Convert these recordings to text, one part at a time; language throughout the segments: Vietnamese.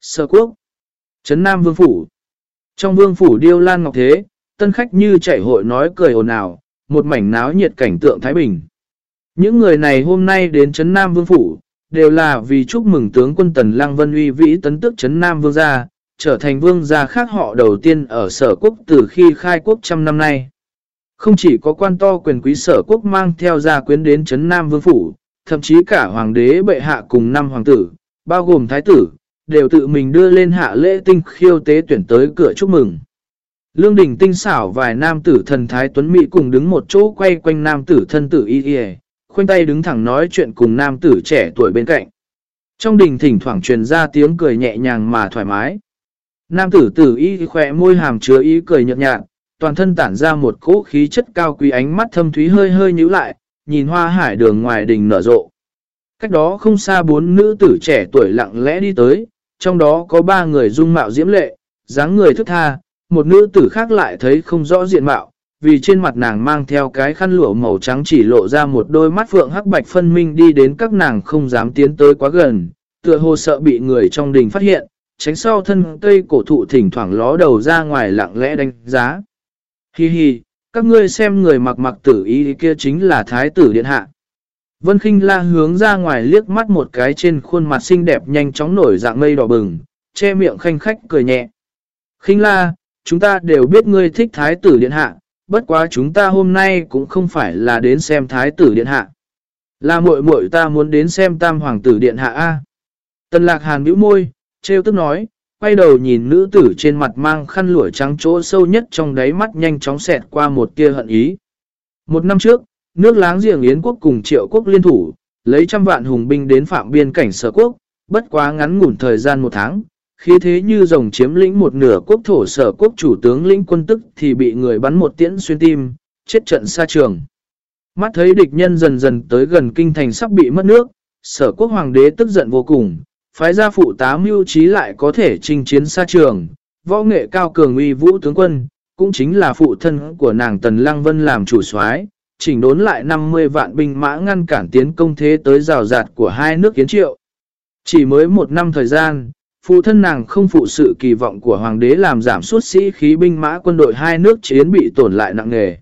Sở quốc. Trấn Nam Vương Phủ. Trong Vương Phủ Điêu Lan Ngọc Thế, tân khách như chảy hội nói cười ồn ào, một mảnh náo nhiệt cảnh tượng Thái Bình. Những người này hôm nay đến Trấn Nam Vương Phủ, đều là vì chúc mừng tướng quân Tần Lăng Vân uy vĩ tấn tức Trấn Nam Vương gia, trở thành vương gia khác họ đầu tiên ở sở quốc từ khi khai quốc trăm năm nay. Không chỉ có quan to quyền quý sở quốc mang theo gia quyến đến Trấn Nam Vương Phủ, thậm chí cả hoàng đế bệ hạ cùng năm hoàng tử, bao gồm thái tử, đều tự mình đưa lên hạ lễ tinh khiêu tế tuyển tới cửa chúc mừng. Lương đình tinh xảo vài nam tử thần thái tuấn mỹ cùng đứng một chỗ quay quanh nam tử thân tử y y, khoanh tay đứng thẳng nói chuyện cùng nam tử trẻ tuổi bên cạnh. Trong đình thỉnh thoảng truyền ra tiếng cười nhẹ nhàng mà thoải mái. Nam tử tử y khỏe môi hàm chứa ý cười nhợt nhạt, toàn thân tản ra một cỗ khí chất cao quý ánh mắt thâm thúy hơi hơi nhíu lại, nhìn hoa hải đường ngoài đình nở rộ. Cách đó không xa bốn nữ tử trẻ tuổi lặng lẽ đi tới, trong đó có ba người dung mạo diễm lệ, dáng người thức tha, một nữ tử khác lại thấy không rõ diện mạo, vì trên mặt nàng mang theo cái khăn lụa màu trắng chỉ lộ ra một đôi mắt phượng hắc bạch phân minh đi đến các nàng không dám tiến tới quá gần, tựa hồ sợ bị người trong đình phát hiện, tránh sau thân cây cổ thụ thỉnh thoảng ló đầu ra ngoài lặng lẽ đánh giá. Hi hi, các ngươi xem người mặc mặc tử ý kia chính là thái tử điện hạ. Vân Kinh La hướng ra ngoài liếc mắt một cái trên khuôn mặt xinh đẹp nhanh chóng nổi dạng mây đỏ bừng, che miệng khanh khách cười nhẹ. Kinh La, chúng ta đều biết ngươi thích thái tử điện hạ, bất quá chúng ta hôm nay cũng không phải là đến xem thái tử điện hạ. Là muội muội ta muốn đến xem tam hoàng tử điện hạ A. Tần lạc hàn bĩu môi, trêu tức nói, quay đầu nhìn nữ tử trên mặt mang khăn lụa trắng chỗ sâu nhất trong đáy mắt nhanh chóng xẹt qua một tia hận ý. Một năm trước, nước láng giềng Yến quốc cùng triệu quốc liên thủ, lấy trăm vạn hùng binh đến phạm biên cảnh sở quốc, bất quá ngắn ngủn thời gian một tháng, khi thế như rồng chiếm lĩnh một nửa quốc thổ sở quốc chủ tướng lĩnh quân tức thì bị người bắn một tiễn xuyên tim, chết trận xa trường. Mắt thấy địch nhân dần dần tới gần kinh thành sắp bị mất nước, sở quốc hoàng đế tức giận vô cùng, phái ra phụ tá mưu trí lại có thể chinh chiến xa trường, võ nghệ cao cường uy vũ tướng quân, cũng chính là phụ thân của nàng Tần Lăng Vân làm chủ soái chỉnh đốn lại 50 vạn binh mã ngăn cản tiến công thế tới rào rạt của hai nước kiến triệu. Chỉ mới một năm thời gian, phụ thân nàng không phụ sự kỳ vọng của hoàng đế làm giảm suốt sĩ khí binh mã quân đội hai nước chiến bị tổn lại nặng nề.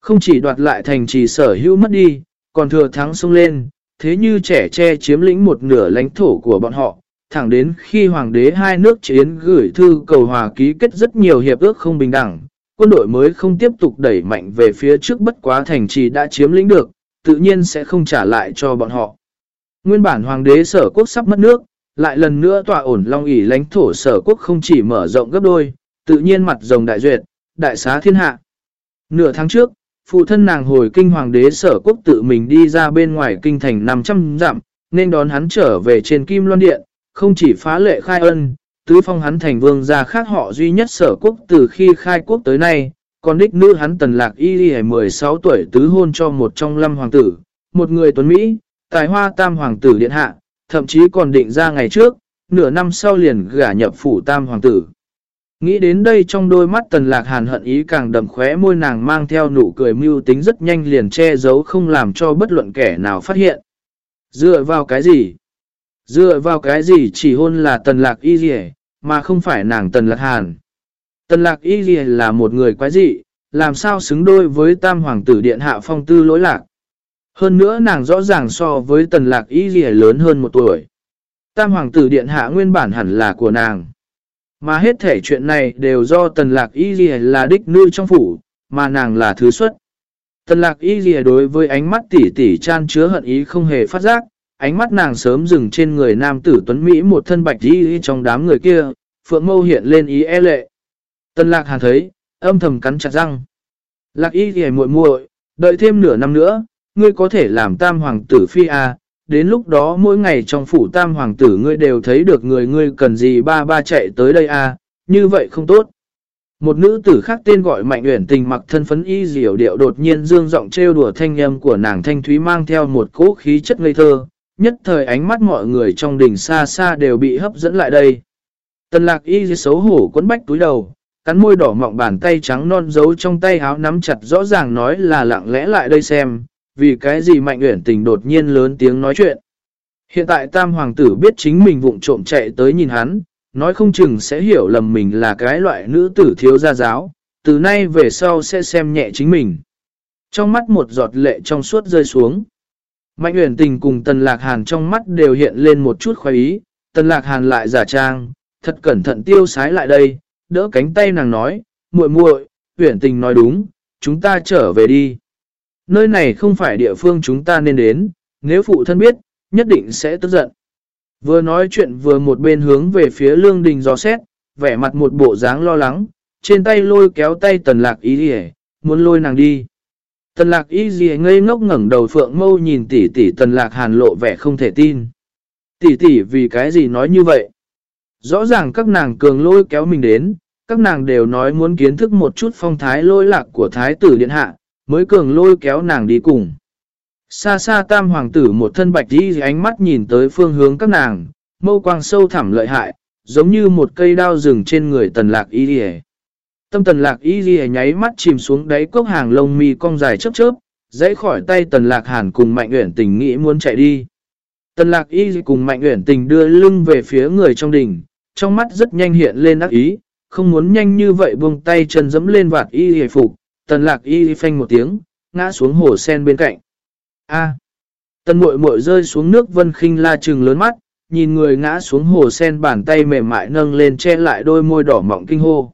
Không chỉ đoạt lại thành trì sở hữu mất đi, còn thừa thắng sông lên, thế như trẻ che chiếm lĩnh một nửa lãnh thổ của bọn họ, thẳng đến khi hoàng đế hai nước chiến gửi thư cầu hòa ký kết rất nhiều hiệp ước không bình đẳng, quân đội mới không tiếp tục đẩy mạnh về phía trước bất quá thành trì đã chiếm lĩnh được, tự nhiên sẽ không trả lại cho bọn họ. Nguyên bản hoàng đế sở quốc sắp mất nước, lại lần nữa tòa ổn long ỉ lãnh thổ sở quốc không chỉ mở rộng gấp đôi, tự nhiên mặt rồng đại duyệt, đại xá thiên hạ. Nửa tháng trước, phụ thân nàng hồi kinh hoàng đế sở quốc tự mình đi ra bên ngoài kinh thành 500 dặm, nên đón hắn trở về trên kim loan điện, không chỉ phá lệ khai ân, tứ phong hắn thành vương gia khác họ duy nhất sở quốc từ khi khai quốc tới nay, còn đích nữ hắn tần lạc y đi 16 tuổi tứ hôn cho một trong lâm hoàng tử, một người tuấn Mỹ, tài hoa tam hoàng tử điện hạ, thậm chí còn định ra ngày trước, nửa năm sau liền gả nhập phủ tam hoàng tử. Nghĩ đến đây trong đôi mắt tần lạc hàn hận ý càng đậm khóe môi nàng mang theo nụ cười mưu tính rất nhanh liền che giấu không làm cho bất luận kẻ nào phát hiện. Dựa vào cái gì? Dựa vào cái gì chỉ hôn là tần lạc y dì mà không phải nàng tần lạc hàn. Tần lạc y Ghi là một người quái dị, làm sao xứng đôi với tam hoàng tử điện hạ phong tư lỗi lạc. Hơn nữa nàng rõ ràng so với tần lạc y Ghi lớn hơn một tuổi. Tam hoàng tử điện hạ nguyên bản hẳn là của nàng. Mà hết thể chuyện này đều do tần lạc y Ghi là đích nữ trong phủ, mà nàng là thứ xuất. Tần lạc y Ghi đối với ánh mắt tỉ tỉ chan chứa hận ý không hề phát giác, ánh mắt nàng sớm dừng trên người nam tử tuấn Mỹ một thân bạch y trong đám người kia, phượng mâu hiện lên ý e lệ. Tần lạc hàn thấy, âm thầm cắn chặt răng. Lạc y thì muội muội đợi thêm nửa năm nữa, ngươi có thể làm tam hoàng tử phi à, đến lúc đó mỗi ngày trong phủ tam hoàng tử ngươi đều thấy được người ngươi cần gì ba ba chạy tới đây à, như vậy không tốt. Một nữ tử khác tên gọi Mạnh Uyển Tình mặc thân phấn y diệu điệu đột nhiên dương giọng trêu đùa thanh âm của nàng thanh thúy mang theo một cỗ khí chất ngây thơ, nhất thời ánh mắt mọi người trong đỉnh xa xa đều bị hấp dẫn lại đây. Tần lạc y xấu hổ quấn bách túi đầu, cắn môi đỏ mọng bàn tay trắng non giấu trong tay áo nắm chặt rõ ràng nói là lặng lẽ lại đây xem, vì cái gì Mạnh Uyển Tình đột nhiên lớn tiếng nói chuyện. Hiện tại Tam Hoàng tử biết chính mình vụng trộm chạy tới nhìn hắn, nói không chừng sẽ hiểu lầm mình là cái loại nữ tử thiếu gia giáo, từ nay về sau sẽ xem nhẹ chính mình. Trong mắt một giọt lệ trong suốt rơi xuống. Mạnh uyển tình cùng tần lạc hàn trong mắt đều hiện lên một chút khoái ý, tần lạc hàn lại giả trang, thật cẩn thận tiêu sái lại đây, đỡ cánh tay nàng nói, muội muội, uyển tình nói đúng, chúng ta trở về đi. Nơi này không phải địa phương chúng ta nên đến, nếu phụ thân biết, nhất định sẽ tức giận. Vừa nói chuyện vừa một bên hướng về phía lương đình gió xét, vẻ mặt một bộ dáng lo lắng, trên tay lôi kéo tay tần lạc ý gì muốn lôi nàng đi. Tần lạc y gì ngây ngốc ngẩn đầu phượng mâu nhìn tỷ tỷ tần lạc hàn lộ vẻ không thể tin. Tỷ tỷ vì cái gì nói như vậy? Rõ ràng các nàng cường lôi kéo mình đến, các nàng đều nói muốn kiến thức một chút phong thái lôi lạc của thái tử điện hạ, mới cường lôi kéo nàng đi cùng. Xa xa tam hoàng tử một thân bạch đi ánh mắt nhìn tới phương hướng các nàng, mâu quang sâu thẳm lợi hại, giống như một cây đao rừng trên người tần lạc y đi Tâm tần lạc y ghi nháy mắt chìm xuống đáy cốc hàng lông mi cong dài chớp chớp, dãy khỏi tay tần lạc hàn cùng mạnh uyển tình nghĩ muốn chạy đi. Tần lạc y cùng mạnh uyển tình đưa lưng về phía người trong đỉnh, trong mắt rất nhanh hiện lên ác ý, không muốn nhanh như vậy buông tay chân dẫm lên vạt y hề phục, tần lạc y phanh một tiếng, ngã xuống hồ sen bên cạnh. A. Tần muội muội rơi xuống nước vân khinh la trừng lớn mắt, nhìn người ngã xuống hồ sen bàn tay mềm mại nâng lên che lại đôi môi đỏ mọng kinh hô.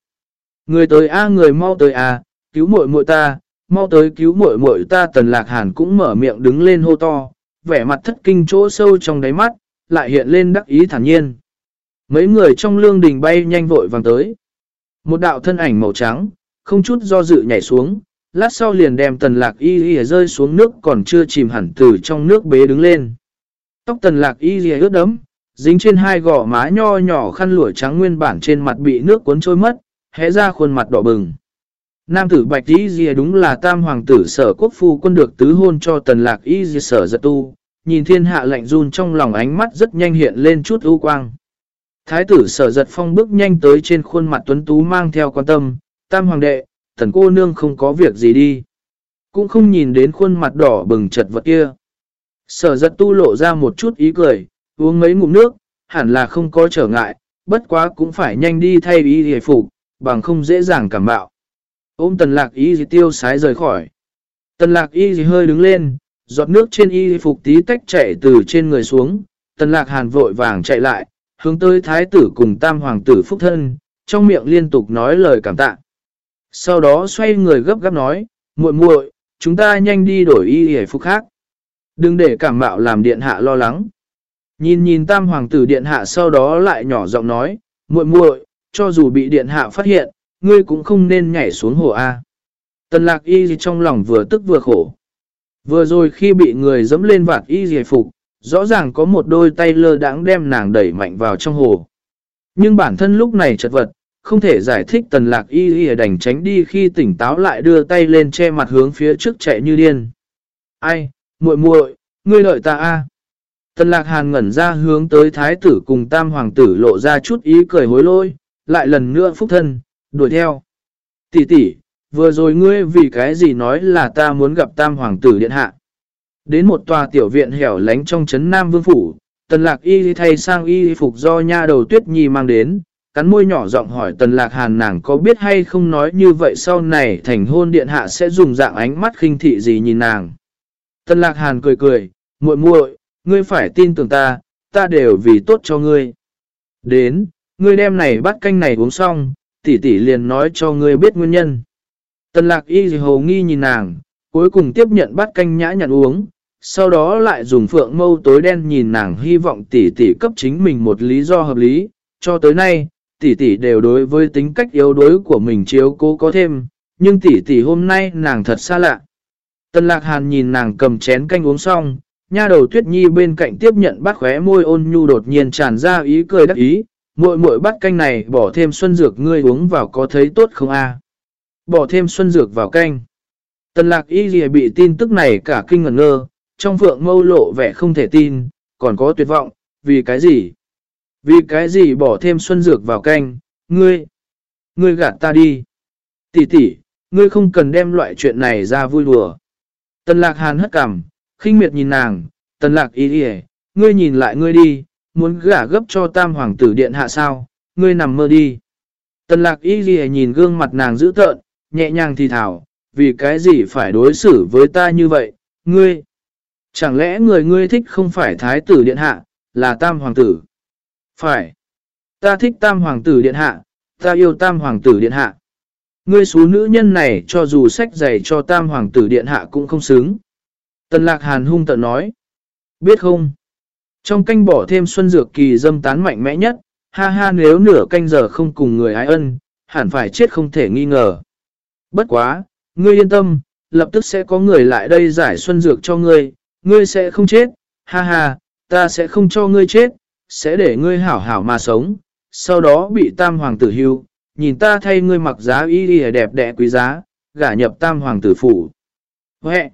Người tới A người mau tới A, cứu muội muội ta, mau tới cứu muội muội ta tần lạc hàn cũng mở miệng đứng lên hô to, vẻ mặt thất kinh chỗ sâu trong đáy mắt, lại hiện lên đắc ý thản nhiên. Mấy người trong lương đình bay nhanh vội vàng tới. Một đạo thân ảnh màu trắng, không chút do dự nhảy xuống, lát sau liền đem tần lạc y y rơi xuống nước còn chưa chìm hẳn từ trong nước bế đứng lên. Tóc tần lạc y y ướt đấm, dính trên hai gò má nho nhỏ khăn lụa trắng nguyên bản trên mặt bị nước cuốn trôi mất, hé ra khuôn mặt đỏ bừng. Nam tử bạch y dìa đúng là tam hoàng tử sở quốc phu quân được tứ hôn cho tần lạc y Dìa sở giật tu, nhìn thiên hạ lạnh run trong lòng ánh mắt rất nhanh hiện lên chút ưu quang. Thái tử sở giật phong bước nhanh tới trên khuôn mặt tuấn tú mang theo quan tâm, tam hoàng đệ, thần cô nương không có việc gì đi. Cũng không nhìn đến khuôn mặt đỏ bừng chật vật kia. Sở giật tu lộ ra một chút ý cười, uống mấy ngụm nước, hẳn là không có trở ngại, bất quá cũng phải nhanh đi thay ý hề phục, bằng không dễ dàng cảm bạo. Ôm tần lạc y gì tiêu sái rời khỏi. Tần lạc y gì hơi đứng lên, giọt nước trên y phục tí tách chạy từ trên người xuống. Tần lạc hàn vội vàng chạy lại, hướng tới thái tử cùng tam hoàng tử phúc thân, trong miệng liên tục nói lời cảm tạ. Sau đó xoay người gấp gáp nói, muội muội, chúng ta nhanh đi đổi y hề phục khác. Đừng để cảm mạo làm điện hạ lo lắng. Nhìn nhìn tam hoàng tử điện hạ sau đó lại nhỏ giọng nói, muội muội, cho dù bị điện hạ phát hiện, ngươi cũng không nên nhảy xuống hồ A. Tần lạc y trong lòng vừa tức vừa khổ. Vừa rồi khi bị người dẫm lên vạt y dề phục, rõ ràng có một đôi tay lơ đãng đem nàng đẩy mạnh vào trong hồ. Nhưng bản thân lúc này chật vật, không thể giải thích tần lạc y y đành tránh đi khi tỉnh táo lại đưa tay lên che mặt hướng phía trước chạy như điên. Ai, muội muội, ngươi đợi ta a Tần lạc hàn ngẩn ra hướng tới thái tử cùng tam hoàng tử lộ ra chút ý cười hối lôi, lại lần nữa phúc thân, đuổi theo. Tỷ tỷ, vừa rồi ngươi vì cái gì nói là ta muốn gặp tam hoàng tử điện hạ. Đến một tòa tiểu viện hẻo lánh trong trấn Nam Vương Phủ, tần lạc y thay sang y phục do nha đầu tuyết nhi mang đến, cắn môi nhỏ giọng hỏi tần lạc hàn nàng có biết hay không nói như vậy sau này thành hôn điện hạ sẽ dùng dạng ánh mắt khinh thị gì nhìn nàng. Tần lạc hàn cười cười, muội muội ngươi phải tin tưởng ta, ta đều vì tốt cho ngươi. Đến, ngươi đem này bát canh này uống xong, tỷ tỷ liền nói cho ngươi biết nguyên nhân. Tần lạc y hồ nghi nhìn nàng, cuối cùng tiếp nhận bát canh nhã nhặn uống, sau đó lại dùng phượng mâu tối đen nhìn nàng hy vọng tỷ tỷ cấp chính mình một lý do hợp lý, cho tới nay, tỷ tỷ đều đối với tính cách yếu đuối của mình chiếu cố có thêm, nhưng tỷ tỷ hôm nay nàng thật xa lạ. tần lạc hàn nhìn nàng cầm chén canh uống xong, nha đầu tuyết nhi bên cạnh tiếp nhận bát khóe môi ôn nhu đột nhiên tràn ra ý cười đắc ý, muội muội bắt canh này bỏ thêm xuân dược ngươi uống vào có thấy tốt không a Bỏ thêm xuân dược vào canh. Tần lạc y gì bị tin tức này cả kinh ngẩn ngơ, trong phượng mâu lộ vẻ không thể tin, còn có tuyệt vọng, vì cái gì? Vì cái gì bỏ thêm xuân dược vào canh, ngươi, ngươi gạt ta đi. Tỷ tỷ, ngươi không cần đem loại chuyện này ra vui đùa. Tần lạc hàn hất cằm, khinh miệt nhìn nàng, tần lạc y gì, ngươi nhìn lại ngươi đi, muốn gả gấp cho tam hoàng tử điện hạ sao, ngươi nằm mơ đi. Tần lạc y ghi nhìn gương mặt nàng dữ tợn, nhẹ nhàng thì thảo, vì cái gì phải đối xử với ta như vậy, ngươi. Chẳng lẽ người ngươi thích không phải thái tử điện hạ, là tam hoàng tử? Phải. Ta thích tam hoàng tử điện hạ, ta yêu tam hoàng tử điện hạ. Ngươi số nữ nhân này cho dù sách giày cho tam hoàng tử điện hạ cũng không xứng. Tần lạc hàn hung tận nói. Biết không? Trong canh bỏ thêm xuân dược kỳ dâm tán mạnh mẽ nhất, ha ha nếu nửa canh giờ không cùng người ái ân, hẳn phải chết không thể nghi ngờ. Bất quá, ngươi yên tâm, lập tức sẽ có người lại đây giải xuân dược cho ngươi, ngươi sẽ không chết, ha ha, ta sẽ không cho ngươi chết, sẽ để ngươi hảo hảo mà sống, sau đó bị tam hoàng tử hưu, nhìn ta thay ngươi mặc giá y y đẹp đẽ quý giá, gả nhập tam hoàng tử phủ. Huệ!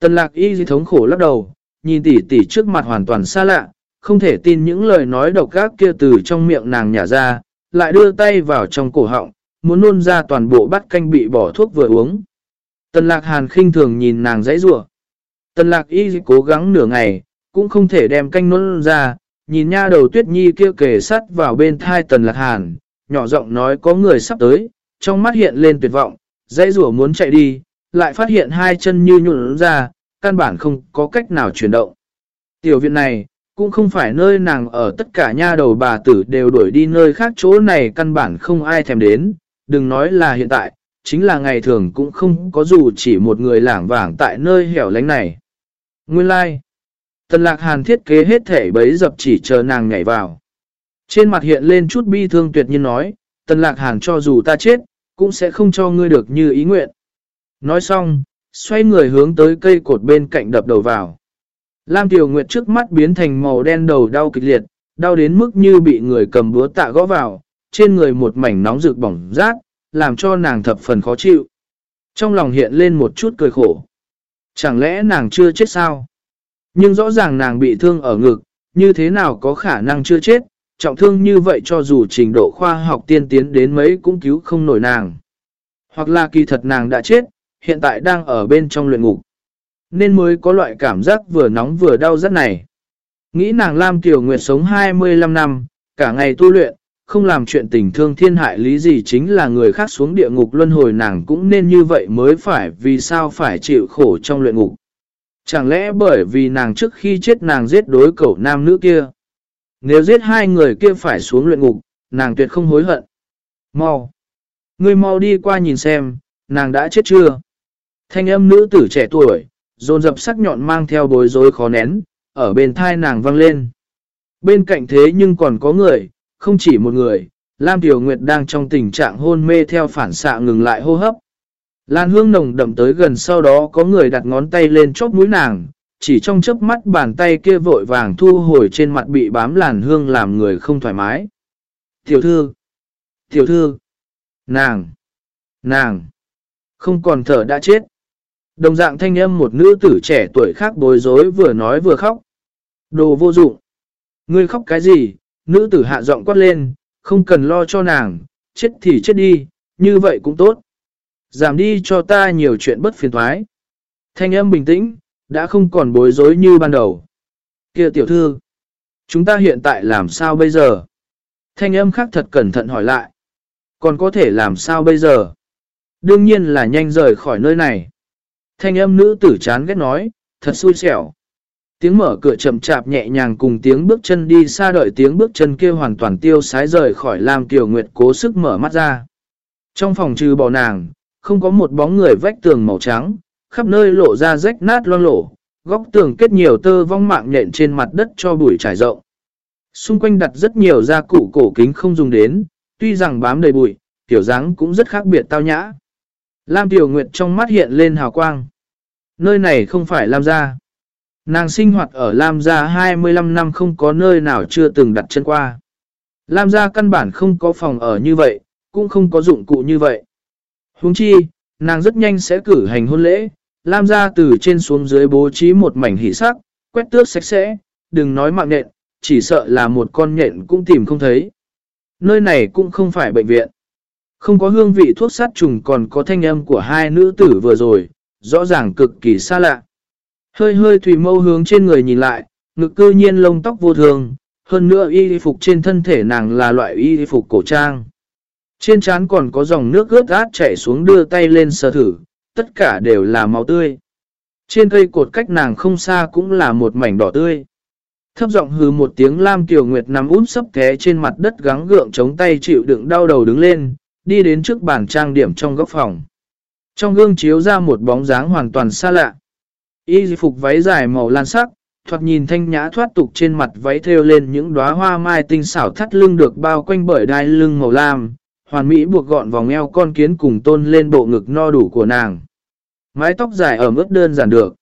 Tần lạc y thống khổ lắc đầu, nhìn tỷ tỷ trước mặt hoàn toàn xa lạ, không thể tin những lời nói độc ác kia từ trong miệng nàng nhả ra, lại đưa tay vào trong cổ họng, muốn nôn ra toàn bộ bát canh bị bỏ thuốc vừa uống. Tần lạc hàn khinh thường nhìn nàng dãy rủa Tần lạc y cố gắng nửa ngày, cũng không thể đem canh nôn ra, nhìn nha đầu tuyết nhi kia kề sắt vào bên thai tần lạc hàn, nhỏ giọng nói có người sắp tới, trong mắt hiện lên tuyệt vọng, dãy rủa muốn chạy đi, lại phát hiện hai chân như nhuộn ra, căn bản không có cách nào chuyển động. Tiểu viện này, cũng không phải nơi nàng ở tất cả nha đầu bà tử đều đuổi đi nơi khác chỗ này căn bản không ai thèm đến, đừng nói là hiện tại, chính là ngày thường cũng không có dù chỉ một người lảng vảng tại nơi hẻo lánh này. Nguyên lai, like. Tần lạc hàn thiết kế hết thể bấy dập chỉ chờ nàng nhảy vào. Trên mặt hiện lên chút bi thương tuyệt nhiên nói, tần lạc hàn cho dù ta chết, cũng sẽ không cho ngươi được như ý nguyện. Nói xong, xoay người hướng tới cây cột bên cạnh đập đầu vào. Lam Tiểu Nguyệt trước mắt biến thành màu đen đầu đau kịch liệt, đau đến mức như bị người cầm búa tạ gõ vào, trên người một mảnh nóng rực bỏng rát, làm cho nàng thập phần khó chịu. Trong lòng hiện lên một chút cười khổ. Chẳng lẽ nàng chưa chết sao? Nhưng rõ ràng nàng bị thương ở ngực, như thế nào có khả năng chưa chết, trọng thương như vậy cho dù trình độ khoa học tiên tiến đến mấy cũng cứu không nổi nàng. Hoặc là kỳ thật nàng đã chết, hiện tại đang ở bên trong luyện ngục. Nên mới có loại cảm giác vừa nóng vừa đau rất này. Nghĩ nàng Lam Tiểu Nguyệt sống 25 năm, cả ngày tu luyện, không làm chuyện tình thương thiên hại lý gì chính là người khác xuống địa ngục luân hồi nàng cũng nên như vậy mới phải vì sao phải chịu khổ trong luyện ngục. Chẳng lẽ bởi vì nàng trước khi chết nàng giết đối cậu nam nữ kia. Nếu giết hai người kia phải xuống luyện ngục, nàng tuyệt không hối hận. Mau! Ngươi mau đi qua nhìn xem, nàng đã chết chưa? Thanh âm nữ tử trẻ tuổi, dồn dập sắc nhọn mang theo bối rối khó nén, ở bên thai nàng văng lên. Bên cạnh thế nhưng còn có người, không chỉ một người, Lam Tiểu Nguyệt đang trong tình trạng hôn mê theo phản xạ ngừng lại hô hấp. Lan hương nồng đậm tới gần sau đó có người đặt ngón tay lên chóp mũi nàng, chỉ trong chớp mắt bàn tay kia vội vàng thu hồi trên mặt bị bám làn hương làm người không thoải mái. Tiểu thư! Tiểu thư! Nàng! Nàng! Không còn thở đã chết. Đồng dạng thanh âm một nữ tử trẻ tuổi khác bối rối vừa nói vừa khóc. Đồ vô dụng. Ngươi khóc cái gì? Nữ tử hạ giọng quát lên, không cần lo cho nàng, chết thì chết đi, như vậy cũng tốt. Giảm đi cho ta nhiều chuyện bất phiền thoái. Thanh âm bình tĩnh, đã không còn bối rối như ban đầu. kia tiểu thư, chúng ta hiện tại làm sao bây giờ? Thanh âm khác thật cẩn thận hỏi lại. Còn có thể làm sao bây giờ? Đương nhiên là nhanh rời khỏi nơi này. Thanh âm nữ tử chán ghét nói, thật xui xẻo. Tiếng mở cửa chậm chạp nhẹ nhàng cùng tiếng bước chân đi xa đợi tiếng bước chân kia hoàn toàn tiêu sái rời khỏi làm Kiều Nguyệt cố sức mở mắt ra. Trong phòng trừ bỏ nàng, không có một bóng người vách tường màu trắng, khắp nơi lộ ra rách nát loang lổ, góc tường kết nhiều tơ vong mạng nhện trên mặt đất cho bụi trải rộng. Xung quanh đặt rất nhiều gia cụ cổ kính không dùng đến, tuy rằng bám đầy bụi, tiểu dáng cũng rất khác biệt tao nhã. Lam Tiểu Nguyệt trong mắt hiện lên hào quang. Nơi này không phải Lam gia. Nàng sinh hoạt ở Lam gia 25 năm không có nơi nào chưa từng đặt chân qua. Lam gia căn bản không có phòng ở như vậy, cũng không có dụng cụ như vậy. Huống chi, nàng rất nhanh sẽ cử hành hôn lễ, Lam gia từ trên xuống dưới bố trí một mảnh hỷ sắc, quét tước sạch sẽ, đừng nói mạng nện, chỉ sợ là một con nhện cũng tìm không thấy. Nơi này cũng không phải bệnh viện. Không có hương vị thuốc sát trùng còn có thanh âm của hai nữ tử vừa rồi, rõ ràng cực kỳ xa lạ. Hơi hơi thủy mâu hướng trên người nhìn lại, ngực cư nhiên lông tóc vô thường, hơn nữa y phục trên thân thể nàng là loại y phục cổ trang. Trên trán còn có dòng nước ướt át chảy xuống đưa tay lên sờ thử, tất cả đều là máu tươi. Trên cây cột cách nàng không xa cũng là một mảnh đỏ tươi. Thấp giọng hừ một tiếng Lam Kiều Nguyệt nằm út sấp té trên mặt đất gắng gượng chống tay chịu đựng đau đầu đứng lên, đi đến trước bàn trang điểm trong góc phòng. Trong gương chiếu ra một bóng dáng hoàn toàn xa lạ. Y phục váy dài màu lan sắc, thoạt nhìn thanh nhã thoát tục trên mặt váy thêu lên những đóa hoa mai tinh xảo thắt lưng được bao quanh bởi đai lưng màu lam, hoàn mỹ buộc gọn vòng eo con kiến cùng tôn lên bộ ngực no đủ của nàng. Mái tóc dài ở mức đơn giản được.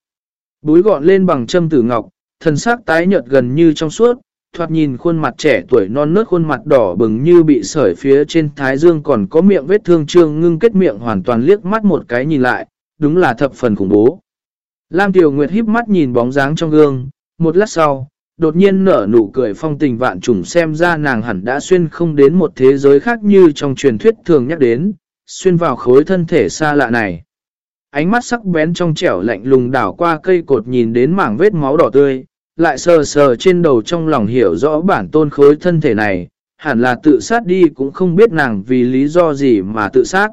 Búi gọn lên bằng châm tử ngọc, thần sắc tái nhợt gần như trong suốt, thoạt nhìn khuôn mặt trẻ tuổi non nớt khuôn mặt đỏ bừng như bị sởi phía trên thái dương còn có miệng vết thương trương ngưng kết miệng hoàn toàn liếc mắt một cái nhìn lại, đúng là thập phần khủng bố. Lam Tiểu Nguyệt híp mắt nhìn bóng dáng trong gương, một lát sau, đột nhiên nở nụ cười phong tình vạn trùng xem ra nàng hẳn đã xuyên không đến một thế giới khác như trong truyền thuyết thường nhắc đến, xuyên vào khối thân thể xa lạ này. Ánh mắt sắc bén trong trẻo lạnh lùng đảo qua cây cột nhìn đến mảng vết máu đỏ tươi, lại sờ sờ trên đầu trong lòng hiểu rõ bản tôn khối thân thể này, hẳn là tự sát đi cũng không biết nàng vì lý do gì mà tự sát.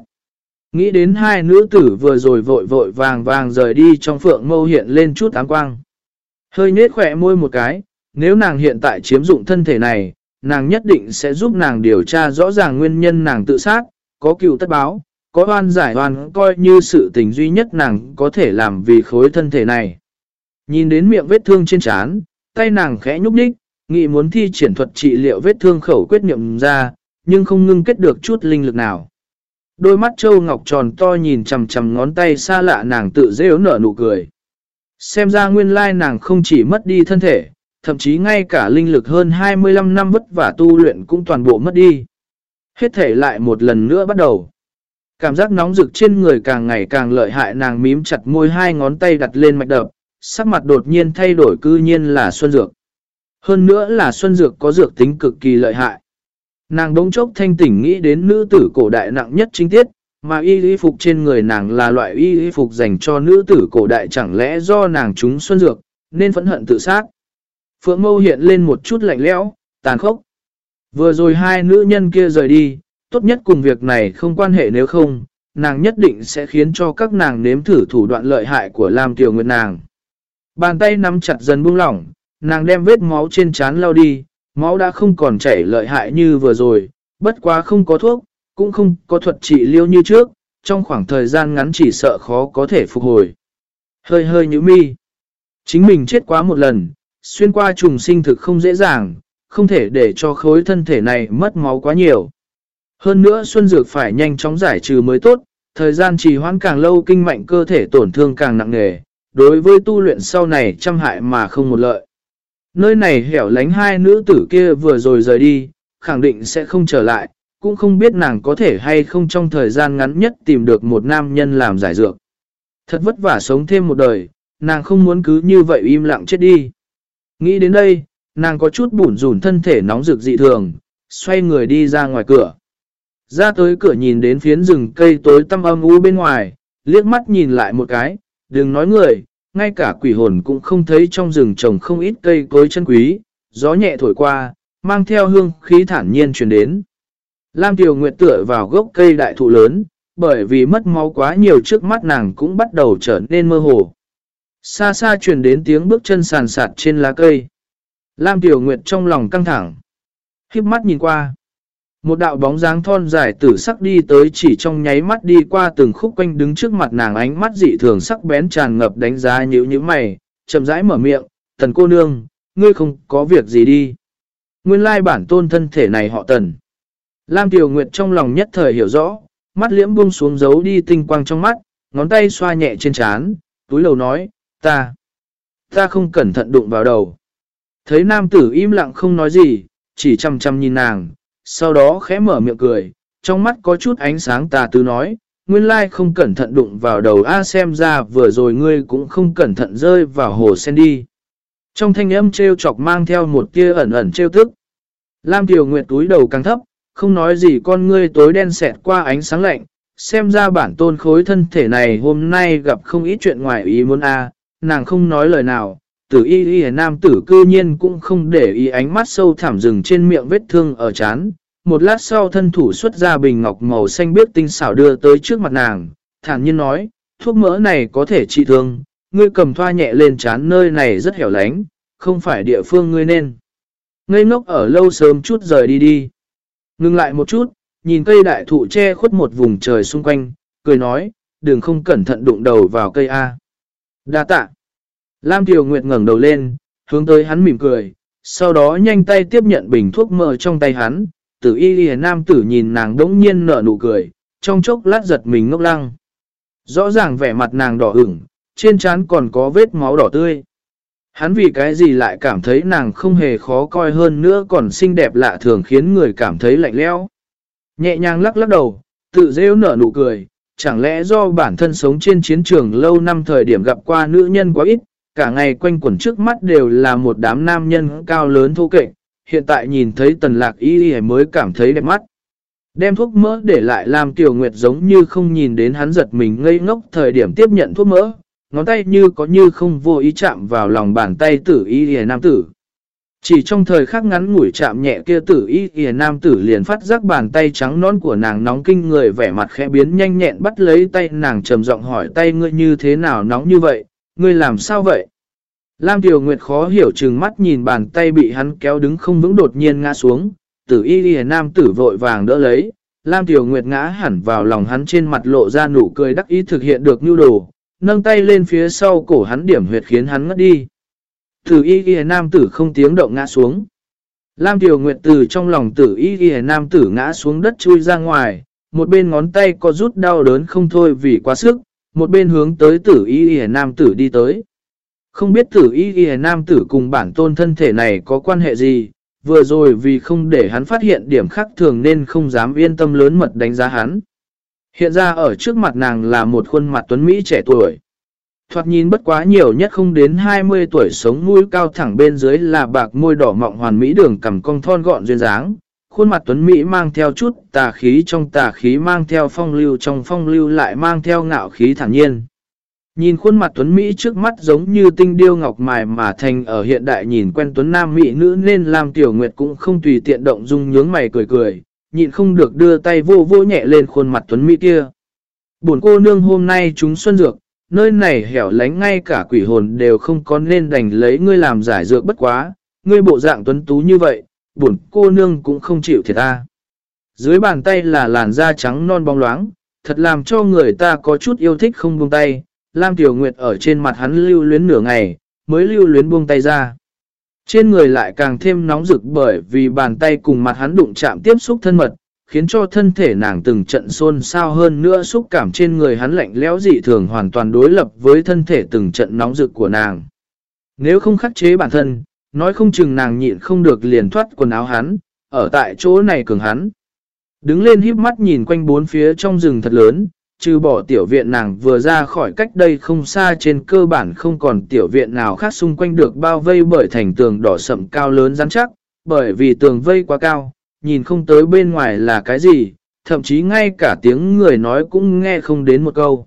Nghĩ đến hai nữ tử vừa rồi vội vội vàng vàng rời đi trong phượng mâu hiện lên chút áng quang. Hơi nết khỏe môi một cái, nếu nàng hiện tại chiếm dụng thân thể này, nàng nhất định sẽ giúp nàng điều tra rõ ràng nguyên nhân nàng tự sát, có cựu tất báo, có oan giải oan coi như sự tình duy nhất nàng có thể làm vì khối thân thể này. Nhìn đến miệng vết thương trên trán, tay nàng khẽ nhúc nhích, nghĩ muốn thi triển thuật trị liệu vết thương khẩu quyết niệm ra, nhưng không ngưng kết được chút linh lực nào. Đôi mắt châu ngọc tròn to nhìn chầm chầm ngón tay xa lạ nàng tự dễ nở nụ cười. Xem ra nguyên lai nàng không chỉ mất đi thân thể, thậm chí ngay cả linh lực hơn 25 năm vất vả tu luyện cũng toàn bộ mất đi. Hết thể lại một lần nữa bắt đầu. Cảm giác nóng rực trên người càng ngày càng lợi hại nàng mím chặt môi hai ngón tay đặt lên mạch đập, sắc mặt đột nhiên thay đổi cư nhiên là Xuân Dược. Hơn nữa là Xuân Dược có dược tính cực kỳ lợi hại. Nàng đống chốc thanh tỉnh nghĩ đến nữ tử cổ đại nặng nhất chính tiết, mà y y phục trên người nàng là loại y y phục dành cho nữ tử cổ đại chẳng lẽ do nàng trúng Xuân Dược, nên phẫn hận tự sát. Phượng mâu hiện lên một chút lạnh lẽo, tàn khốc. Vừa rồi hai nữ nhân kia rời đi, tốt nhất cùng việc này không quan hệ nếu không, nàng nhất định sẽ khiến cho các nàng nếm thử thủ đoạn lợi hại của Lam Tiểu Nguyệt nàng. Bàn tay nắm chặt dần buông lỏng, nàng đem vết máu trên trán lau đi, máu đã không còn chảy lợi hại như vừa rồi, bất quá không có thuốc, cũng không có thuật trị liêu như trước, trong khoảng thời gian ngắn chỉ sợ khó có thể phục hồi. Hơi hơi như mi. Chính mình chết quá một lần, xuyên qua trùng sinh thực không dễ dàng, không thể để cho khối thân thể này mất máu quá nhiều. Hơn nữa Xuân Dược phải nhanh chóng giải trừ mới tốt, thời gian trì hoãn càng lâu kinh mạnh cơ thể tổn thương càng nặng nề, đối với tu luyện sau này trăm hại mà không một lợi. Nơi này hẻo lánh hai nữ tử kia vừa rồi rời đi, khẳng định sẽ không trở lại, cũng không biết nàng có thể hay không trong thời gian ngắn nhất tìm được một nam nhân làm giải dược. Thật vất vả sống thêm một đời, nàng không muốn cứ như vậy im lặng chết đi. Nghĩ đến đây, nàng có chút bủn rủn thân thể nóng rực dị thường, xoay người đi ra ngoài cửa. Ra tới cửa nhìn đến phiến rừng cây tối tăm âm u bên ngoài, liếc mắt nhìn lại một cái, đừng nói người, ngay cả quỷ hồn cũng không thấy trong rừng trồng không ít cây cối chân quý, gió nhẹ thổi qua, mang theo hương khí thản nhiên truyền đến. Lam Tiểu Nguyệt tựa vào gốc cây đại thụ lớn, bởi vì mất máu quá nhiều trước mắt nàng cũng bắt đầu trở nên mơ hồ. Xa xa truyền đến tiếng bước chân sàn sạt trên lá cây. Lam Tiểu Nguyệt trong lòng căng thẳng. khiếp mắt nhìn qua. Một đạo bóng dáng thon dài tử sắc đi tới chỉ trong nháy mắt đi qua từng khúc quanh đứng trước mặt nàng ánh mắt dị thường sắc bén tràn ngập đánh giá nhữ như mày, chậm rãi mở miệng, tần cô nương, ngươi không có việc gì đi. Nguyên lai bản tôn thân thể này họ tần. Lam Tiểu Nguyệt trong lòng nhất thời hiểu rõ, mắt liễm buông xuống giấu đi tinh quang trong mắt, ngón tay xoa nhẹ trên trán, túi lầu nói, ta, ta không cẩn thận đụng vào đầu. Thấy nam tử im lặng không nói gì, chỉ chăm chăm nhìn nàng, sau đó khẽ mở miệng cười, trong mắt có chút ánh sáng tà tư nói, nguyên lai không cẩn thận đụng vào đầu A xem ra vừa rồi ngươi cũng không cẩn thận rơi vào hồ sen đi. Trong thanh âm treo chọc mang theo một tia ẩn ẩn treo tức. Lam Tiểu Nguyệt túi đầu càng thấp, không nói gì con ngươi tối đen xẹt qua ánh sáng lạnh, xem ra bản tôn khối thân thể này hôm nay gặp không ít chuyện ngoài ý muốn A, nàng không nói lời nào, tử y y nam tử cư nhiên cũng không để ý ánh mắt sâu thẳm rừng trên miệng vết thương ở chán. Một lát sau thân thủ xuất ra bình ngọc màu xanh biếc tinh xảo đưa tới trước mặt nàng, thản nhiên nói, thuốc mỡ này có thể trị thương, ngươi cầm thoa nhẹ lên chán nơi này rất hẻo lánh, không phải địa phương ngươi nên. Ngây ngốc ở lâu sớm chút rời đi đi. Ngưng lại một chút, nhìn cây đại thụ che khuất một vùng trời xung quanh, cười nói, đừng không cẩn thận đụng đầu vào cây A. Đa tạ. Lam Tiểu Nguyệt ngẩng đầu lên, hướng tới hắn mỉm cười, sau đó nhanh tay tiếp nhận bình thuốc mỡ trong tay hắn, tử y lìa nam tử nhìn nàng đống nhiên nở nụ cười, trong chốc lát giật mình ngốc lăng. Rõ ràng vẻ mặt nàng đỏ ửng, trên trán còn có vết máu đỏ tươi. Hắn vì cái gì lại cảm thấy nàng không hề khó coi hơn nữa còn xinh đẹp lạ thường khiến người cảm thấy lạnh lẽo. Nhẹ nhàng lắc lắc đầu, tự rêu nở nụ cười, chẳng lẽ do bản thân sống trên chiến trường lâu năm thời điểm gặp qua nữ nhân quá ít, cả ngày quanh quẩn trước mắt đều là một đám nam nhân cao lớn thô kệch, hiện tại nhìn thấy tần lạc y y mới cảm thấy đẹp mắt. Đem thuốc mỡ để lại làm tiểu nguyệt giống như không nhìn đến hắn giật mình ngây ngốc thời điểm tiếp nhận thuốc mỡ, ngón tay như có như không vô ý chạm vào lòng bàn tay tử y y nam tử. Chỉ trong thời khắc ngắn ngủi chạm nhẹ kia tử y y nam tử liền phát giác bàn tay trắng non của nàng nóng kinh người vẻ mặt khẽ biến nhanh nhẹn bắt lấy tay nàng trầm giọng hỏi tay ngươi như thế nào nóng như vậy, ngươi làm sao vậy? Lam Tiểu Nguyệt khó hiểu chừng mắt nhìn bàn tay bị hắn kéo đứng không vững đột nhiên ngã xuống, tử y đi nam tử vội vàng đỡ lấy. Lam Tiểu Nguyệt ngã hẳn vào lòng hắn trên mặt lộ ra nụ cười đắc ý thực hiện được nhu đồ, nâng tay lên phía sau cổ hắn điểm huyệt khiến hắn ngất đi. Tử y y nam tử không tiếng động ngã xuống. Lam Tiểu Nguyệt từ trong lòng tử y y nam tử ngã xuống đất chui ra ngoài, một bên ngón tay có rút đau đớn không thôi vì quá sức, một bên hướng tới tử y y nam tử đi tới. Không biết tử y y nam tử cùng bản tôn thân thể này có quan hệ gì, vừa rồi vì không để hắn phát hiện điểm khác thường nên không dám yên tâm lớn mật đánh giá hắn. Hiện ra ở trước mặt nàng là một khuôn mặt tuấn Mỹ trẻ tuổi. Thoạt nhìn bất quá nhiều nhất không đến 20 tuổi sống mũi cao thẳng bên dưới là bạc môi đỏ mọng hoàn mỹ đường cầm cong thon gọn duyên dáng. Khuôn mặt tuấn Mỹ mang theo chút tà khí trong tà khí mang theo phong lưu trong phong lưu lại mang theo ngạo khí thẳng nhiên. Nhìn khuôn mặt Tuấn Mỹ trước mắt giống như tinh điêu ngọc mài mà thành ở hiện đại nhìn quen Tuấn Nam Mỹ nữ nên làm Tiểu Nguyệt cũng không tùy tiện động dung nhướng mày cười cười, nhịn không được đưa tay vô vô nhẹ lên khuôn mặt Tuấn Mỹ kia. Buồn cô nương hôm nay chúng xuân dược, nơi này hẻo lánh ngay cả quỷ hồn đều không có nên đành lấy ngươi làm giải dược bất quá, ngươi bộ dạng tuấn tú như vậy, buồn cô nương cũng không chịu thiệt ta. Dưới bàn tay là làn da trắng non bóng loáng, thật làm cho người ta có chút yêu thích không buông tay, Lam Tiểu Nguyệt ở trên mặt hắn lưu luyến nửa ngày, mới lưu luyến buông tay ra. Trên người lại càng thêm nóng rực bởi vì bàn tay cùng mặt hắn đụng chạm tiếp xúc thân mật, khiến cho thân thể nàng từng trận xôn xao hơn nữa xúc cảm trên người hắn lạnh lẽo dị thường hoàn toàn đối lập với thân thể từng trận nóng rực của nàng. Nếu không khắc chế bản thân, nói không chừng nàng nhịn không được liền thoát quần áo hắn, ở tại chỗ này cường hắn. Đứng lên híp mắt nhìn quanh bốn phía trong rừng thật lớn, trừ bỏ tiểu viện nàng vừa ra khỏi cách đây không xa trên cơ bản không còn tiểu viện nào khác xung quanh được bao vây bởi thành tường đỏ sậm cao lớn rắn chắc, bởi vì tường vây quá cao, nhìn không tới bên ngoài là cái gì, thậm chí ngay cả tiếng người nói cũng nghe không đến một câu.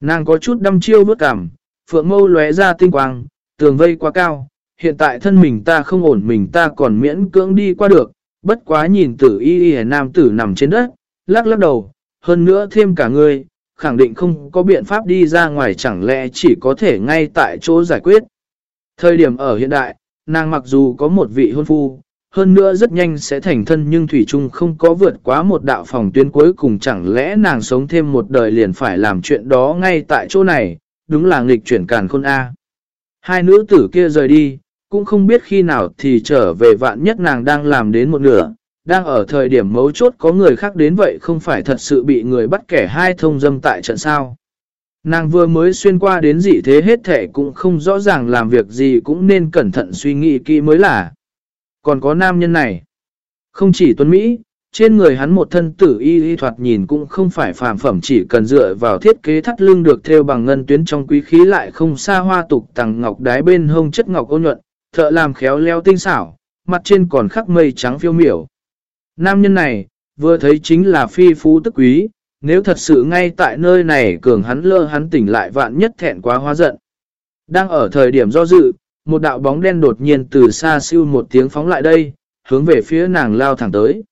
Nàng có chút đâm chiêu bước cảm, phượng mâu lóe ra tinh quang, tường vây quá cao, hiện tại thân mình ta không ổn mình ta còn miễn cưỡng đi qua được, bất quá nhìn tử y y nam tử nằm trên đất, lắc lắc đầu, hơn nữa thêm cả ngươi, khẳng định không có biện pháp đi ra ngoài chẳng lẽ chỉ có thể ngay tại chỗ giải quyết. Thời điểm ở hiện đại, nàng mặc dù có một vị hôn phu, hơn nữa rất nhanh sẽ thành thân nhưng Thủy Trung không có vượt quá một đạo phòng tuyến cuối cùng chẳng lẽ nàng sống thêm một đời liền phải làm chuyện đó ngay tại chỗ này, đúng là nghịch chuyển càn khôn A. Hai nữ tử kia rời đi, cũng không biết khi nào thì trở về vạn nhất nàng đang làm đến một nửa, đang ở thời điểm mấu chốt có người khác đến vậy không phải thật sự bị người bắt kẻ hai thông dâm tại trận sao. Nàng vừa mới xuyên qua đến dị thế hết thể cũng không rõ ràng làm việc gì cũng nên cẩn thận suy nghĩ kỹ mới là. Còn có nam nhân này. Không chỉ tuấn Mỹ, trên người hắn một thân tử y y thoạt nhìn cũng không phải phàm phẩm chỉ cần dựa vào thiết kế thắt lưng được theo bằng ngân tuyến trong quý khí lại không xa hoa tục tàng ngọc đái bên hông chất ngọc ô nhuận, thợ làm khéo leo tinh xảo, mặt trên còn khắc mây trắng phiêu miểu. Nam nhân này, vừa thấy chính là phi phú tức quý, nếu thật sự ngay tại nơi này cường hắn lơ hắn tỉnh lại vạn nhất thẹn quá hóa giận. Đang ở thời điểm do dự, một đạo bóng đen đột nhiên từ xa siêu một tiếng phóng lại đây, hướng về phía nàng lao thẳng tới.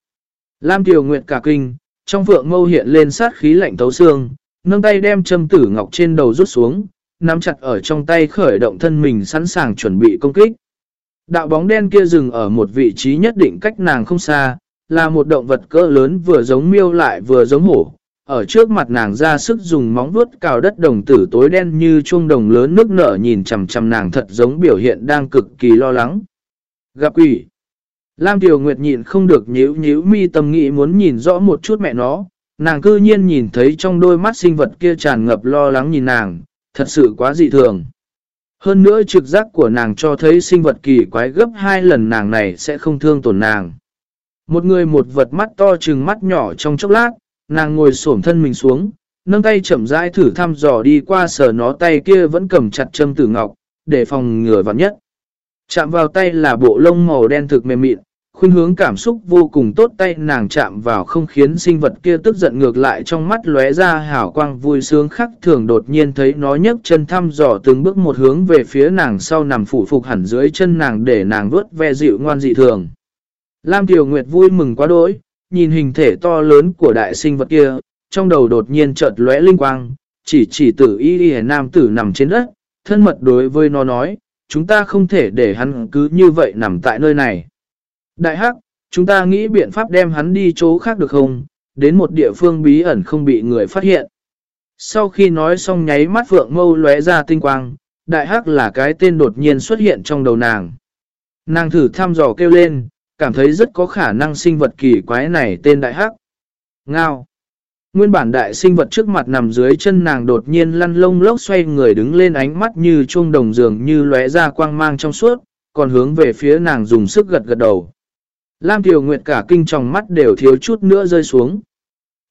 Lam Tiểu Nguyệt cả kinh, trong vượng mâu hiện lên sát khí lạnh tấu xương, nâng tay đem châm tử ngọc trên đầu rút xuống, nắm chặt ở trong tay khởi động thân mình sẵn sàng chuẩn bị công kích. Đạo bóng đen kia dừng ở một vị trí nhất định cách nàng không xa, là một động vật cỡ lớn vừa giống miêu lại vừa giống hổ. Ở trước mặt nàng ra sức dùng móng vuốt cào đất đồng tử tối đen như chuông đồng lớn nước nở nhìn chằm chằm nàng thật giống biểu hiện đang cực kỳ lo lắng. Gặp quỷ. Lam Tiểu Nguyệt nhịn không được nhíu nhíu mi tâm nghĩ muốn nhìn rõ một chút mẹ nó, nàng cư nhiên nhìn thấy trong đôi mắt sinh vật kia tràn ngập lo lắng nhìn nàng, thật sự quá dị thường. Hơn nữa trực giác của nàng cho thấy sinh vật kỳ quái gấp hai lần nàng này sẽ không thương tổn nàng. Một người một vật mắt to trừng mắt nhỏ trong chốc lát, nàng ngồi xổm thân mình xuống, nâng tay chậm rãi thử thăm dò đi qua sờ nó tay kia vẫn cầm chặt châm tử ngọc, để phòng ngừa vặn nhất. Chạm vào tay là bộ lông màu đen thực mềm mịn, khuyên hướng cảm xúc vô cùng tốt tay nàng chạm vào không khiến sinh vật kia tức giận ngược lại trong mắt lóe ra hảo quang vui sướng khắc thường đột nhiên thấy nó nhấc chân thăm dò từng bước một hướng về phía nàng sau nằm phủ phục hẳn dưới chân nàng để nàng vuốt ve dịu ngoan dị thường. Lam Tiểu Nguyệt vui mừng quá đỗi, nhìn hình thể to lớn của đại sinh vật kia, trong đầu đột nhiên chợt lóe linh quang, chỉ chỉ tử y y nam tử nằm trên đất, thân mật đối với nó nói, chúng ta không thể để hắn cứ như vậy nằm tại nơi này. Đại hắc, chúng ta nghĩ biện pháp đem hắn đi chỗ khác được không, đến một địa phương bí ẩn không bị người phát hiện. Sau khi nói xong nháy mắt vượng mâu lóe ra tinh quang, đại hắc là cái tên đột nhiên xuất hiện trong đầu nàng. Nàng thử thăm dò kêu lên, cảm thấy rất có khả năng sinh vật kỳ quái này tên đại hắc. Ngao. Nguyên bản đại sinh vật trước mặt nằm dưới chân nàng đột nhiên lăn lông lốc xoay người đứng lên ánh mắt như chuông đồng dường như lóe ra quang mang trong suốt, còn hướng về phía nàng dùng sức gật gật đầu. Lam Tiểu Nguyệt cả kinh trong mắt đều thiếu chút nữa rơi xuống.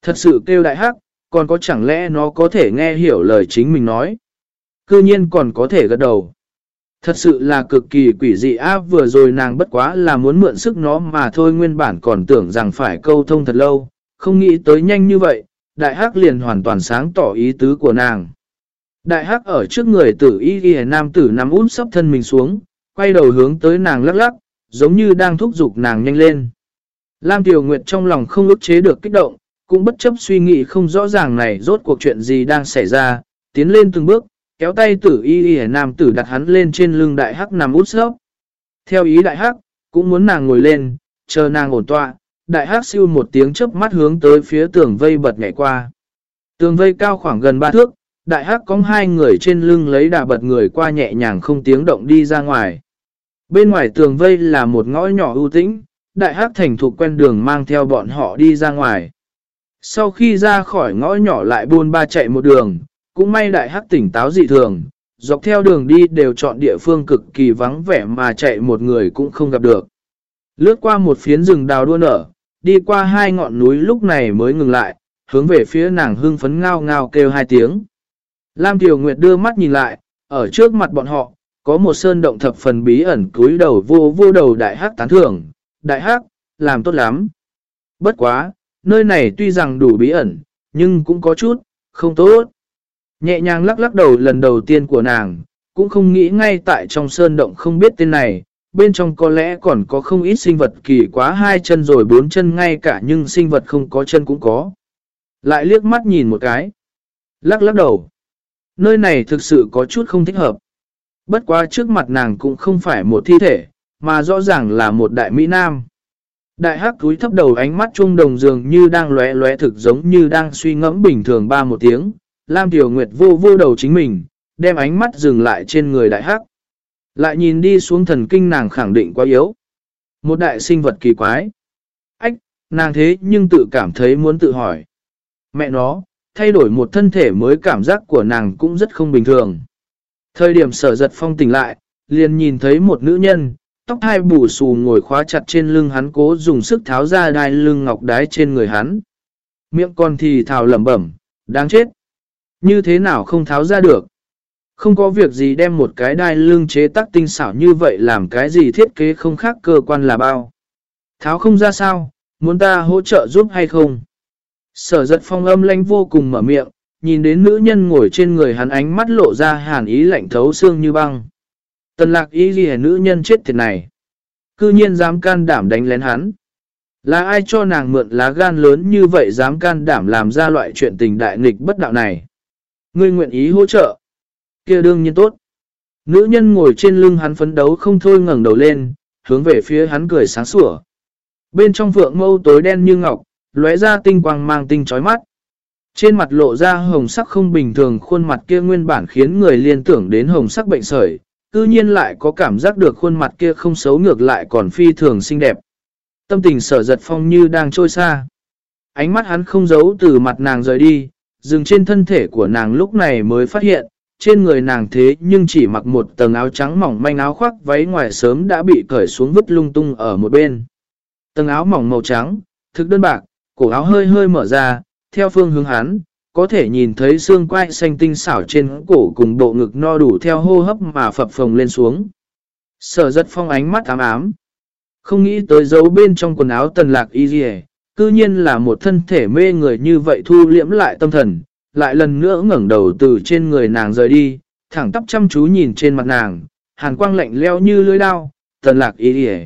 Thật sự kêu đại hắc, còn có chẳng lẽ nó có thể nghe hiểu lời chính mình nói. Cư nhiên còn có thể gật đầu. Thật sự là cực kỳ quỷ dị áp vừa rồi nàng bất quá là muốn mượn sức nó mà thôi nguyên bản còn tưởng rằng phải câu thông thật lâu, không nghĩ tới nhanh như vậy, đại hắc liền hoàn toàn sáng tỏ ý tứ của nàng. Đại hắc ở trước người tử y ghi nam tử nằm út sắp thân mình xuống, quay đầu hướng tới nàng lắc lắc, giống như đang thúc giục nàng nhanh lên. Lam Tiểu Nguyệt trong lòng không ức chế được kích động, cũng bất chấp suy nghĩ không rõ ràng này rốt cuộc chuyện gì đang xảy ra, tiến lên từng bước, kéo tay tử y y nam tử đặt hắn lên trên lưng đại hắc nằm út sớp. Theo ý đại hắc, cũng muốn nàng ngồi lên, chờ nàng ổn tọa, đại hắc siêu một tiếng chớp mắt hướng tới phía tường vây bật nhảy qua. Tường vây cao khoảng gần 3 thước, đại hắc có hai người trên lưng lấy đà bật người qua nhẹ nhàng không tiếng động đi ra ngoài. Bên ngoài tường vây là một ngõ nhỏ ưu tĩnh, đại hắc thành thục quen đường mang theo bọn họ đi ra ngoài. Sau khi ra khỏi ngõ nhỏ lại buôn ba chạy một đường, cũng may đại hắc tỉnh táo dị thường, dọc theo đường đi đều chọn địa phương cực kỳ vắng vẻ mà chạy một người cũng không gặp được. Lướt qua một phiến rừng đào đua nở, đi qua hai ngọn núi lúc này mới ngừng lại, hướng về phía nàng hưng phấn ngao ngao kêu hai tiếng. Lam Tiểu Nguyệt đưa mắt nhìn lại, ở trước mặt bọn họ, có một sơn động thập phần bí ẩn cúi đầu vô vô đầu đại hắc tán thưởng, đại hắc, làm tốt lắm. Bất quá, nơi này tuy rằng đủ bí ẩn, nhưng cũng có chút, không tốt. Nhẹ nhàng lắc lắc đầu lần đầu tiên của nàng, cũng không nghĩ ngay tại trong sơn động không biết tên này, bên trong có lẽ còn có không ít sinh vật kỳ quá hai chân rồi bốn chân ngay cả nhưng sinh vật không có chân cũng có. Lại liếc mắt nhìn một cái. Lắc lắc đầu. Nơi này thực sự có chút không thích hợp. Bất quá trước mặt nàng cũng không phải một thi thể, mà rõ ràng là một đại Mỹ Nam. Đại hắc túi thấp đầu ánh mắt trung đồng dường như đang lóe lóe thực giống như đang suy ngẫm bình thường ba một tiếng. Lam Tiểu Nguyệt vô vô đầu chính mình, đem ánh mắt dừng lại trên người đại hắc. Lại nhìn đi xuống thần kinh nàng khẳng định quá yếu. Một đại sinh vật kỳ quái. Ách, nàng thế nhưng tự cảm thấy muốn tự hỏi. Mẹ nó, thay đổi một thân thể mới cảm giác của nàng cũng rất không bình thường. Thời điểm sở giật phong tỉnh lại, liền nhìn thấy một nữ nhân, tóc hai bù xù ngồi khóa chặt trên lưng hắn cố dùng sức tháo ra đai lưng ngọc đái trên người hắn. Miệng con thì thào lẩm bẩm, đáng chết. Như thế nào không tháo ra được? Không có việc gì đem một cái đai lưng chế tác tinh xảo như vậy làm cái gì thiết kế không khác cơ quan là bao. Tháo không ra sao, muốn ta hỗ trợ giúp hay không? Sở giật phong âm lanh vô cùng mở miệng, nhìn đến nữ nhân ngồi trên người hắn ánh mắt lộ ra hàn ý lạnh thấu xương như băng. Tần lạc ý ghi nữ nhân chết thiệt này. Cư nhiên dám can đảm đánh lén hắn. Là ai cho nàng mượn lá gan lớn như vậy dám can đảm làm ra loại chuyện tình đại nghịch bất đạo này. Ngươi nguyện ý hỗ trợ. kia đương nhiên tốt. Nữ nhân ngồi trên lưng hắn phấn đấu không thôi ngẩng đầu lên, hướng về phía hắn cười sáng sủa. Bên trong vượng mâu tối đen như ngọc, lóe ra tinh quang mang tinh chói mắt. Trên mặt lộ ra hồng sắc không bình thường khuôn mặt kia nguyên bản khiến người liên tưởng đến hồng sắc bệnh sởi, tự nhiên lại có cảm giác được khuôn mặt kia không xấu ngược lại còn phi thường xinh đẹp. Tâm tình sở giật phong như đang trôi xa. Ánh mắt hắn không giấu từ mặt nàng rời đi, dừng trên thân thể của nàng lúc này mới phát hiện, trên người nàng thế nhưng chỉ mặc một tầng áo trắng mỏng manh áo khoác váy ngoài sớm đã bị cởi xuống vứt lung tung ở một bên. Tầng áo mỏng màu trắng, thực đơn bạc, cổ áo hơi hơi mở ra, theo phương hướng hắn, có thể nhìn thấy xương quai xanh tinh xảo trên cổ cùng bộ ngực no đủ theo hô hấp mà phập phồng lên xuống. Sở giật phong ánh mắt ám ám. Không nghĩ tới dấu bên trong quần áo tần lạc y dì cư nhiên là một thân thể mê người như vậy thu liễm lại tâm thần, lại lần nữa ngẩng đầu từ trên người nàng rời đi, thẳng tắp chăm chú nhìn trên mặt nàng, hàn quang lạnh leo như lưới đao, tần lạc ý đi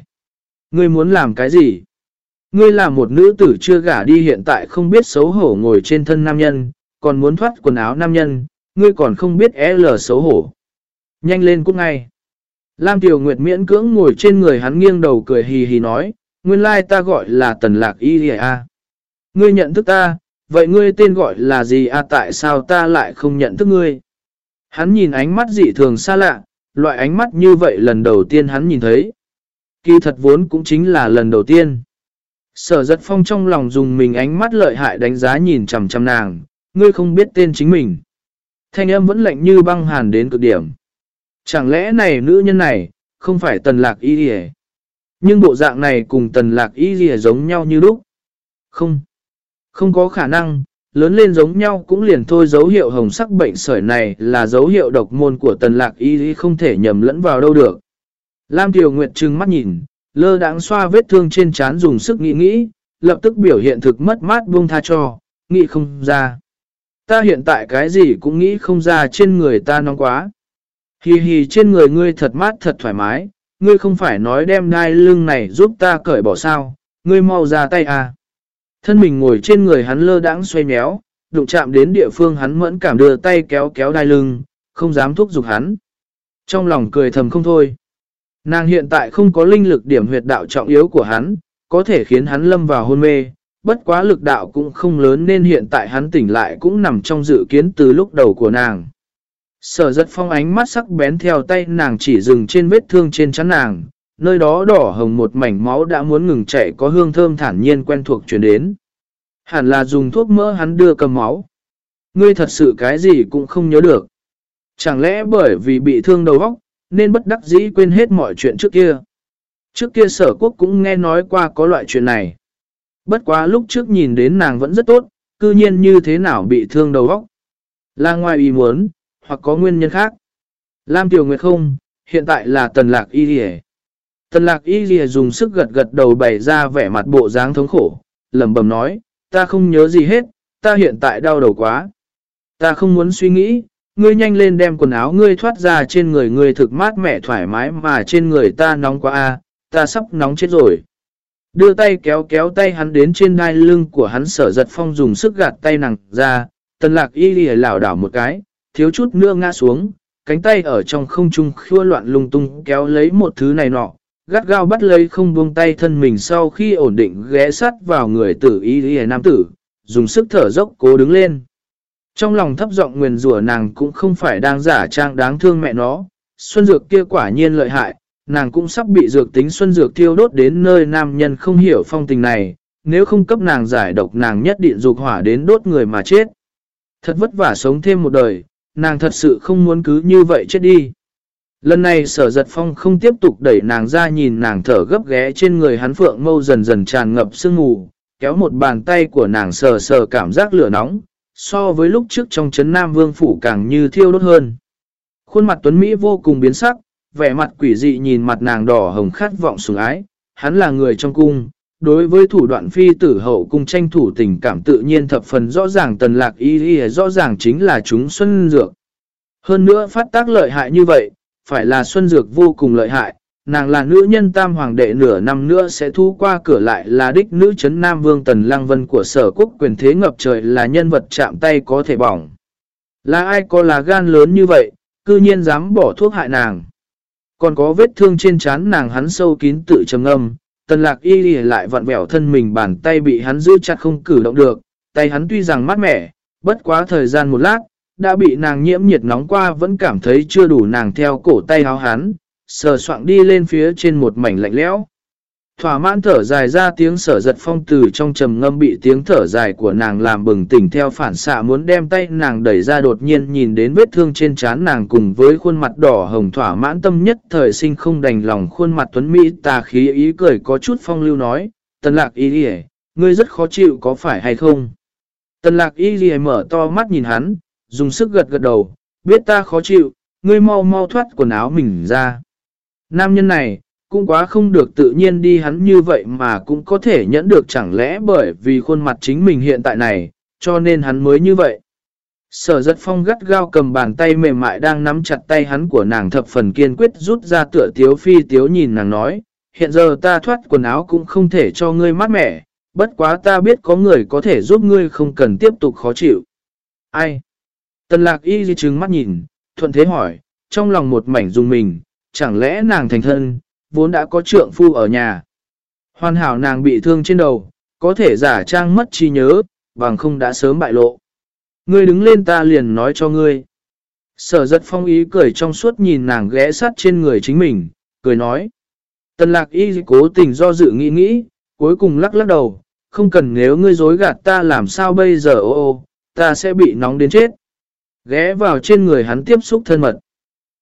Ngươi muốn làm cái gì? Ngươi là một nữ tử chưa gả đi hiện tại không biết xấu hổ ngồi trên thân nam nhân, còn muốn thoát quần áo nam nhân, ngươi còn không biết L xấu hổ. Nhanh lên cút ngay. Lam Tiểu Nguyệt miễn cưỡng ngồi trên người hắn nghiêng đầu cười hì hì nói, nguyên lai ta gọi là tần lạc y a. Ngươi nhận thức ta, vậy ngươi tên gọi là gì a tại sao ta lại không nhận thức ngươi? Hắn nhìn ánh mắt dị thường xa lạ, loại ánh mắt như vậy lần đầu tiên hắn nhìn thấy. Kỳ thật vốn cũng chính là lần đầu tiên. Sở giật phong trong lòng dùng mình ánh mắt lợi hại đánh giá nhìn chầm chầm nàng, ngươi không biết tên chính mình. Thanh âm vẫn lạnh như băng hàn đến cực điểm. Chẳng lẽ này nữ nhân này, không phải tần lạc y hề? Nhưng bộ dạng này cùng tần lạc y gì giống nhau như lúc. Không. Không có khả năng, lớn lên giống nhau cũng liền thôi dấu hiệu hồng sắc bệnh sởi này là dấu hiệu độc môn của tần lạc y không thể nhầm lẫn vào đâu được. Lam Tiểu Nguyệt trừng mắt nhìn, lơ đáng xoa vết thương trên trán dùng sức nghĩ nghĩ, lập tức biểu hiện thực mất mát buông tha cho, nghĩ không ra. Ta hiện tại cái gì cũng nghĩ không ra trên người ta nóng quá. Hì hì trên người ngươi thật mát thật thoải mái, ngươi không phải nói đem đai lưng này giúp ta cởi bỏ sao, ngươi mau ra tay à. Thân mình ngồi trên người hắn lơ đãng xoay méo, đụng chạm đến địa phương hắn mẫn cảm đưa tay kéo kéo đai lưng, không dám thúc giục hắn. Trong lòng cười thầm không thôi. Nàng hiện tại không có linh lực điểm huyệt đạo trọng yếu của hắn, có thể khiến hắn lâm vào hôn mê, bất quá lực đạo cũng không lớn nên hiện tại hắn tỉnh lại cũng nằm trong dự kiến từ lúc đầu của nàng. Sở giật phong ánh mắt sắc bén theo tay nàng chỉ dừng trên vết thương trên chắn nàng, nơi đó đỏ hồng một mảnh máu đã muốn ngừng chạy có hương thơm thản nhiên quen thuộc chuyển đến. Hẳn là dùng thuốc mỡ hắn đưa cầm máu. Ngươi thật sự cái gì cũng không nhớ được. Chẳng lẽ bởi vì bị thương đầu óc, nên bất đắc dĩ quên hết mọi chuyện trước kia. Trước kia sở quốc cũng nghe nói qua có loại chuyện này. Bất quá lúc trước nhìn đến nàng vẫn rất tốt, cư nhiên như thế nào bị thương đầu óc. Là ngoài ý muốn, hoặc có nguyên nhân khác. Lam Tiểu Nguyệt không, hiện tại là tần lạc y lìa. Tần lạc y lìa dùng sức gật gật đầu bày ra vẻ mặt bộ dáng thống khổ, lầm bầm nói, ta không nhớ gì hết, ta hiện tại đau đầu quá. Ta không muốn suy nghĩ, ngươi nhanh lên đem quần áo ngươi thoát ra trên người ngươi thực mát mẻ thoải mái mà trên người ta nóng quá a ta sắp nóng chết rồi. Đưa tay kéo kéo tay hắn đến trên đai lưng của hắn sở giật phong dùng sức gạt tay nàng ra, tần lạc y lìa lảo đảo một cái, thiếu chút nữa ngã xuống, cánh tay ở trong không trung khua loạn lung tung kéo lấy một thứ này nọ, gắt gao bắt lấy không buông tay thân mình sau khi ổn định ghé sắt vào người tử y lìa nam tử, dùng sức thở dốc cố đứng lên. Trong lòng thấp giọng nguyền rủa nàng cũng không phải đang giả trang đáng thương mẹ nó, xuân dược kia quả nhiên lợi hại, nàng cũng sắp bị dược tính xuân dược thiêu đốt đến nơi nam nhân không hiểu phong tình này, nếu không cấp nàng giải độc nàng nhất định dục hỏa đến đốt người mà chết. Thật vất vả sống thêm một đời, nàng thật sự không muốn cứ như vậy chết đi. Lần này sở giật phong không tiếp tục đẩy nàng ra nhìn nàng thở gấp ghé trên người hắn phượng mâu dần dần tràn ngập sương ngủ kéo một bàn tay của nàng sờ sờ cảm giác lửa nóng, so với lúc trước trong chấn Nam Vương Phủ càng như thiêu đốt hơn. Khuôn mặt Tuấn Mỹ vô cùng biến sắc, vẻ mặt quỷ dị nhìn mặt nàng đỏ hồng khát vọng sủng ái, hắn là người trong cung. Đối với thủ đoạn phi tử hậu cung tranh thủ tình cảm tự nhiên thập phần rõ ràng tần lạc y y rõ ràng chính là chúng xuân dược. Hơn nữa phát tác lợi hại như vậy, phải là Xuân Dược vô cùng lợi hại, nàng là nữ nhân tam hoàng đệ nửa năm nữa sẽ thu qua cửa lại là đích nữ chấn Nam Vương Tần Lăng Vân của sở quốc quyền thế ngập trời là nhân vật chạm tay có thể bỏng. Là ai có là gan lớn như vậy, cư nhiên dám bỏ thuốc hại nàng. Còn có vết thương trên trán nàng hắn sâu kín tự trầm âm, tần lạc y lì lại vặn vẹo thân mình bàn tay bị hắn giữ chặt không cử động được, tay hắn tuy rằng mát mẻ, bất quá thời gian một lát, đã bị nàng nhiễm nhiệt nóng qua vẫn cảm thấy chưa đủ nàng theo cổ tay háo hắn, sờ soạng đi lên phía trên một mảnh lạnh lẽo. Thỏa mãn thở dài ra tiếng sở giật phong từ trong trầm ngâm bị tiếng thở dài của nàng làm bừng tỉnh theo phản xạ muốn đem tay nàng đẩy ra đột nhiên nhìn đến vết thương trên trán nàng cùng với khuôn mặt đỏ hồng thỏa mãn tâm nhất thời sinh không đành lòng khuôn mặt tuấn Mỹ tà khí ý cười có chút phong lưu nói, tần lạc ý đi ngươi rất khó chịu có phải hay không? Tần lạc y đi mở to mắt nhìn hắn, dùng sức gật gật đầu, biết ta khó chịu, ngươi mau mau thoát quần áo mình ra. Nam nhân này, cũng quá không được tự nhiên đi hắn như vậy mà cũng có thể nhẫn được chẳng lẽ bởi vì khuôn mặt chính mình hiện tại này, cho nên hắn mới như vậy. Sở giật phong gắt gao cầm bàn tay mềm mại đang nắm chặt tay hắn của nàng thập phần kiên quyết rút ra tựa tiếu phi tiếu nhìn nàng nói, hiện giờ ta thoát quần áo cũng không thể cho ngươi mát mẻ, bất quá ta biết có người có thể giúp ngươi không cần tiếp tục khó chịu. Ai? Tần lạc y di chứng mắt nhìn, thuận thế hỏi, trong lòng một mảnh dùng mình, chẳng lẽ nàng thành thân, vốn đã có trượng phu ở nhà. Hoàn hảo nàng bị thương trên đầu, có thể giả trang mất trí nhớ, bằng không đã sớm bại lộ. Ngươi đứng lên ta liền nói cho ngươi. Sở giật phong ý cười trong suốt nhìn nàng ghé sát trên người chính mình, cười nói. Tần lạc y cố tình do dự nghĩ nghĩ, cuối cùng lắc lắc đầu, không cần nếu ngươi dối gạt ta làm sao bây giờ ô ô, ta sẽ bị nóng đến chết. Ghé vào trên người hắn tiếp xúc thân mật.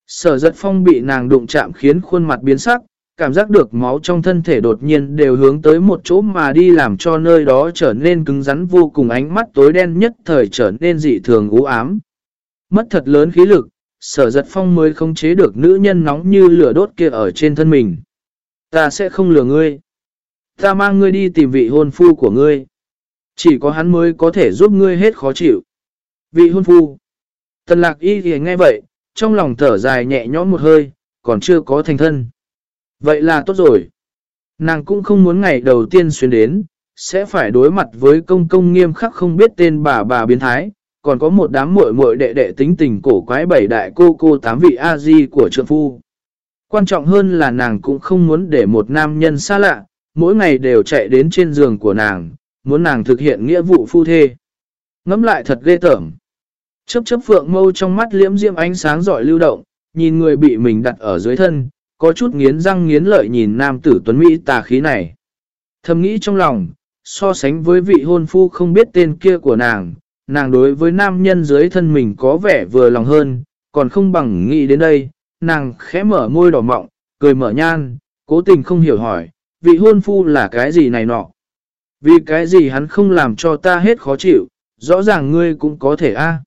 Sở giật phong bị nàng đụng chạm khiến khuôn mặt biến sắc, cảm giác được máu trong thân thể đột nhiên đều hướng tới một chỗ mà đi làm cho nơi đó trở nên cứng rắn vô cùng ánh mắt tối đen nhất thời trở nên dị thường u ám. Mất thật lớn khí lực, sở giật phong mới không chế được nữ nhân nóng như lửa đốt kia ở trên thân mình. Ta sẽ không lừa ngươi. Ta mang ngươi đi tìm vị hôn phu của ngươi. Chỉ có hắn mới có thể giúp ngươi hết khó chịu. Vị hôn phu. Tần lạc y thì nghe vậy, trong lòng thở dài nhẹ nhõm một hơi, còn chưa có thành thân. Vậy là tốt rồi. Nàng cũng không muốn ngày đầu tiên xuyên đến, sẽ phải đối mặt với công công nghiêm khắc không biết tên bà bà biến thái, còn có một đám muội muội đệ đệ tính tình cổ quái bảy đại cô cô tám vị A-di của trượng phu. Quan trọng hơn là nàng cũng không muốn để một nam nhân xa lạ, mỗi ngày đều chạy đến trên giường của nàng, muốn nàng thực hiện nghĩa vụ phu thê. Ngắm lại thật ghê tởm. Chấp chấp phượng mâu trong mắt liễm diễm ánh sáng giỏi lưu động, nhìn người bị mình đặt ở dưới thân, có chút nghiến răng nghiến lợi nhìn nam tử tuấn Mỹ tà khí này. Thầm nghĩ trong lòng, so sánh với vị hôn phu không biết tên kia của nàng, nàng đối với nam nhân dưới thân mình có vẻ vừa lòng hơn, còn không bằng nghĩ đến đây, nàng khẽ mở môi đỏ mọng, cười mở nhan, cố tình không hiểu hỏi, vị hôn phu là cái gì này nọ. Vì cái gì hắn không làm cho ta hết khó chịu, rõ ràng ngươi cũng có thể a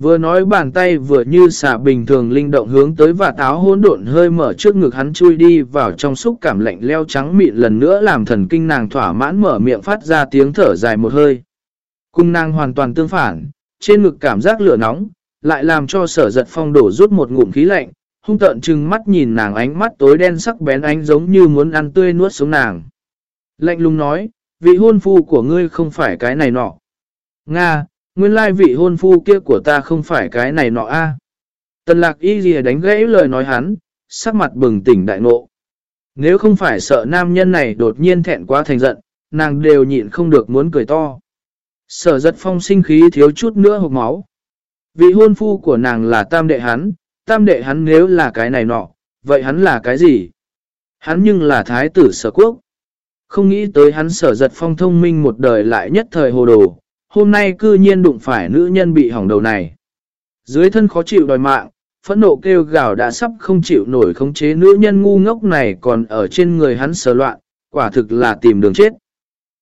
Vừa nói bàn tay vừa như xả bình thường linh động hướng tới và táo hỗn độn hơi mở trước ngực hắn chui đi vào trong xúc cảm lạnh leo trắng mịn lần nữa làm thần kinh nàng thỏa mãn mở miệng phát ra tiếng thở dài một hơi. Cung nàng hoàn toàn tương phản, trên ngực cảm giác lửa nóng, lại làm cho sở giật phong đổ rút một ngụm khí lạnh, hung tợn trừng mắt nhìn nàng ánh mắt tối đen sắc bén ánh giống như muốn ăn tươi nuốt sống nàng. Lạnh lùng nói, vị hôn phu của ngươi không phải cái này nọ. Nga, nguyên lai vị hôn phu kia của ta không phải cái này nọ a. Tần lạc y gì đánh gãy lời nói hắn, sắc mặt bừng tỉnh đại nộ. Nếu không phải sợ nam nhân này đột nhiên thẹn quá thành giận, nàng đều nhịn không được muốn cười to. Sở giật phong sinh khí thiếu chút nữa hộp máu. Vị hôn phu của nàng là tam đệ hắn, tam đệ hắn nếu là cái này nọ, vậy hắn là cái gì? Hắn nhưng là thái tử sở quốc. Không nghĩ tới hắn sở giật phong thông minh một đời lại nhất thời hồ đồ, hôm nay cư nhiên đụng phải nữ nhân bị hỏng đầu này. Dưới thân khó chịu đòi mạng, phẫn nộ kêu gào đã sắp không chịu nổi khống chế nữ nhân ngu ngốc này còn ở trên người hắn sờ loạn, quả thực là tìm đường chết.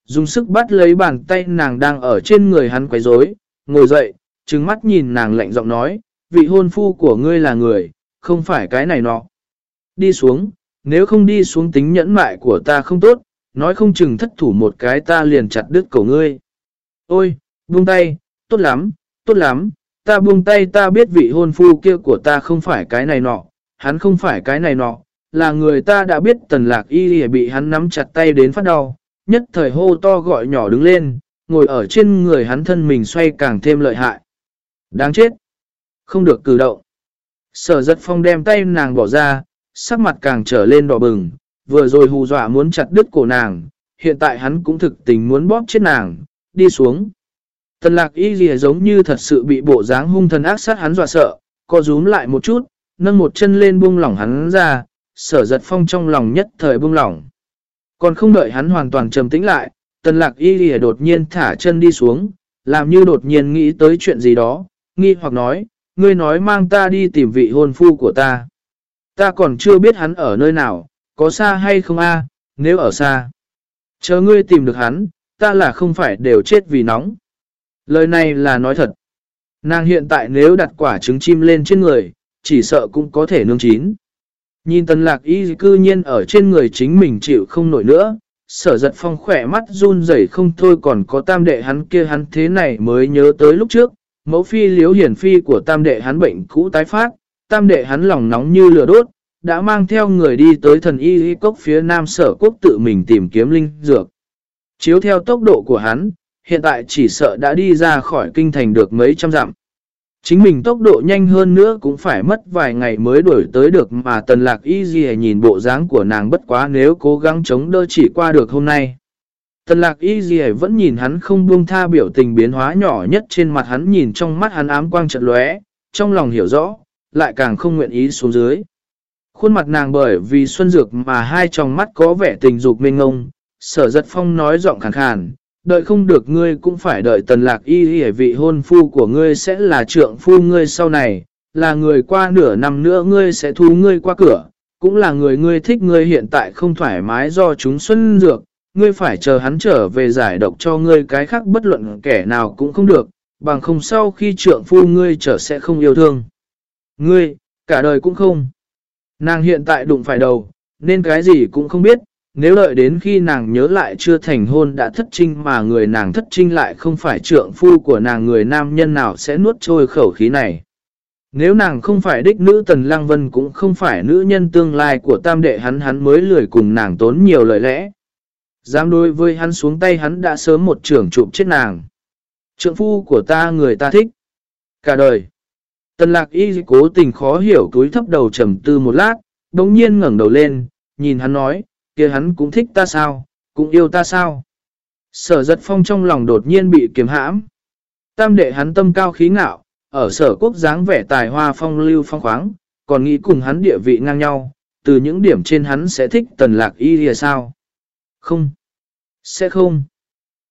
Dùng sức bắt lấy bàn tay nàng đang ở trên người hắn quấy rối, ngồi dậy, trừng mắt nhìn nàng lạnh giọng nói, vị hôn phu của ngươi là người, không phải cái này nọ. Đi xuống, nếu không đi xuống tính nhẫn mại của ta không tốt, nói không chừng thất thủ một cái ta liền chặt đứt cổ ngươi. Ôi, buông tay, tốt lắm, tốt lắm, ta buông tay ta biết vị hôn phu kia của ta không phải cái này nọ, hắn không phải cái này nọ, là người ta đã biết tần lạc y bị hắn nắm chặt tay đến phát đau, nhất thời hô to gọi nhỏ đứng lên, ngồi ở trên người hắn thân mình xoay càng thêm lợi hại. Đáng chết! Không được cử động. Sở giật phong đem tay nàng bỏ ra, sắc mặt càng trở lên đỏ bừng, vừa rồi hù dọa muốn chặt đứt cổ nàng, hiện tại hắn cũng thực tình muốn bóp chết nàng, đi xuống. Tần lạc y gì giống như thật sự bị bộ dáng hung thần ác sát hắn dọa sợ, co rúm lại một chút, nâng một chân lên buông lỏng hắn ra, sở giật phong trong lòng nhất thời buông lỏng. Còn không đợi hắn hoàn toàn trầm tĩnh lại, tần lạc y gì đột nhiên thả chân đi xuống, làm như đột nhiên nghĩ tới chuyện gì đó, nghi hoặc nói, ngươi nói mang ta đi tìm vị hôn phu của ta. Ta còn chưa biết hắn ở nơi nào, có xa hay không a nếu ở xa. Chờ ngươi tìm được hắn, ta là không phải đều chết vì nóng. Lời này là nói thật. Nàng hiện tại nếu đặt quả trứng chim lên trên người, chỉ sợ cũng có thể nương chín. Nhìn tần lạc y cư nhiên ở trên người chính mình chịu không nổi nữa, sở giật phong khỏe mắt run rẩy không thôi còn có tam đệ hắn kia hắn thế này mới nhớ tới lúc trước, mẫu phi liếu hiển phi của tam đệ hắn bệnh cũ tái phát, tam đệ hắn lòng nóng như lửa đốt, đã mang theo người đi tới thần y y cốc phía nam sở quốc tự mình tìm kiếm linh dược. Chiếu theo tốc độ của hắn, hiện tại chỉ sợ đã đi ra khỏi kinh thành được mấy trăm dặm. Chính mình tốc độ nhanh hơn nữa cũng phải mất vài ngày mới đuổi tới được mà tần lạc y gì nhìn bộ dáng của nàng bất quá nếu cố gắng chống đỡ chỉ qua được hôm nay. Tần lạc y gì vẫn nhìn hắn không buông tha biểu tình biến hóa nhỏ nhất trên mặt hắn nhìn trong mắt hắn ám quang trận lóe, trong lòng hiểu rõ, lại càng không nguyện ý xuống dưới. Khuôn mặt nàng bởi vì xuân dược mà hai tròng mắt có vẻ tình dục mênh ngông, sở giật phong nói giọng khàn khàn, đợi không được ngươi cũng phải đợi tần lạc y hề vị hôn phu của ngươi sẽ là trượng phu ngươi sau này, là người qua nửa năm nữa ngươi sẽ thu ngươi qua cửa, cũng là người ngươi thích ngươi hiện tại không thoải mái do chúng xuân dược, ngươi phải chờ hắn trở về giải độc cho ngươi cái khác bất luận kẻ nào cũng không được, bằng không sau khi trượng phu ngươi trở sẽ không yêu thương. Ngươi, cả đời cũng không. Nàng hiện tại đụng phải đầu, nên cái gì cũng không biết, nếu đợi đến khi nàng nhớ lại chưa thành hôn đã thất trinh mà người nàng thất trinh lại không phải trượng phu của nàng người nam nhân nào sẽ nuốt trôi khẩu khí này. Nếu nàng không phải đích nữ Tần Lăng Vân cũng không phải nữ nhân tương lai của tam đệ hắn hắn mới lười cùng nàng tốn nhiều lời lẽ. Dám đối với hắn xuống tay hắn đã sớm một trưởng chụp chết nàng. Trượng phu của ta người ta thích. Cả đời. Tần lạc y cố tình khó hiểu túi thấp đầu trầm tư một lát, đồng nhiên ngẩng đầu lên, nhìn hắn nói, kia hắn cũng thích ta sao, cũng yêu ta sao. Sở giật phong trong lòng đột nhiên bị kiềm hãm. Tam đệ hắn tâm cao khí ngạo, ở sở quốc dáng vẻ tài hoa phong lưu phong khoáng, còn nghĩ cùng hắn địa vị ngang nhau, từ những điểm trên hắn sẽ thích tần lạc y thì sao. Không. Sẽ không.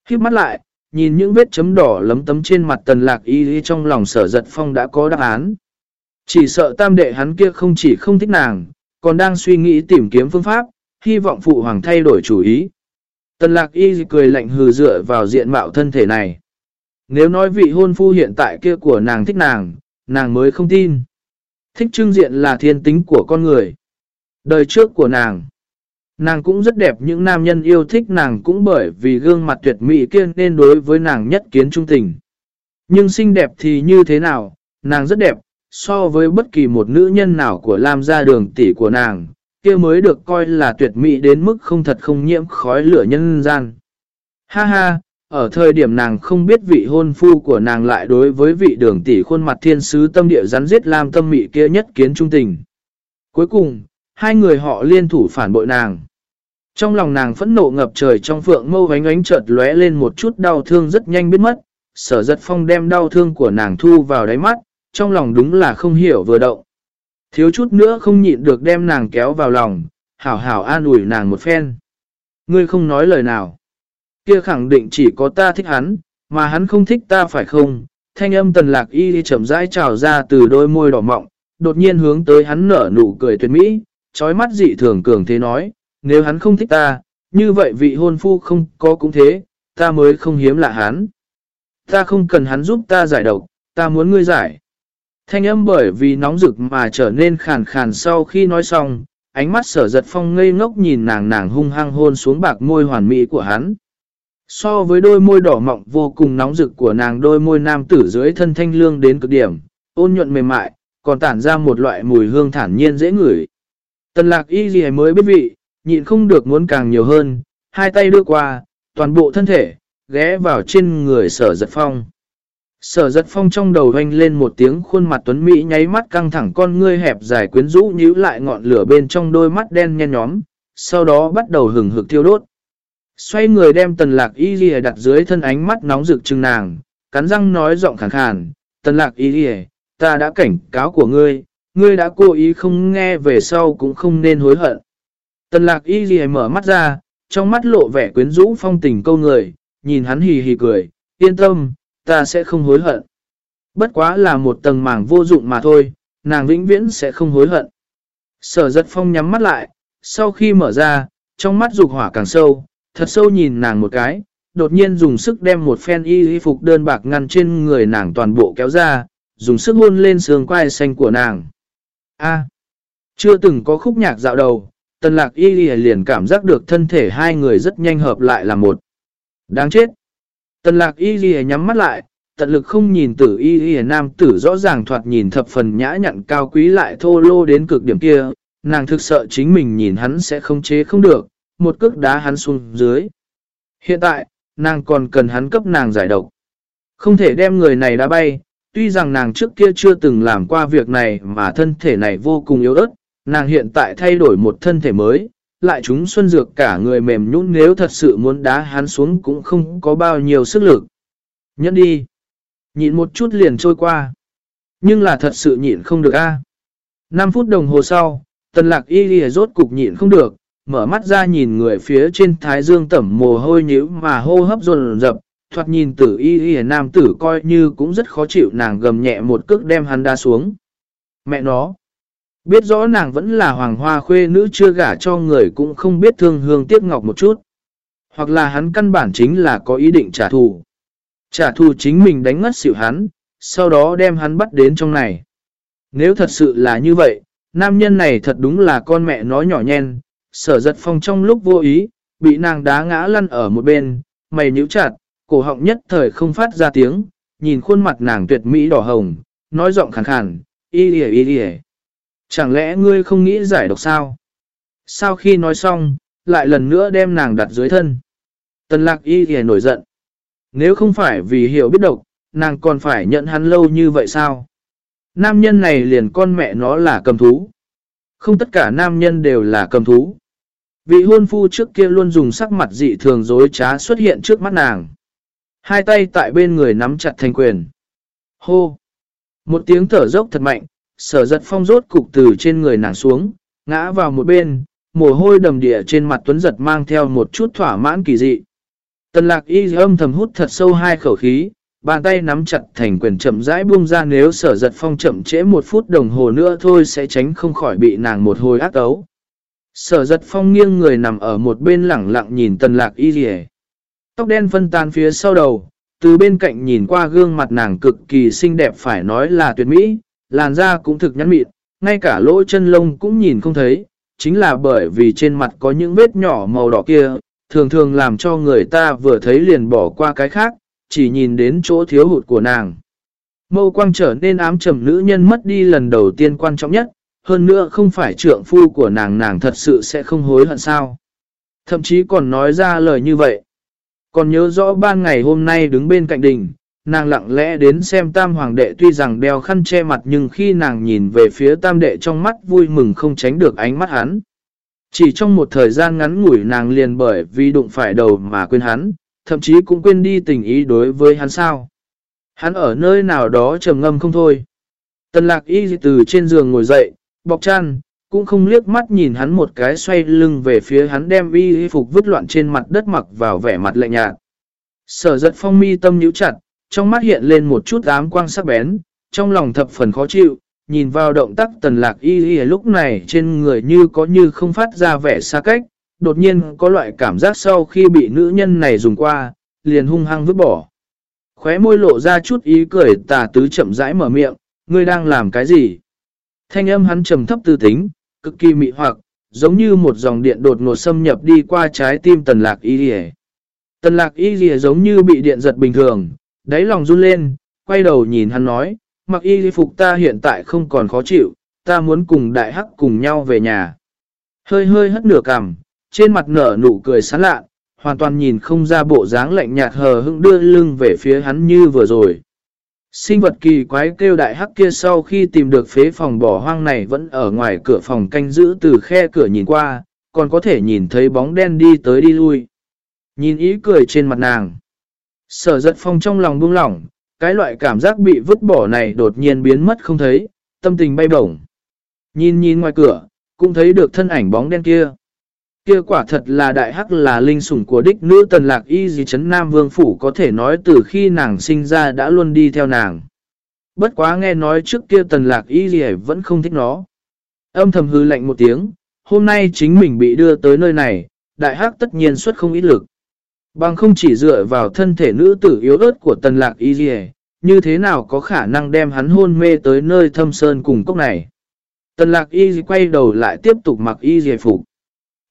Khiếp mắt lại, nhìn những vết chấm đỏ lấm tấm trên mặt tần lạc y trong lòng sở giật phong đã có đáp án. Chỉ sợ tam đệ hắn kia không chỉ không thích nàng, còn đang suy nghĩ tìm kiếm phương pháp, hy vọng phụ hoàng thay đổi chủ ý. Tần lạc y cười lạnh hừ dựa vào diện mạo thân thể này. Nếu nói vị hôn phu hiện tại kia của nàng thích nàng, nàng mới không tin. Thích trưng diện là thiên tính của con người. Đời trước của nàng. Nàng cũng rất đẹp những nam nhân yêu thích nàng cũng bởi vì gương mặt tuyệt mỹ kia nên đối với nàng nhất kiến trung tình. Nhưng xinh đẹp thì như thế nào, nàng rất đẹp, so với bất kỳ một nữ nhân nào của Lam gia đường tỷ của nàng, kia mới được coi là tuyệt mỹ đến mức không thật không nhiễm khói lửa nhân gian. Ha ha, ở thời điểm nàng không biết vị hôn phu của nàng lại đối với vị đường tỷ khuôn mặt thiên sứ tâm địa rắn giết Lam tâm mị kia nhất kiến trung tình. Cuối cùng, hai người họ liên thủ phản bội nàng. Trong lòng nàng phẫn nộ ngập trời trong phượng mâu vánh ánh chợt lóe lên một chút đau thương rất nhanh biết mất. Sở giật phong đem đau thương của nàng thu vào đáy mắt, trong lòng đúng là không hiểu vừa động. Thiếu chút nữa không nhịn được đem nàng kéo vào lòng, hảo hảo an ủi nàng một phen. Ngươi không nói lời nào. Kia khẳng định chỉ có ta thích hắn, mà hắn không thích ta phải không? Thanh âm tần lạc y đi chậm rãi trào ra từ đôi môi đỏ mọng, đột nhiên hướng tới hắn nở nụ cười tuyệt mỹ, trói mắt dị thường cường thế nói, nếu hắn không thích ta, như vậy vị hôn phu không có cũng thế, ta mới không hiếm lạ hắn. Ta không cần hắn giúp ta giải độc, ta muốn ngươi giải. Thanh âm bởi vì nóng rực mà trở nên khàn khàn sau khi nói xong, ánh mắt sở giật phong ngây ngốc nhìn nàng nàng hung hăng hôn xuống bạc môi hoàn mỹ của hắn. So với đôi môi đỏ mọng vô cùng nóng rực của nàng đôi môi nam tử dưới thân thanh lương đến cực điểm, ôn nhuận mềm mại, còn tản ra một loại mùi hương thản nhiên dễ ngửi. Tần lạc y gì mới biết vị, nhịn không được muốn càng nhiều hơn, hai tay đưa qua, toàn bộ thân thể, ghé vào trên người sở giật phong. Sở giật phong trong đầu hoanh lên một tiếng khuôn mặt tuấn Mỹ nháy mắt căng thẳng con ngươi hẹp dài quyến rũ nhíu lại ngọn lửa bên trong đôi mắt đen nhen nhóm, sau đó bắt đầu hừng hực thiêu đốt. Xoay người đem tần lạc y ghi đặt dưới thân ánh mắt nóng rực chừng nàng, cắn răng nói giọng khẳng khàn, tần lạc y ghi ta đã cảnh cáo của ngươi, ngươi đã cố ý không nghe về sau cũng không nên hối hận. Tần lạc y ghi mở mắt ra, trong mắt lộ vẻ quyến rũ phong tình câu người, nhìn hắn hì hì cười, yên tâm, ta sẽ không hối hận. Bất quá là một tầng màng vô dụng mà thôi, nàng vĩnh viễn sẽ không hối hận. Sở giật phong nhắm mắt lại, sau khi mở ra, trong mắt dục hỏa càng sâu, thật sâu nhìn nàng một cái, đột nhiên dùng sức đem một phen y y phục đơn bạc ngăn trên người nàng toàn bộ kéo ra, dùng sức hôn lên sườn quai xanh của nàng. A. chưa từng có khúc nhạc dạo đầu, tần lạc y y liền cảm giác được thân thể hai người rất nhanh hợp lại là một. Đáng chết. Tần lạc y ghi nhắm mắt lại, tận lực không nhìn tử y y nam tử rõ ràng thoạt nhìn thập phần nhã nhặn cao quý lại thô lô đến cực điểm kia, nàng thực sợ chính mình nhìn hắn sẽ không chế không được, một cước đá hắn xuống dưới. Hiện tại, nàng còn cần hắn cấp nàng giải độc. Không thể đem người này đá bay, tuy rằng nàng trước kia chưa từng làm qua việc này mà thân thể này vô cùng yếu ớt, nàng hiện tại thay đổi một thân thể mới, lại chúng xuân dược cả người mềm nhũn nếu thật sự muốn đá hắn xuống cũng không có bao nhiêu sức lực. Nhẫn đi. Nhịn một chút liền trôi qua. Nhưng là thật sự nhịn không được a. À. 5 phút đồng hồ sau, tần lạc y ghi rốt cục nhịn không được, mở mắt ra nhìn người phía trên thái dương tẩm mồ hôi nhíu mà hô hấp dồn dập, thoạt nhìn tử y y nam tử coi như cũng rất khó chịu nàng gầm nhẹ một cước đem hắn đa xuống. Mẹ nó, biết rõ nàng vẫn là hoàng hoa khuê nữ chưa gả cho người cũng không biết thương hương tiếc ngọc một chút. Hoặc là hắn căn bản chính là có ý định trả thù. Trả thù chính mình đánh ngất xỉu hắn, sau đó đem hắn bắt đến trong này. Nếu thật sự là như vậy, nam nhân này thật đúng là con mẹ nó nhỏ nhen, sở giật phong trong lúc vô ý, bị nàng đá ngã lăn ở một bên, mày nhíu chặt, cổ họng nhất thời không phát ra tiếng, nhìn khuôn mặt nàng tuyệt mỹ đỏ hồng, nói giọng khàn khàn, y lìa y lìa. Chẳng lẽ ngươi không nghĩ giải độc sao? Sau khi nói xong, lại lần nữa đem nàng đặt dưới thân. Tần lạc y thì nổi giận. Nếu không phải vì hiểu biết độc, nàng còn phải nhận hắn lâu như vậy sao? Nam nhân này liền con mẹ nó là cầm thú. Không tất cả nam nhân đều là cầm thú. Vị hôn phu trước kia luôn dùng sắc mặt dị thường dối trá xuất hiện trước mắt nàng. Hai tay tại bên người nắm chặt thành quyền. Hô! Một tiếng thở dốc thật mạnh, sở giật phong rốt cục từ trên người nàng xuống, ngã vào một bên, mồ hôi đầm địa trên mặt tuấn giật mang theo một chút thỏa mãn kỳ dị. Tần lạc y âm thầm hút thật sâu hai khẩu khí, bàn tay nắm chặt thành quyền chậm rãi buông ra nếu sở giật phong chậm trễ một phút đồng hồ nữa thôi sẽ tránh không khỏi bị nàng một hồi ác ấu. Sở giật phong nghiêng người nằm ở một bên lẳng lặng nhìn tần lạc y rìa. Tóc đen phân tan phía sau đầu, từ bên cạnh nhìn qua gương mặt nàng cực kỳ xinh đẹp phải nói là tuyệt mỹ, làn da cũng thực nhắn mịn, ngay cả lỗ chân lông cũng nhìn không thấy, chính là bởi vì trên mặt có những vết nhỏ màu đỏ kia, thường thường làm cho người ta vừa thấy liền bỏ qua cái khác, chỉ nhìn đến chỗ thiếu hụt của nàng. Mâu quang trở nên ám trầm nữ nhân mất đi lần đầu tiên quan trọng nhất, hơn nữa không phải trượng phu của nàng nàng thật sự sẽ không hối hận sao. Thậm chí còn nói ra lời như vậy. Còn nhớ rõ ban ngày hôm nay đứng bên cạnh đình, nàng lặng lẽ đến xem tam hoàng đệ tuy rằng đeo khăn che mặt nhưng khi nàng nhìn về phía tam đệ trong mắt vui mừng không tránh được ánh mắt hắn. Chỉ trong một thời gian ngắn ngủi nàng liền bởi vì đụng phải đầu mà quên hắn, thậm chí cũng quên đi tình ý đối với hắn sao. Hắn ở nơi nào đó trầm ngâm không thôi. Tần lạc y từ trên giường ngồi dậy, bọc chăn, cũng không liếc mắt nhìn hắn một cái xoay lưng về phía hắn đem y phục vứt loạn trên mặt đất mặc vào vẻ mặt lạnh nhạt. Sở giật phong mi tâm nhíu chặt, trong mắt hiện lên một chút ám quang sắc bén, trong lòng thập phần khó chịu, nhìn vào động tác tần lạc y y lúc này trên người như có như không phát ra vẻ xa cách, đột nhiên có loại cảm giác sau khi bị nữ nhân này dùng qua, liền hung hăng vứt bỏ. Khóe môi lộ ra chút ý cười tà tứ chậm rãi mở miệng, ngươi đang làm cái gì? Thanh âm hắn trầm thấp tư tính, cực kỳ mị hoặc, giống như một dòng điện đột ngột xâm nhập đi qua trái tim tần lạc y y. Tần lạc y lìa giống như bị điện giật bình thường, đáy lòng run lên, quay đầu nhìn hắn nói, mặc y phục ta hiện tại không còn khó chịu, ta muốn cùng đại hắc cùng nhau về nhà. Hơi hơi hất nửa cằm, trên mặt nở nụ cười sán lạ, hoàn toàn nhìn không ra bộ dáng lạnh nhạt hờ hững đưa lưng về phía hắn như vừa rồi. Sinh vật kỳ quái kêu đại hắc kia sau khi tìm được phế phòng bỏ hoang này vẫn ở ngoài cửa phòng canh giữ từ khe cửa nhìn qua, còn có thể nhìn thấy bóng đen đi tới đi lui. Nhìn ý cười trên mặt nàng. Sở giật phong trong lòng buông lỏng, cái loại cảm giác bị vứt bỏ này đột nhiên biến mất không thấy, tâm tình bay bổng. Nhìn nhìn ngoài cửa, cũng thấy được thân ảnh bóng đen kia. Kia quả thật là đại hắc là linh sủng của đích nữ tần lạc y dì chấn Nam Vương Phủ có thể nói từ khi nàng sinh ra đã luôn đi theo nàng. Bất quá nghe nói trước kia tần lạc y dì vẫn không thích nó. Âm thầm hư lạnh một tiếng, hôm nay chính mình bị đưa tới nơi này, đại hắc tất nhiên xuất không ít lực. Bằng không chỉ dựa vào thân thể nữ tử yếu ớt của tần lạc y dì như thế nào có khả năng đem hắn hôn mê tới nơi thâm sơn cùng cốc này. Tần lạc y quay đầu lại tiếp tục mặc y dì phục.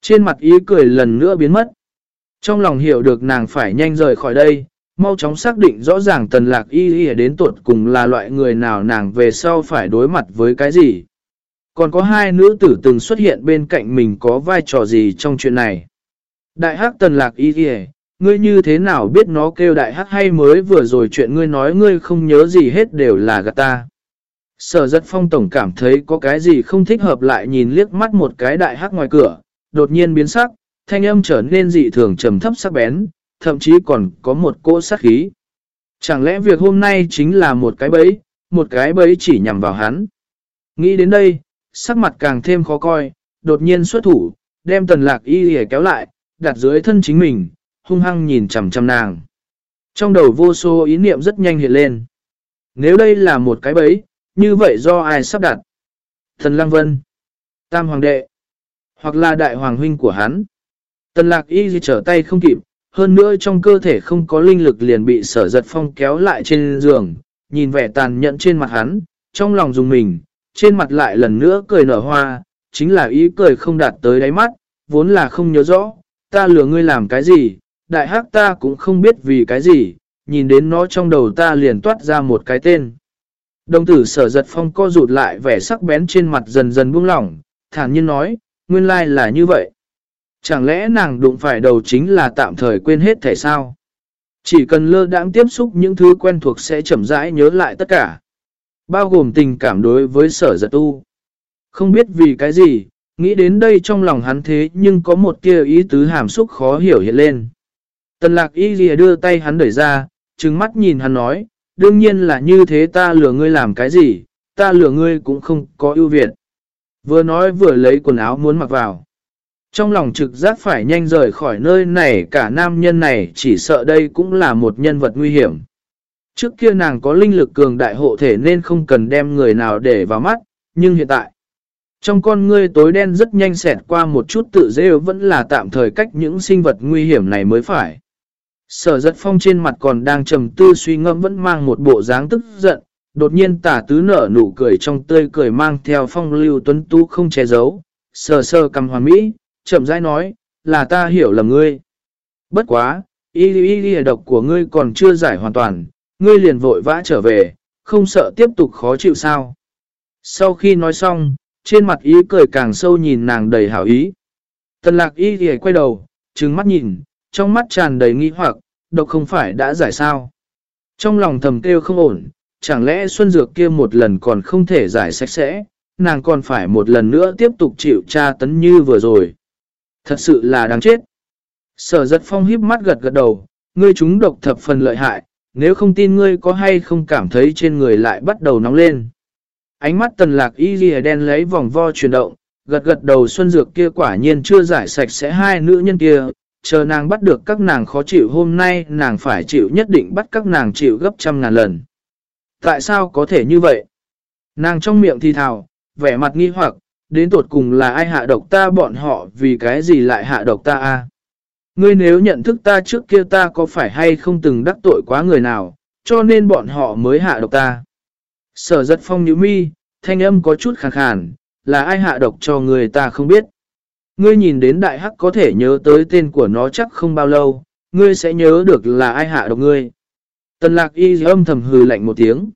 Trên mặt ý cười lần nữa biến mất. Trong lòng hiểu được nàng phải nhanh rời khỏi đây, mau chóng xác định rõ ràng tần lạc y dì đến tuột cùng là loại người nào nàng về sau phải đối mặt với cái gì. Còn có hai nữ tử từng xuất hiện bên cạnh mình có vai trò gì trong chuyện này. Đại hắc tần lạc y dì ngươi như thế nào biết nó kêu đại hắc hay mới vừa rồi chuyện ngươi nói ngươi không nhớ gì hết đều là gạt ta. Sở giật phong tổng cảm thấy có cái gì không thích hợp lại nhìn liếc mắt một cái đại hắc ngoài cửa, đột nhiên biến sắc, thanh âm trở nên dị thường trầm thấp sắc bén, thậm chí còn có một cỗ sát khí. Chẳng lẽ việc hôm nay chính là một cái bẫy, một cái bẫy chỉ nhằm vào hắn. Nghĩ đến đây, sắc mặt càng thêm khó coi, đột nhiên xuất thủ, đem tần lạc y hề kéo lại, đặt dưới thân chính mình, hung hăng nhìn chằm chằm nàng. Trong đầu vô số ý niệm rất nhanh hiện lên. Nếu đây là một cái bẫy, như vậy do ai sắp đặt? Thần Lăng Vân, Tam Hoàng đệ, hoặc là đại hoàng huynh của hắn. Tần lạc y trở tay không kịp, hơn nữa trong cơ thể không có linh lực liền bị sở giật phong kéo lại trên giường, nhìn vẻ tàn nhẫn trên mặt hắn, trong lòng dùng mình, trên mặt lại lần nữa cười nở hoa, chính là ý cười không đạt tới đáy mắt, vốn là không nhớ rõ, ta lừa ngươi làm cái gì, đại hắc ta cũng không biết vì cái gì, nhìn đến nó trong đầu ta liền toát ra một cái tên. Đồng tử sở giật phong co rụt lại vẻ sắc bén trên mặt dần dần buông lỏng, thản nhiên nói, nguyên lai là như vậy. Chẳng lẽ nàng đụng phải đầu chính là tạm thời quên hết thể sao? Chỉ cần lơ đãng tiếp xúc những thứ quen thuộc sẽ chậm rãi nhớ lại tất cả. Bao gồm tình cảm đối với sở giật tu. Không biết vì cái gì, nghĩ đến đây trong lòng hắn thế nhưng có một tia ý tứ hàm xúc khó hiểu hiện lên. Tần lạc y lìa đưa tay hắn đẩy ra, trừng mắt nhìn hắn nói, đương nhiên là như thế ta lừa ngươi làm cái gì, ta lừa ngươi cũng không có ưu việt. Vừa nói vừa lấy quần áo muốn mặc vào. Trong lòng trực giác phải nhanh rời khỏi nơi này cả nam nhân này chỉ sợ đây cũng là một nhân vật nguy hiểm. Trước kia nàng có linh lực cường đại hộ thể nên không cần đem người nào để vào mắt, nhưng hiện tại, trong con ngươi tối đen rất nhanh xẹt qua một chút tự rêu vẫn là tạm thời cách những sinh vật nguy hiểm này mới phải. Sở giật phong trên mặt còn đang trầm tư suy ngẫm vẫn mang một bộ dáng tức giận, đột nhiên tả tứ nở nụ cười trong tươi cười mang theo phong lưu tuấn tú không che giấu, sờ sờ cầm hoàn mỹ, chậm rãi nói, là ta hiểu lầm ngươi. Bất quá, y y y độc của ngươi còn chưa giải hoàn toàn, ngươi liền vội vã trở về, không sợ tiếp tục khó chịu sao. Sau khi nói xong, trên mặt ý cười càng sâu nhìn nàng đầy hảo ý. Tần lạc y y quay đầu, trừng mắt nhìn, trong mắt tràn đầy nghi hoặc, độc không phải đã giải sao. Trong lòng thầm kêu không ổn, chẳng lẽ Xuân Dược kia một lần còn không thể giải sạch sẽ, nàng còn phải một lần nữa tiếp tục chịu tra tấn như vừa rồi. Thật sự là đáng chết. Sở giật phong híp mắt gật gật đầu, ngươi chúng độc thập phần lợi hại, nếu không tin ngươi có hay không cảm thấy trên người lại bắt đầu nóng lên. Ánh mắt tần lạc y ghi đen lấy vòng vo chuyển động, gật gật đầu xuân dược kia quả nhiên chưa giải sạch sẽ hai nữ nhân kia, chờ nàng bắt được các nàng khó chịu hôm nay nàng phải chịu nhất định bắt các nàng chịu gấp trăm ngàn lần. Tại sao có thể như vậy? Nàng trong miệng thì thào, vẻ mặt nghi hoặc, đến tột cùng là ai hạ độc ta bọn họ vì cái gì lại hạ độc ta a Ngươi nếu nhận thức ta trước kia ta có phải hay không từng đắc tội quá người nào, cho nên bọn họ mới hạ độc ta. Sở giật phong nhíu mi, thanh âm có chút khàn khàn, là ai hạ độc cho người ta không biết. Ngươi nhìn đến đại hắc có thể nhớ tới tên của nó chắc không bao lâu, ngươi sẽ nhớ được là ai hạ độc ngươi. Tần lạc y âm thầm hừ lạnh một tiếng.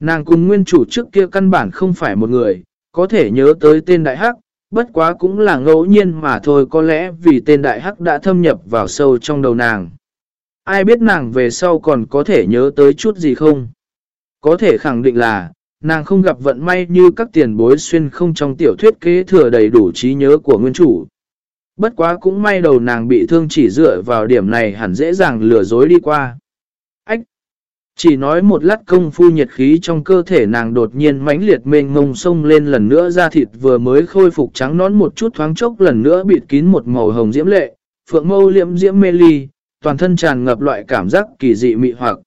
Nàng cùng nguyên chủ trước kia căn bản không phải một người, có thể nhớ tới tên đại hắc, bất quá cũng là ngẫu nhiên mà thôi có lẽ vì tên đại hắc đã thâm nhập vào sâu trong đầu nàng. Ai biết nàng về sau còn có thể nhớ tới chút gì không? Có thể khẳng định là, nàng không gặp vận may như các tiền bối xuyên không trong tiểu thuyết kế thừa đầy đủ trí nhớ của nguyên chủ. Bất quá cũng may đầu nàng bị thương chỉ dựa vào điểm này hẳn dễ dàng lừa dối đi qua. Ách! Chỉ nói một lát công phu nhiệt khí trong cơ thể nàng đột nhiên mãnh liệt mênh mông sông lên lần nữa da thịt vừa mới khôi phục trắng nón một chút thoáng chốc lần nữa bịt kín một màu hồng diễm lệ, phượng mâu liễm diễm mê ly, toàn thân tràn ngập loại cảm giác kỳ dị mị hoặc.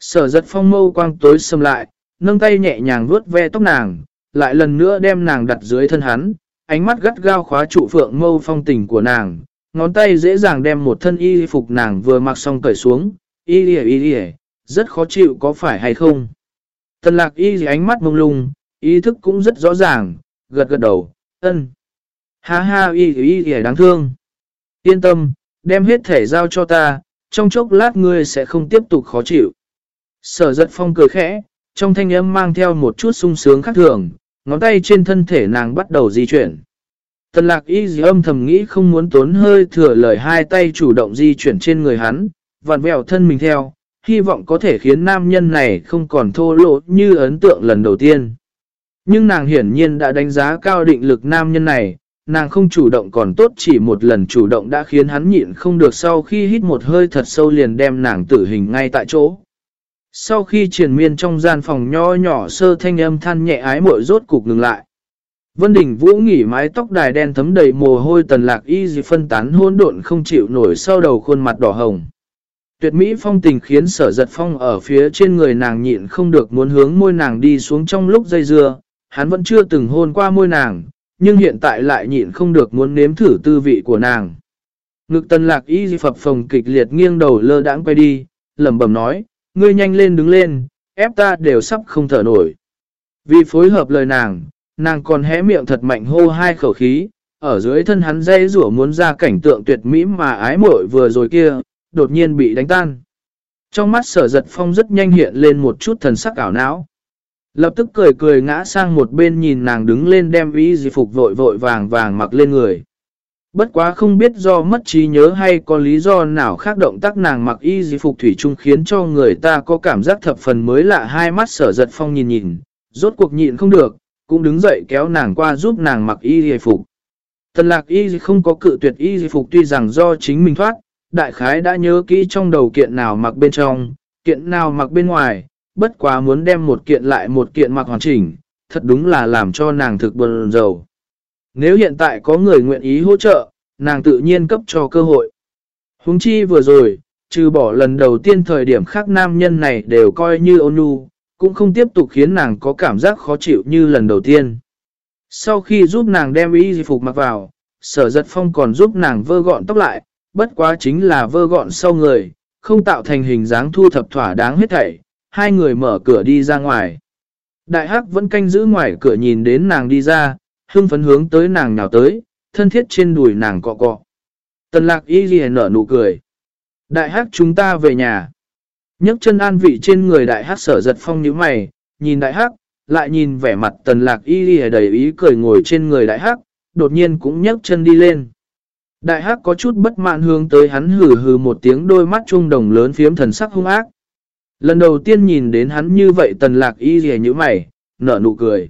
Sở giật phong mâu quang tối xâm lại, nâng tay nhẹ nhàng vuốt ve tóc nàng, lại lần nữa đem nàng đặt dưới thân hắn, ánh mắt gắt gao khóa trụ phượng mâu phong tình của nàng, ngón tay dễ dàng đem một thân y phục nàng vừa mặc xong cởi xuống, y lìa y lìa, rất khó chịu có phải hay không. Tần lạc y ánh mắt mông lung, ý thức cũng rất rõ ràng, gật gật đầu, ân. Ha ha y y y đáng thương. Yên tâm, đem hết thể giao cho ta, trong chốc lát ngươi sẽ không tiếp tục khó chịu. Sở giật phong cười khẽ, trong thanh âm mang theo một chút sung sướng khác thường, ngón tay trên thân thể nàng bắt đầu di chuyển. Tần lạc y dì âm thầm nghĩ không muốn tốn hơi thừa lời hai tay chủ động di chuyển trên người hắn, vặn vẹo thân mình theo, hy vọng có thể khiến nam nhân này không còn thô lỗ như ấn tượng lần đầu tiên. Nhưng nàng hiển nhiên đã đánh giá cao định lực nam nhân này, nàng không chủ động còn tốt chỉ một lần chủ động đã khiến hắn nhịn không được sau khi hít một hơi thật sâu liền đem nàng tử hình ngay tại chỗ. Sau khi triển miên trong gian phòng nho nhỏ sơ thanh âm than nhẹ ái mội rốt cục ngừng lại. Vân Đình Vũ nghỉ mái tóc đài đen thấm đầy mồ hôi tần lạc y dì phân tán hôn độn không chịu nổi sau đầu khuôn mặt đỏ hồng. Tuyệt mỹ phong tình khiến sở giật phong ở phía trên người nàng nhịn không được muốn hướng môi nàng đi xuống trong lúc dây dưa. Hắn vẫn chưa từng hôn qua môi nàng, nhưng hiện tại lại nhịn không được muốn nếm thử tư vị của nàng. Ngực tần lạc y dì phập phồng kịch liệt nghiêng đầu lơ đãng quay đi, lẩm bẩm nói, ngươi nhanh lên đứng lên, ép ta đều sắp không thở nổi. Vì phối hợp lời nàng, nàng còn hé miệng thật mạnh hô hai khẩu khí, ở dưới thân hắn dây rủa muốn ra cảnh tượng tuyệt mỹ mà ái mội vừa rồi kia, đột nhiên bị đánh tan. Trong mắt sở giật phong rất nhanh hiện lên một chút thần sắc ảo não. Lập tức cười cười ngã sang một bên nhìn nàng đứng lên đem ý gì phục vội vội vàng vàng mặc lên người. Bất quá không biết do mất trí nhớ hay có lý do nào khác động tác nàng mặc y di phục thủy chung khiến cho người ta có cảm giác thập phần mới lạ hai mắt sở giật phong nhìn nhìn, rốt cuộc nhịn không được, cũng đứng dậy kéo nàng qua giúp nàng mặc y di phục. Tần lạc y không có cự tuyệt y di phục tuy rằng do chính mình thoát, đại khái đã nhớ kỹ trong đầu kiện nào mặc bên trong, kiện nào mặc bên ngoài, bất quá muốn đem một kiện lại một kiện mặc hoàn chỉnh, thật đúng là làm cho nàng thực buồn rầu. Nếu hiện tại có người nguyện ý hỗ trợ, nàng tự nhiên cấp cho cơ hội. Húng chi vừa rồi, trừ bỏ lần đầu tiên thời điểm khác nam nhân này đều coi như ôn nhu, cũng không tiếp tục khiến nàng có cảm giác khó chịu như lần đầu tiên. Sau khi giúp nàng đem y phục mặc vào, sở giật phong còn giúp nàng vơ gọn tóc lại, bất quá chính là vơ gọn sau người, không tạo thành hình dáng thu thập thỏa đáng hết thảy, hai người mở cửa đi ra ngoài. Đại hắc vẫn canh giữ ngoài cửa nhìn đến nàng đi ra, hưng phấn hướng tới nàng nào tới, thân thiết trên đùi nàng cọ cọ. Tần lạc y ghi nở nụ cười. Đại hắc chúng ta về nhà. nhấc chân an vị trên người đại hắc sở giật phong như mày, nhìn đại hắc, lại nhìn vẻ mặt tần lạc y ghi đầy ý cười ngồi trên người đại hắc, đột nhiên cũng nhấc chân đi lên. Đại hắc có chút bất mãn hướng tới hắn hừ hừ một tiếng đôi mắt trung đồng lớn phiếm thần sắc hung ác. Lần đầu tiên nhìn đến hắn như vậy tần lạc y ghi như mày, nở nụ cười.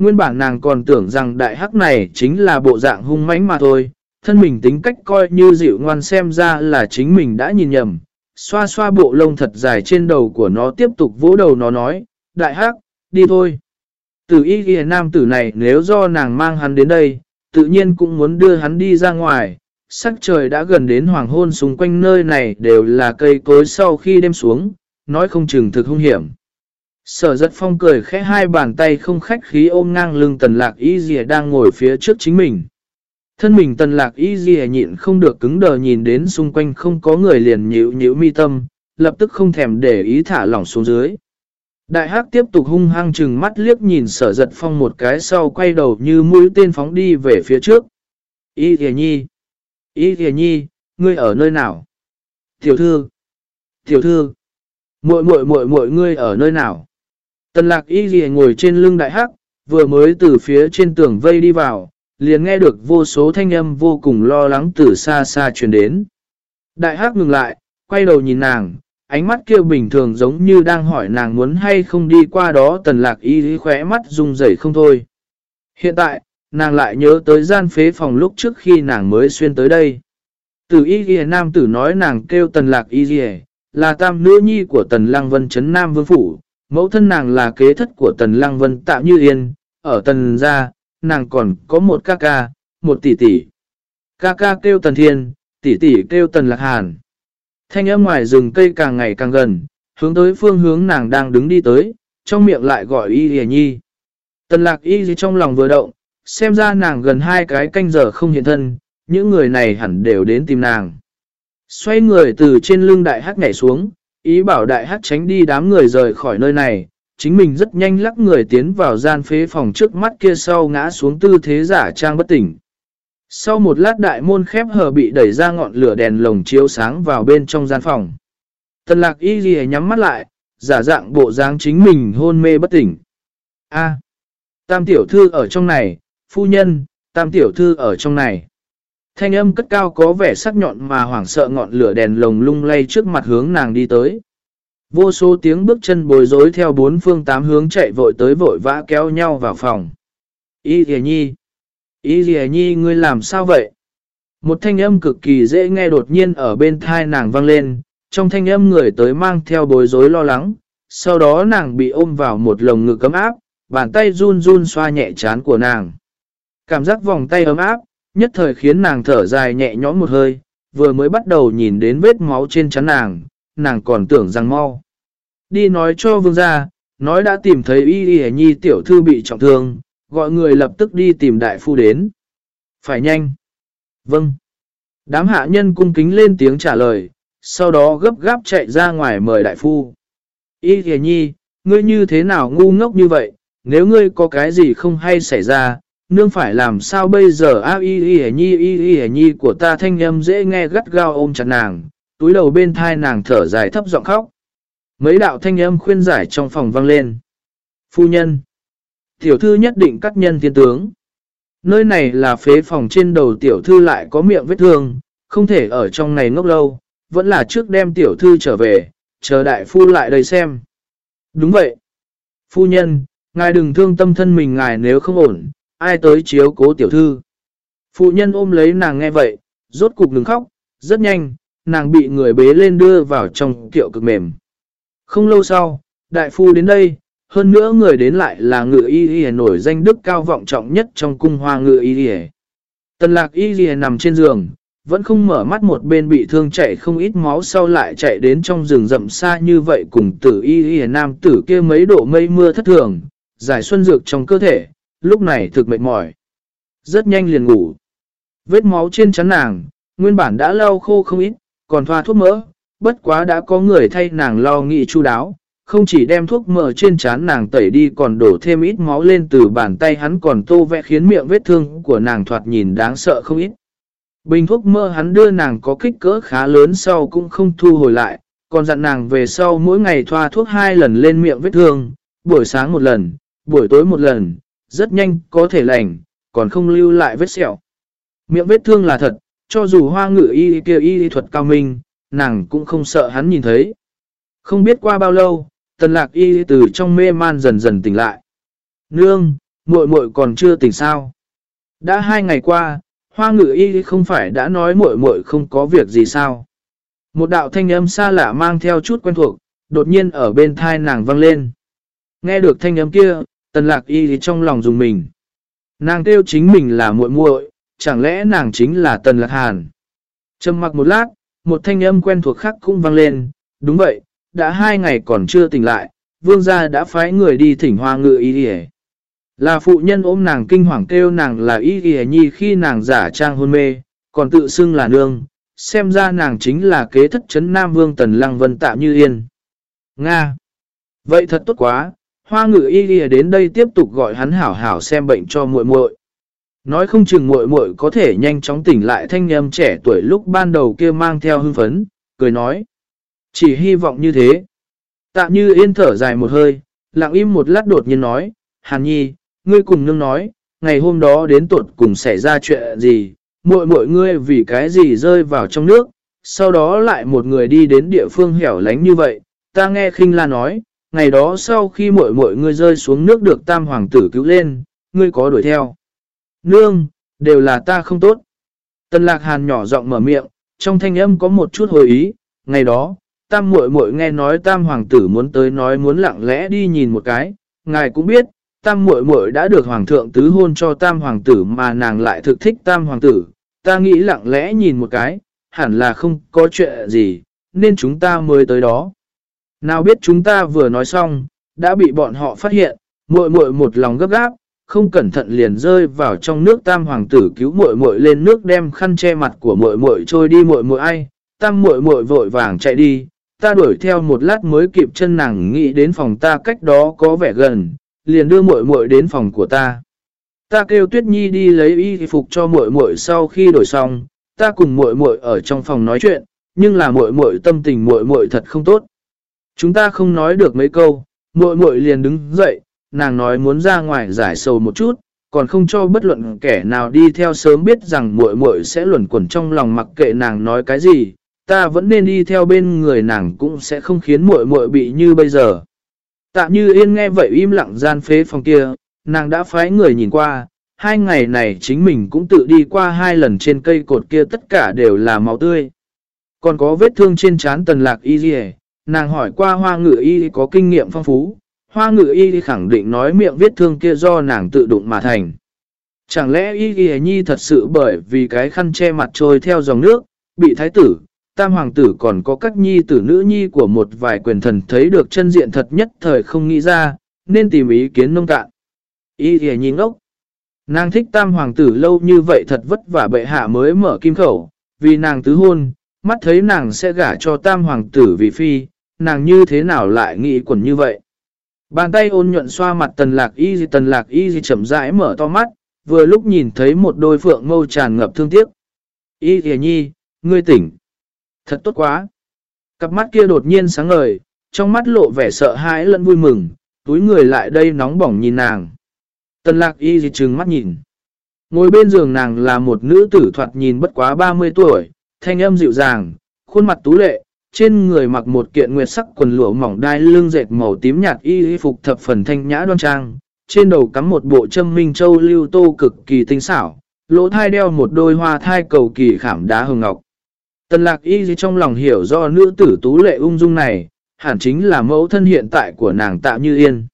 Nguyên bản nàng còn tưởng rằng đại hắc này chính là bộ dạng hung mãnh mà thôi, thân mình tính cách coi như dịu ngoan xem ra là chính mình đã nhìn nhầm. Xoa xoa bộ lông thật dài trên đầu của nó tiếp tục vỗ đầu nó nói, đại hắc, đi thôi. Từ y ghi nam tử này nếu do nàng mang hắn đến đây, tự nhiên cũng muốn đưa hắn đi ra ngoài. Sắc trời đã gần đến hoàng hôn xung quanh nơi này đều là cây cối sau khi đêm xuống, nói không chừng thực hung hiểm. Sở giật phong cười khẽ hai bàn tay không khách khí ôm ngang lưng tần lạc y dìa đang ngồi phía trước chính mình. Thân mình tần lạc y dìa nhịn không được cứng đờ nhìn đến xung quanh không có người liền nhịu nhịu mi tâm, lập tức không thèm để ý thả lỏng xuống dưới. Đại hắc tiếp tục hung hăng chừng mắt liếc nhìn sở giật phong một cái sau quay đầu như mũi tên phóng đi về phía trước. Y dìa nhi! Y dìa nhi! Ngươi ở nơi nào? Tiểu thư! Tiểu thư! muội muội muội muội ngươi ở nơi nào? Tần lạc y ghi ngồi trên lưng đại hắc, vừa mới từ phía trên tường vây đi vào, liền nghe được vô số thanh âm vô cùng lo lắng từ xa xa truyền đến. Đại hắc ngừng lại, quay đầu nhìn nàng, ánh mắt kia bình thường giống như đang hỏi nàng muốn hay không đi qua đó tần lạc y khỏe mắt rung rẩy không thôi. Hiện tại, nàng lại nhớ tới gian phế phòng lúc trước khi nàng mới xuyên tới đây. Từ y ghi nam tử nói nàng kêu tần lạc y ghi là tam nữ nhi của tần lăng vân chấn nam vương phủ, mẫu thân nàng là kế thất của tần lăng vân tạ như yên, ở tần gia, nàng còn có một ca ca, một tỷ tỷ. Ca ca kêu tần thiên, tỷ tỷ kêu tần lạc hàn. Thanh âm ngoài rừng cây càng ngày càng gần, hướng tới phương hướng nàng đang đứng đi tới, trong miệng lại gọi y hề nhi. Tần lạc y gì trong lòng vừa động, xem ra nàng gần hai cái canh giờ không hiện thân, những người này hẳn đều đến tìm nàng. Xoay người từ trên lưng đại hắc nhảy xuống, ý bảo đại hát tránh đi đám người rời khỏi nơi này, chính mình rất nhanh lắc người tiến vào gian phế phòng trước mắt kia sau ngã xuống tư thế giả trang bất tỉnh. Sau một lát đại môn khép hờ bị đẩy ra ngọn lửa đèn lồng chiếu sáng vào bên trong gian phòng. Tần lạc y ghi nhắm mắt lại, giả dạng bộ dáng chính mình hôn mê bất tỉnh. A. tam tiểu thư ở trong này, phu nhân, tam tiểu thư ở trong này. Thanh âm cất cao có vẻ sắc nhọn mà hoảng sợ ngọn lửa đèn lồng lung lay trước mặt hướng nàng đi tới. Vô số tiếng bước chân bối rối theo bốn phương tám hướng chạy vội tới vội vã kéo nhau vào phòng. Y thìa nhi! Y thìa nhi ngươi làm sao vậy? Một thanh âm cực kỳ dễ nghe đột nhiên ở bên thai nàng vang lên, trong thanh âm người tới mang theo bối rối lo lắng. Sau đó nàng bị ôm vào một lồng ngực ấm áp, bàn tay run run xoa nhẹ chán của nàng. Cảm giác vòng tay ấm áp, nhất thời khiến nàng thở dài nhẹ nhõm một hơi, vừa mới bắt đầu nhìn đến vết máu trên chắn nàng, nàng còn tưởng rằng mau. Đi nói cho vương gia, nói đã tìm thấy y y nhi tiểu thư bị trọng thương, gọi người lập tức đi tìm đại phu đến. Phải nhanh. Vâng. Đám hạ nhân cung kính lên tiếng trả lời, sau đó gấp gáp chạy ra ngoài mời đại phu. Y y nhi, ngươi như thế nào ngu ngốc như vậy, nếu ngươi có cái gì không hay xảy ra, nương phải làm sao bây giờ a y y nhi y y nhi của ta thanh âm dễ nghe gắt gao ôm chặt nàng, túi đầu bên thai nàng thở dài thấp giọng khóc. Mấy đạo thanh âm khuyên giải trong phòng vang lên. Phu nhân. Tiểu thư nhất định cắt nhân thiên tướng. Nơi này là phế phòng trên đầu tiểu thư lại có miệng vết thương, không thể ở trong này ngốc lâu, vẫn là trước đem tiểu thư trở về, chờ đại phu lại đây xem. Đúng vậy. Phu nhân, ngài đừng thương tâm thân mình ngài nếu không ổn, ai tới chiếu cố tiểu thư. Phụ nhân ôm lấy nàng nghe vậy, rốt cục đừng khóc, rất nhanh, nàng bị người bế lên đưa vào trong kiệu cực mềm. Không lâu sau, đại phu đến đây, hơn nữa người đến lại là ngự y y nổi danh đức cao vọng trọng nhất trong cung hoa ngự y y. Tần lạc y y nằm trên giường, vẫn không mở mắt một bên bị thương chảy không ít máu sau lại chạy đến trong rừng rậm xa như vậy cùng tử y y nam tử kia mấy độ mây mưa thất thường, giải xuân dược trong cơ thể, lúc này thực mệt mỏi. Rất nhanh liền ngủ. Vết máu trên chắn nàng, nguyên bản đã lau khô không ít, còn thoa thuốc mỡ, bất quá đã có người thay nàng lo nghị chu đáo, không chỉ đem thuốc mỡ trên chán nàng tẩy đi còn đổ thêm ít máu lên từ bàn tay hắn còn tô vẽ khiến miệng vết thương của nàng thoạt nhìn đáng sợ không ít. Bình thuốc mỡ hắn đưa nàng có kích cỡ khá lớn sau cũng không thu hồi lại, còn dặn nàng về sau mỗi ngày thoa thuốc hai lần lên miệng vết thương, buổi sáng một lần, buổi tối một lần, rất nhanh có thể lành, còn không lưu lại vết sẹo. Miệng vết thương là thật, cho dù hoa ngự y kia y thuật cao minh, nàng cũng không sợ hắn nhìn thấy. Không biết qua bao lâu, tần lạc y từ trong mê man dần dần tỉnh lại. Nương, muội muội còn chưa tỉnh sao? Đã hai ngày qua, hoa ngự y không phải đã nói muội muội không có việc gì sao? Một đạo thanh âm xa lạ mang theo chút quen thuộc, đột nhiên ở bên thai nàng vang lên. Nghe được thanh âm kia, tần lạc y trong lòng dùng mình. Nàng kêu chính mình là muội muội, chẳng lẽ nàng chính là tần lạc hàn? Trầm mặc một lát, một thanh âm quen thuộc khác cũng vang lên, đúng vậy, đã hai ngày còn chưa tỉnh lại, vương gia đã phái người đi thỉnh hoa ngự y đi Là phụ nhân ôm nàng kinh hoàng kêu nàng là y y nhi khi nàng giả trang hôn mê, còn tự xưng là nương, xem ra nàng chính là kế thất chấn Nam Vương Tần Lăng Vân Tạm Như Yên. Nga! Vậy thật tốt quá, hoa ngự y y đến đây tiếp tục gọi hắn hảo hảo xem bệnh cho muội muội Nói không chừng muội muội có thể nhanh chóng tỉnh lại thanh âm trẻ tuổi lúc ban đầu kia mang theo hưng phấn, cười nói. Chỉ hy vọng như thế. Tạ như yên thở dài một hơi, lặng im một lát đột nhiên nói, Hàn Nhi, ngươi cùng nương nói, ngày hôm đó đến tuột cùng xảy ra chuyện gì, muội muội ngươi vì cái gì rơi vào trong nước, sau đó lại một người đi đến địa phương hẻo lánh như vậy, ta nghe khinh la nói, ngày đó sau khi muội muội ngươi rơi xuống nước được tam hoàng tử cứu lên, ngươi có đuổi theo. Nương, đều là ta không tốt. Tần lạc hàn nhỏ giọng mở miệng, trong thanh âm có một chút hồi ý, ngày đó, tam muội muội nghe nói tam hoàng tử muốn tới nói muốn lặng lẽ đi nhìn một cái, ngài cũng biết, tam muội muội đã được hoàng thượng tứ hôn cho tam hoàng tử mà nàng lại thực thích tam hoàng tử, ta nghĩ lặng lẽ nhìn một cái, hẳn là không có chuyện gì, nên chúng ta mới tới đó. Nào biết chúng ta vừa nói xong, đã bị bọn họ phát hiện, muội muội một lòng gấp gáp, không cẩn thận liền rơi vào trong nước tam hoàng tử cứu muội muội lên nước đem khăn che mặt của muội muội trôi đi muội muội ai, tam muội muội vội vàng chạy đi, ta đuổi theo một lát mới kịp chân nàng nghĩ đến phòng ta cách đó có vẻ gần, liền đưa muội muội đến phòng của ta. Ta kêu Tuyết Nhi đi lấy y phục cho muội muội sau khi đổi xong, ta cùng muội muội ở trong phòng nói chuyện, nhưng là muội muội tâm tình muội muội thật không tốt. Chúng ta không nói được mấy câu, muội muội liền đứng dậy, nàng nói muốn ra ngoài giải sầu một chút, còn không cho bất luận kẻ nào đi theo sớm biết rằng muội muội sẽ luẩn quẩn trong lòng mặc kệ nàng nói cái gì, ta vẫn nên đi theo bên người nàng cũng sẽ không khiến muội muội bị như bây giờ. Tạ như yên nghe vậy im lặng gian phế phòng kia, nàng đã phái người nhìn qua, hai ngày này chính mình cũng tự đi qua hai lần trên cây cột kia tất cả đều là máu tươi. Còn có vết thương trên trán tần lạc y dì nàng hỏi qua hoa ngự y có kinh nghiệm phong phú, hoa ngự y khẳng định nói miệng vết thương kia do nàng tự đụng mà thành. Chẳng lẽ y ghi nhi thật sự bởi vì cái khăn che mặt trôi theo dòng nước, bị thái tử, tam hoàng tử còn có các nhi tử nữ nhi của một vài quyền thần thấy được chân diện thật nhất thời không nghĩ ra, nên tìm ý kiến nông cạn. Y ghi nhi ngốc. Nàng thích tam hoàng tử lâu như vậy thật vất vả bệ hạ mới mở kim khẩu, vì nàng tứ hôn, mắt thấy nàng sẽ gả cho tam hoàng tử vì phi, nàng như thế nào lại nghĩ quẩn như vậy. Bàn tay ôn nhuận xoa mặt tần lạc y gì tần lạc y gì chậm rãi mở to mắt, vừa lúc nhìn thấy một đôi phượng mâu tràn ngập thương tiếc. Y gì nhi, ngươi tỉnh. Thật tốt quá. Cặp mắt kia đột nhiên sáng ngời, trong mắt lộ vẻ sợ hãi lẫn vui mừng, túi người lại đây nóng bỏng nhìn nàng. Tần lạc y gì trừng mắt nhìn. Ngồi bên giường nàng là một nữ tử thoạt nhìn bất quá 30 tuổi, thanh âm dịu dàng, khuôn mặt tú lệ, trên người mặc một kiện nguyệt sắc quần lụa mỏng đai lưng dệt màu tím nhạt y phục thập phần thanh nhã đoan trang, trên đầu cắm một bộ châm minh châu lưu tô cực kỳ tinh xảo, lỗ thai đeo một đôi hoa thai cầu kỳ khảm đá hồng ngọc. Tần lạc y trong lòng hiểu do nữ tử tú lệ ung dung này, hẳn chính là mẫu thân hiện tại của nàng Tạ Như Yên.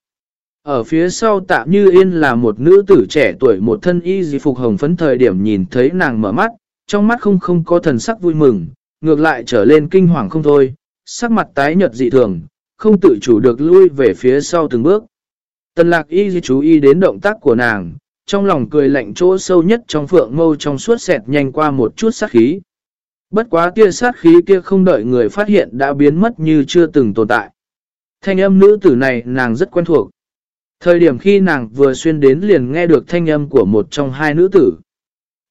Ở phía sau Tạ Như Yên là một nữ tử trẻ tuổi một thân y di phục hồng phấn thời điểm nhìn thấy nàng mở mắt, trong mắt không không có thần sắc vui mừng, ngược lại trở lên kinh hoàng không thôi, sắc mặt tái nhợt dị thường, không tự chủ được lui về phía sau từng bước. Tần lạc y chú ý đến động tác của nàng, trong lòng cười lạnh chỗ sâu nhất trong phượng mâu trong suốt xẹt nhanh qua một chút sát khí. Bất quá tia sát khí kia không đợi người phát hiện đã biến mất như chưa từng tồn tại. Thanh âm nữ tử này nàng rất quen thuộc. Thời điểm khi nàng vừa xuyên đến liền nghe được thanh âm của một trong hai nữ tử.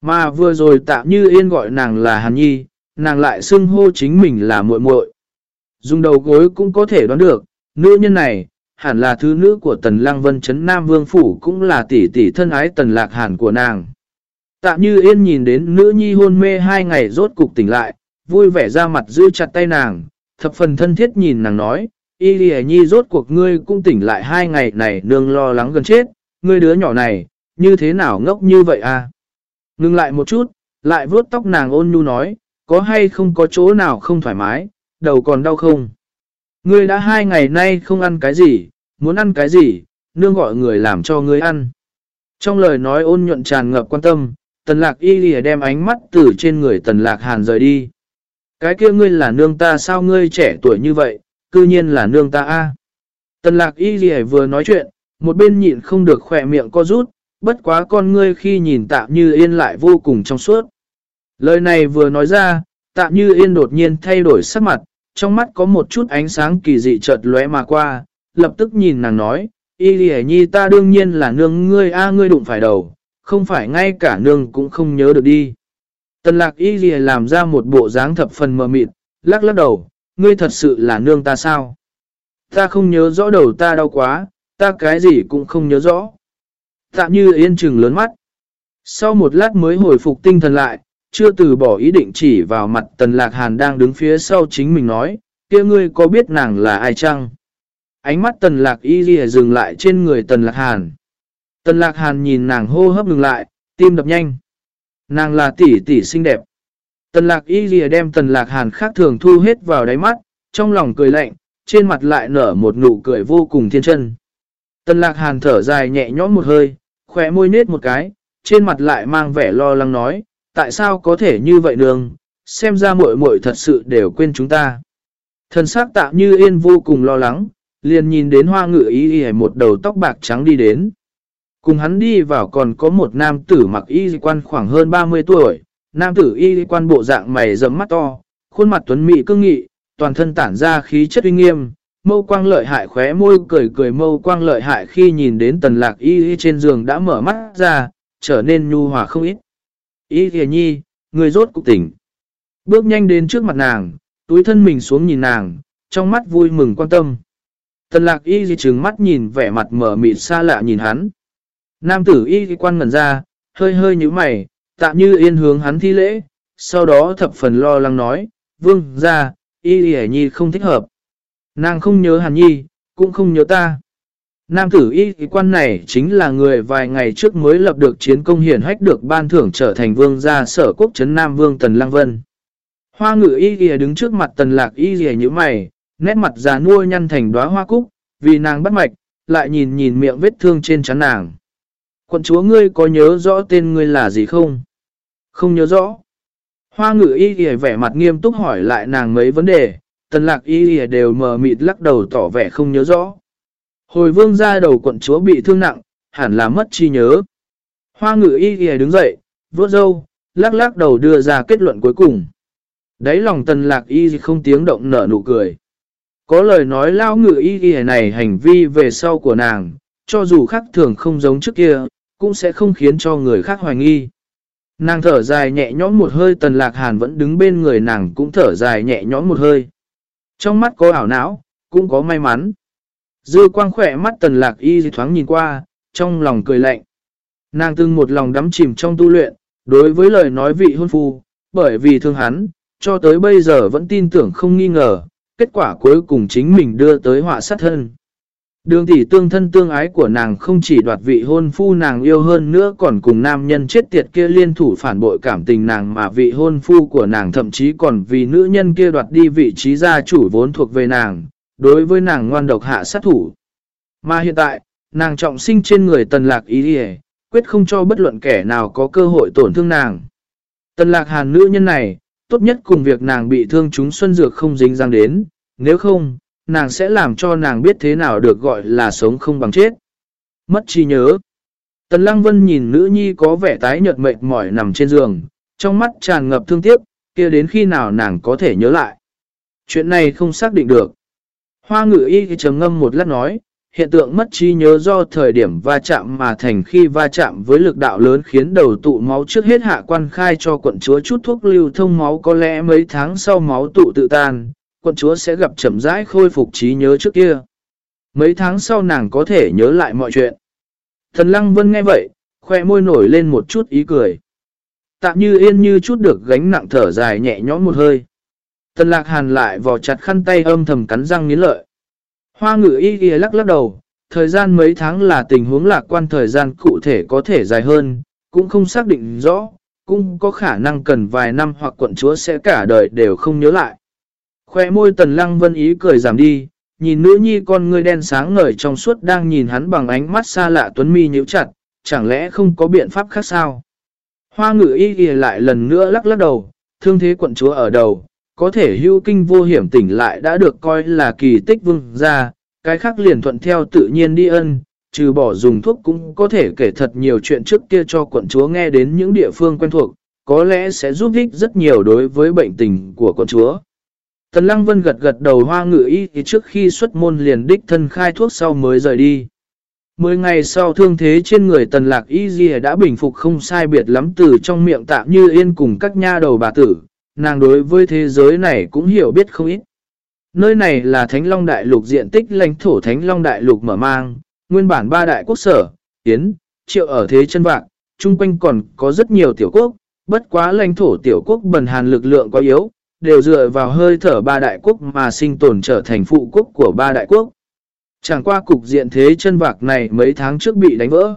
Mà vừa rồi tạm như yên gọi nàng là Hàn Nhi, nàng lại xưng hô chính mình là muội muội. Dùng đầu gối cũng có thể đoán được, nữ nhân này, hẳn là thứ nữ của tần lang vân chấn Nam Vương Phủ cũng là tỷ tỷ thân ái tần lạc hàn của nàng. Tạ như yên nhìn đến nữ nhi hôn mê hai ngày rốt cục tỉnh lại, vui vẻ ra mặt giữ chặt tay nàng, thập phần thân thiết nhìn nàng nói, y lì nhi rốt cuộc ngươi cũng tỉnh lại hai ngày này nương lo lắng gần chết, ngươi đứa nhỏ này, như thế nào ngốc như vậy à? Ngưng lại một chút, lại vuốt tóc nàng ôn nhu nói, có hay không có chỗ nào không thoải mái, đầu còn đau không? Ngươi đã hai ngày nay không ăn cái gì, muốn ăn cái gì, nương gọi người làm cho ngươi ăn. Trong lời nói ôn nhuận tràn ngập quan tâm, tần lạc y lìa đem ánh mắt từ trên người tần lạc hàn rời đi. Cái kia ngươi là nương ta sao ngươi trẻ tuổi như vậy, cư nhiên là nương ta a Tần lạc y lìa vừa nói chuyện, một bên nhịn không được khỏe miệng co rút, bất quá con ngươi khi nhìn tạm như yên lại vô cùng trong suốt. Lời này vừa nói ra, tạm như yên đột nhiên thay đổi sắc mặt, trong mắt có một chút ánh sáng kỳ dị chợt lóe mà qua, lập tức nhìn nàng nói, y lì nhi ta đương nhiên là nương ngươi a ngươi đụng phải đầu, không phải ngay cả nương cũng không nhớ được đi. Tần lạc y lì làm ra một bộ dáng thập phần mờ mịt, lắc lắc đầu, ngươi thật sự là nương ta sao? Ta không nhớ rõ đầu ta đau quá, Ta cái gì cũng không nhớ rõ. Tạ như yên chừng lớn mắt. Sau một lát mới hồi phục tinh thần lại, chưa từ bỏ ý định chỉ vào mặt tần lạc hàn đang đứng phía sau chính mình nói, kia ngươi có biết nàng là ai chăng? Ánh mắt tần lạc y ghi dừng lại trên người tần lạc hàn. Tần lạc hàn nhìn nàng hô hấp ngừng lại, tim đập nhanh. Nàng là tỷ tỷ xinh đẹp. Tần lạc y ghi đem tần lạc hàn khác thường thu hết vào đáy mắt, trong lòng cười lạnh, trên mặt lại nở một nụ cười vô cùng thiên chân. Tần lạc hàn thở dài nhẹ nhõm một hơi, khỏe môi nết một cái, trên mặt lại mang vẻ lo lắng nói, tại sao có thể như vậy nương, xem ra muội muội thật sự đều quên chúng ta. Thần sắc tạ như yên vô cùng lo lắng, liền nhìn đến hoa ngự y y một đầu tóc bạc trắng đi đến. Cùng hắn đi vào còn có một nam tử mặc y quan khoảng hơn 30 tuổi, nam tử y quan bộ dạng mày rậm mắt to, khuôn mặt tuấn mỹ cương nghị, toàn thân tản ra khí chất uy nghiêm, mâu quang lợi hại khóe môi cười cười mâu quang lợi hại khi nhìn đến tần lạc y trên giường đã mở mắt ra, trở nên nhu hòa không ít. Ý thìa nhi, người rốt cục tỉnh. Bước nhanh đến trước mặt nàng, túi thân mình xuống nhìn nàng, trong mắt vui mừng quan tâm. Tần lạc y di trừng mắt nhìn vẻ mặt mở mịt xa lạ nhìn hắn. Nam tử y quan ngẩn ra, hơi hơi như mày, tạm như yên hướng hắn thi lễ, sau đó thập phần lo lắng nói, vương ra, y di nhi không thích hợp. Nàng không nhớ hàn nhi, cũng không nhớ ta. Nam tử y quan này chính là người vài ngày trước mới lập được chiến công hiển hách được ban thưởng trở thành vương gia sở quốc trấn Nam Vương Tần Lăng Vân. Hoa ngự y ghi đứng trước mặt tần lạc y ghi như mày, nét mặt già nua nhăn thành đóa hoa cúc, vì nàng bắt mạch, lại nhìn nhìn miệng vết thương trên trán nàng. Quận chúa ngươi có nhớ rõ tên ngươi là gì không? Không nhớ rõ. Hoa ngự y ghi vẻ mặt nghiêm túc hỏi lại nàng mấy vấn đề, tần lạc y ghi đều mờ mịt lắc đầu tỏ vẻ không nhớ rõ. Hồi vương ra đầu quận chúa bị thương nặng, hẳn là mất chi nhớ. Hoa ngự y ghi đứng dậy, vuốt râu, lắc lắc đầu đưa ra kết luận cuối cùng. Đấy lòng tần lạc y không tiếng động nở nụ cười. Có lời nói lao ngự y ghi này hành vi về sau của nàng, cho dù khác thường không giống trước kia, cũng sẽ không khiến cho người khác hoài nghi. Nàng thở dài nhẹ nhõm một hơi tần lạc hàn vẫn đứng bên người nàng cũng thở dài nhẹ nhõm một hơi. Trong mắt có ảo não, cũng có may mắn. Dư quang khỏe mắt tần lạc y thoáng nhìn qua, trong lòng cười lạnh. Nàng từng một lòng đắm chìm trong tu luyện, đối với lời nói vị hôn phu, bởi vì thương hắn, cho tới bây giờ vẫn tin tưởng không nghi ngờ, kết quả cuối cùng chính mình đưa tới họa sát thân. Đường tỷ tương thân tương ái của nàng không chỉ đoạt vị hôn phu nàng yêu hơn nữa còn cùng nam nhân chết tiệt kia liên thủ phản bội cảm tình nàng mà vị hôn phu của nàng thậm chí còn vì nữ nhân kia đoạt đi vị trí gia chủ vốn thuộc về nàng, đối với nàng ngoan độc hạ sát thủ. Mà hiện tại, nàng trọng sinh trên người tần lạc ý đi quyết không cho bất luận kẻ nào có cơ hội tổn thương nàng. Tần lạc hàn nữ nhân này, tốt nhất cùng việc nàng bị thương chúng xuân dược không dính răng đến, nếu không, nàng sẽ làm cho nàng biết thế nào được gọi là sống không bằng chết. Mất chi nhớ. Tần Lăng Vân nhìn nữ nhi có vẻ tái nhợt mệt mỏi nằm trên giường, trong mắt tràn ngập thương tiếc, kia đến khi nào nàng có thể nhớ lại. Chuyện này không xác định được. Hoa ngự y trầm ngâm một lát nói, hiện tượng mất trí nhớ do thời điểm va chạm mà thành khi va chạm với lực đạo lớn khiến đầu tụ máu trước hết hạ quan khai cho quận chúa chút thuốc lưu thông máu có lẽ mấy tháng sau máu tụ tự tan, quận chúa sẽ gặp chậm rãi khôi phục trí nhớ trước kia. Mấy tháng sau nàng có thể nhớ lại mọi chuyện. Thần Lăng Vân nghe vậy, khoe môi nổi lên một chút ý cười. Tạm như yên như chút được gánh nặng thở dài nhẹ nhõm một hơi. Tần lạc hàn lại vò chặt khăn tay âm thầm cắn răng nghiến lợi. Hoa ngự y y lắc lắc đầu, thời gian mấy tháng là tình huống lạc quan thời gian cụ thể có thể dài hơn, cũng không xác định rõ, cũng có khả năng cần vài năm hoặc quận chúa sẽ cả đời đều không nhớ lại. Khoe môi tần lăng vân ý cười giảm đi, nhìn nữ nhi con người đen sáng ngời trong suốt đang nhìn hắn bằng ánh mắt xa lạ tuấn mi nhíu chặt, chẳng lẽ không có biện pháp khác sao? Hoa ngự y y lại lần nữa lắc lắc đầu, thương thế quận chúa ở đầu, có thể hưu kinh vô hiểm tỉnh lại đã được coi là kỳ tích vương ra, cái khác liền thuận theo tự nhiên đi ân, trừ bỏ dùng thuốc cũng có thể kể thật nhiều chuyện trước kia cho quận chúa nghe đến những địa phương quen thuộc, có lẽ sẽ giúp ích rất nhiều đối với bệnh tình của quận chúa. Tần Lăng Vân gật gật đầu hoa ngự y thì trước khi xuất môn liền đích thân khai thuốc sau mới rời đi. Mười ngày sau thương thế trên người tần lạc y đã bình phục không sai biệt lắm từ trong miệng tạm như yên cùng các nha đầu bà tử, nàng đối với thế giới này cũng hiểu biết không ít. Nơi này là Thánh Long Đại Lục diện tích lãnh thổ Thánh Long Đại Lục mở mang, nguyên bản ba đại quốc sở, Yến, Triệu ở thế chân vạc, chung quanh còn có rất nhiều tiểu quốc, bất quá lãnh thổ tiểu quốc bần hàn lực lượng quá yếu, đều dựa vào hơi thở ba đại quốc mà sinh tồn trở thành phụ quốc của ba đại quốc. Chẳng qua cục diện thế chân vạc này mấy tháng trước bị đánh vỡ.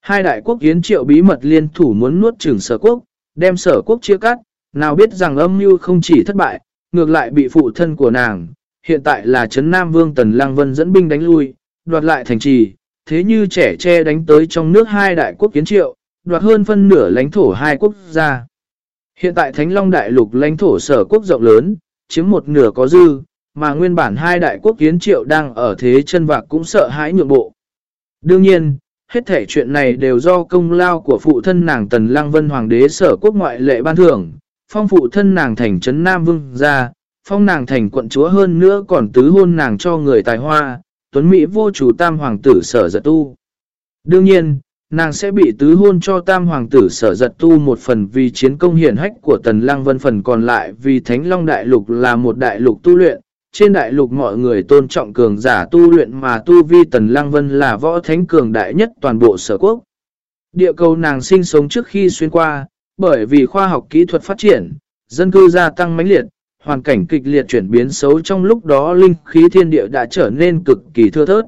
Hai đại quốc Yến Triệu bí mật liên thủ muốn nuốt chửng sở quốc, đem sở quốc chia cắt, nào biết rằng âm mưu không chỉ thất bại, ngược lại bị phụ thân của nàng, hiện tại là Trấn Nam Vương Tần Lăng Vân dẫn binh đánh lui, đoạt lại thành trì, thế như trẻ che đánh tới trong nước hai đại quốc kiến triệu, đoạt hơn phân nửa lãnh thổ hai quốc gia. Hiện tại Thánh Long Đại Lục lãnh thổ sở quốc rộng lớn, chiếm một nửa có dư, mà nguyên bản hai đại quốc kiến triệu đang ở thế chân vạc cũng sợ hãi nhượng bộ. Đương nhiên, hết thể chuyện này đều do công lao của phụ thân nàng Tần Lăng Vân Hoàng đế sở quốc ngoại lệ ban thưởng, phong phụ thân nàng thành trấn Nam Vương ra, phong nàng thành quận chúa hơn nữa còn tứ hôn nàng cho người tài hoa, tuấn Mỹ vô chủ tam hoàng tử sở giật tu. Đương nhiên, nàng sẽ bị tứ hôn cho tam hoàng tử sở giật tu một phần vì chiến công hiển hách của Tần Lăng Vân phần còn lại vì Thánh Long Đại Lục là một đại lục tu luyện. Trên đại lục mọi người tôn trọng cường giả tu luyện mà tu vi Tần Lăng Vân là võ thánh cường đại nhất toàn bộ sở quốc. Địa cầu nàng sinh sống trước khi xuyên qua, bởi vì khoa học kỹ thuật phát triển, dân cư gia tăng mãnh liệt, hoàn cảnh kịch liệt chuyển biến xấu trong lúc đó linh khí thiên địa đã trở nên cực kỳ thưa thớt.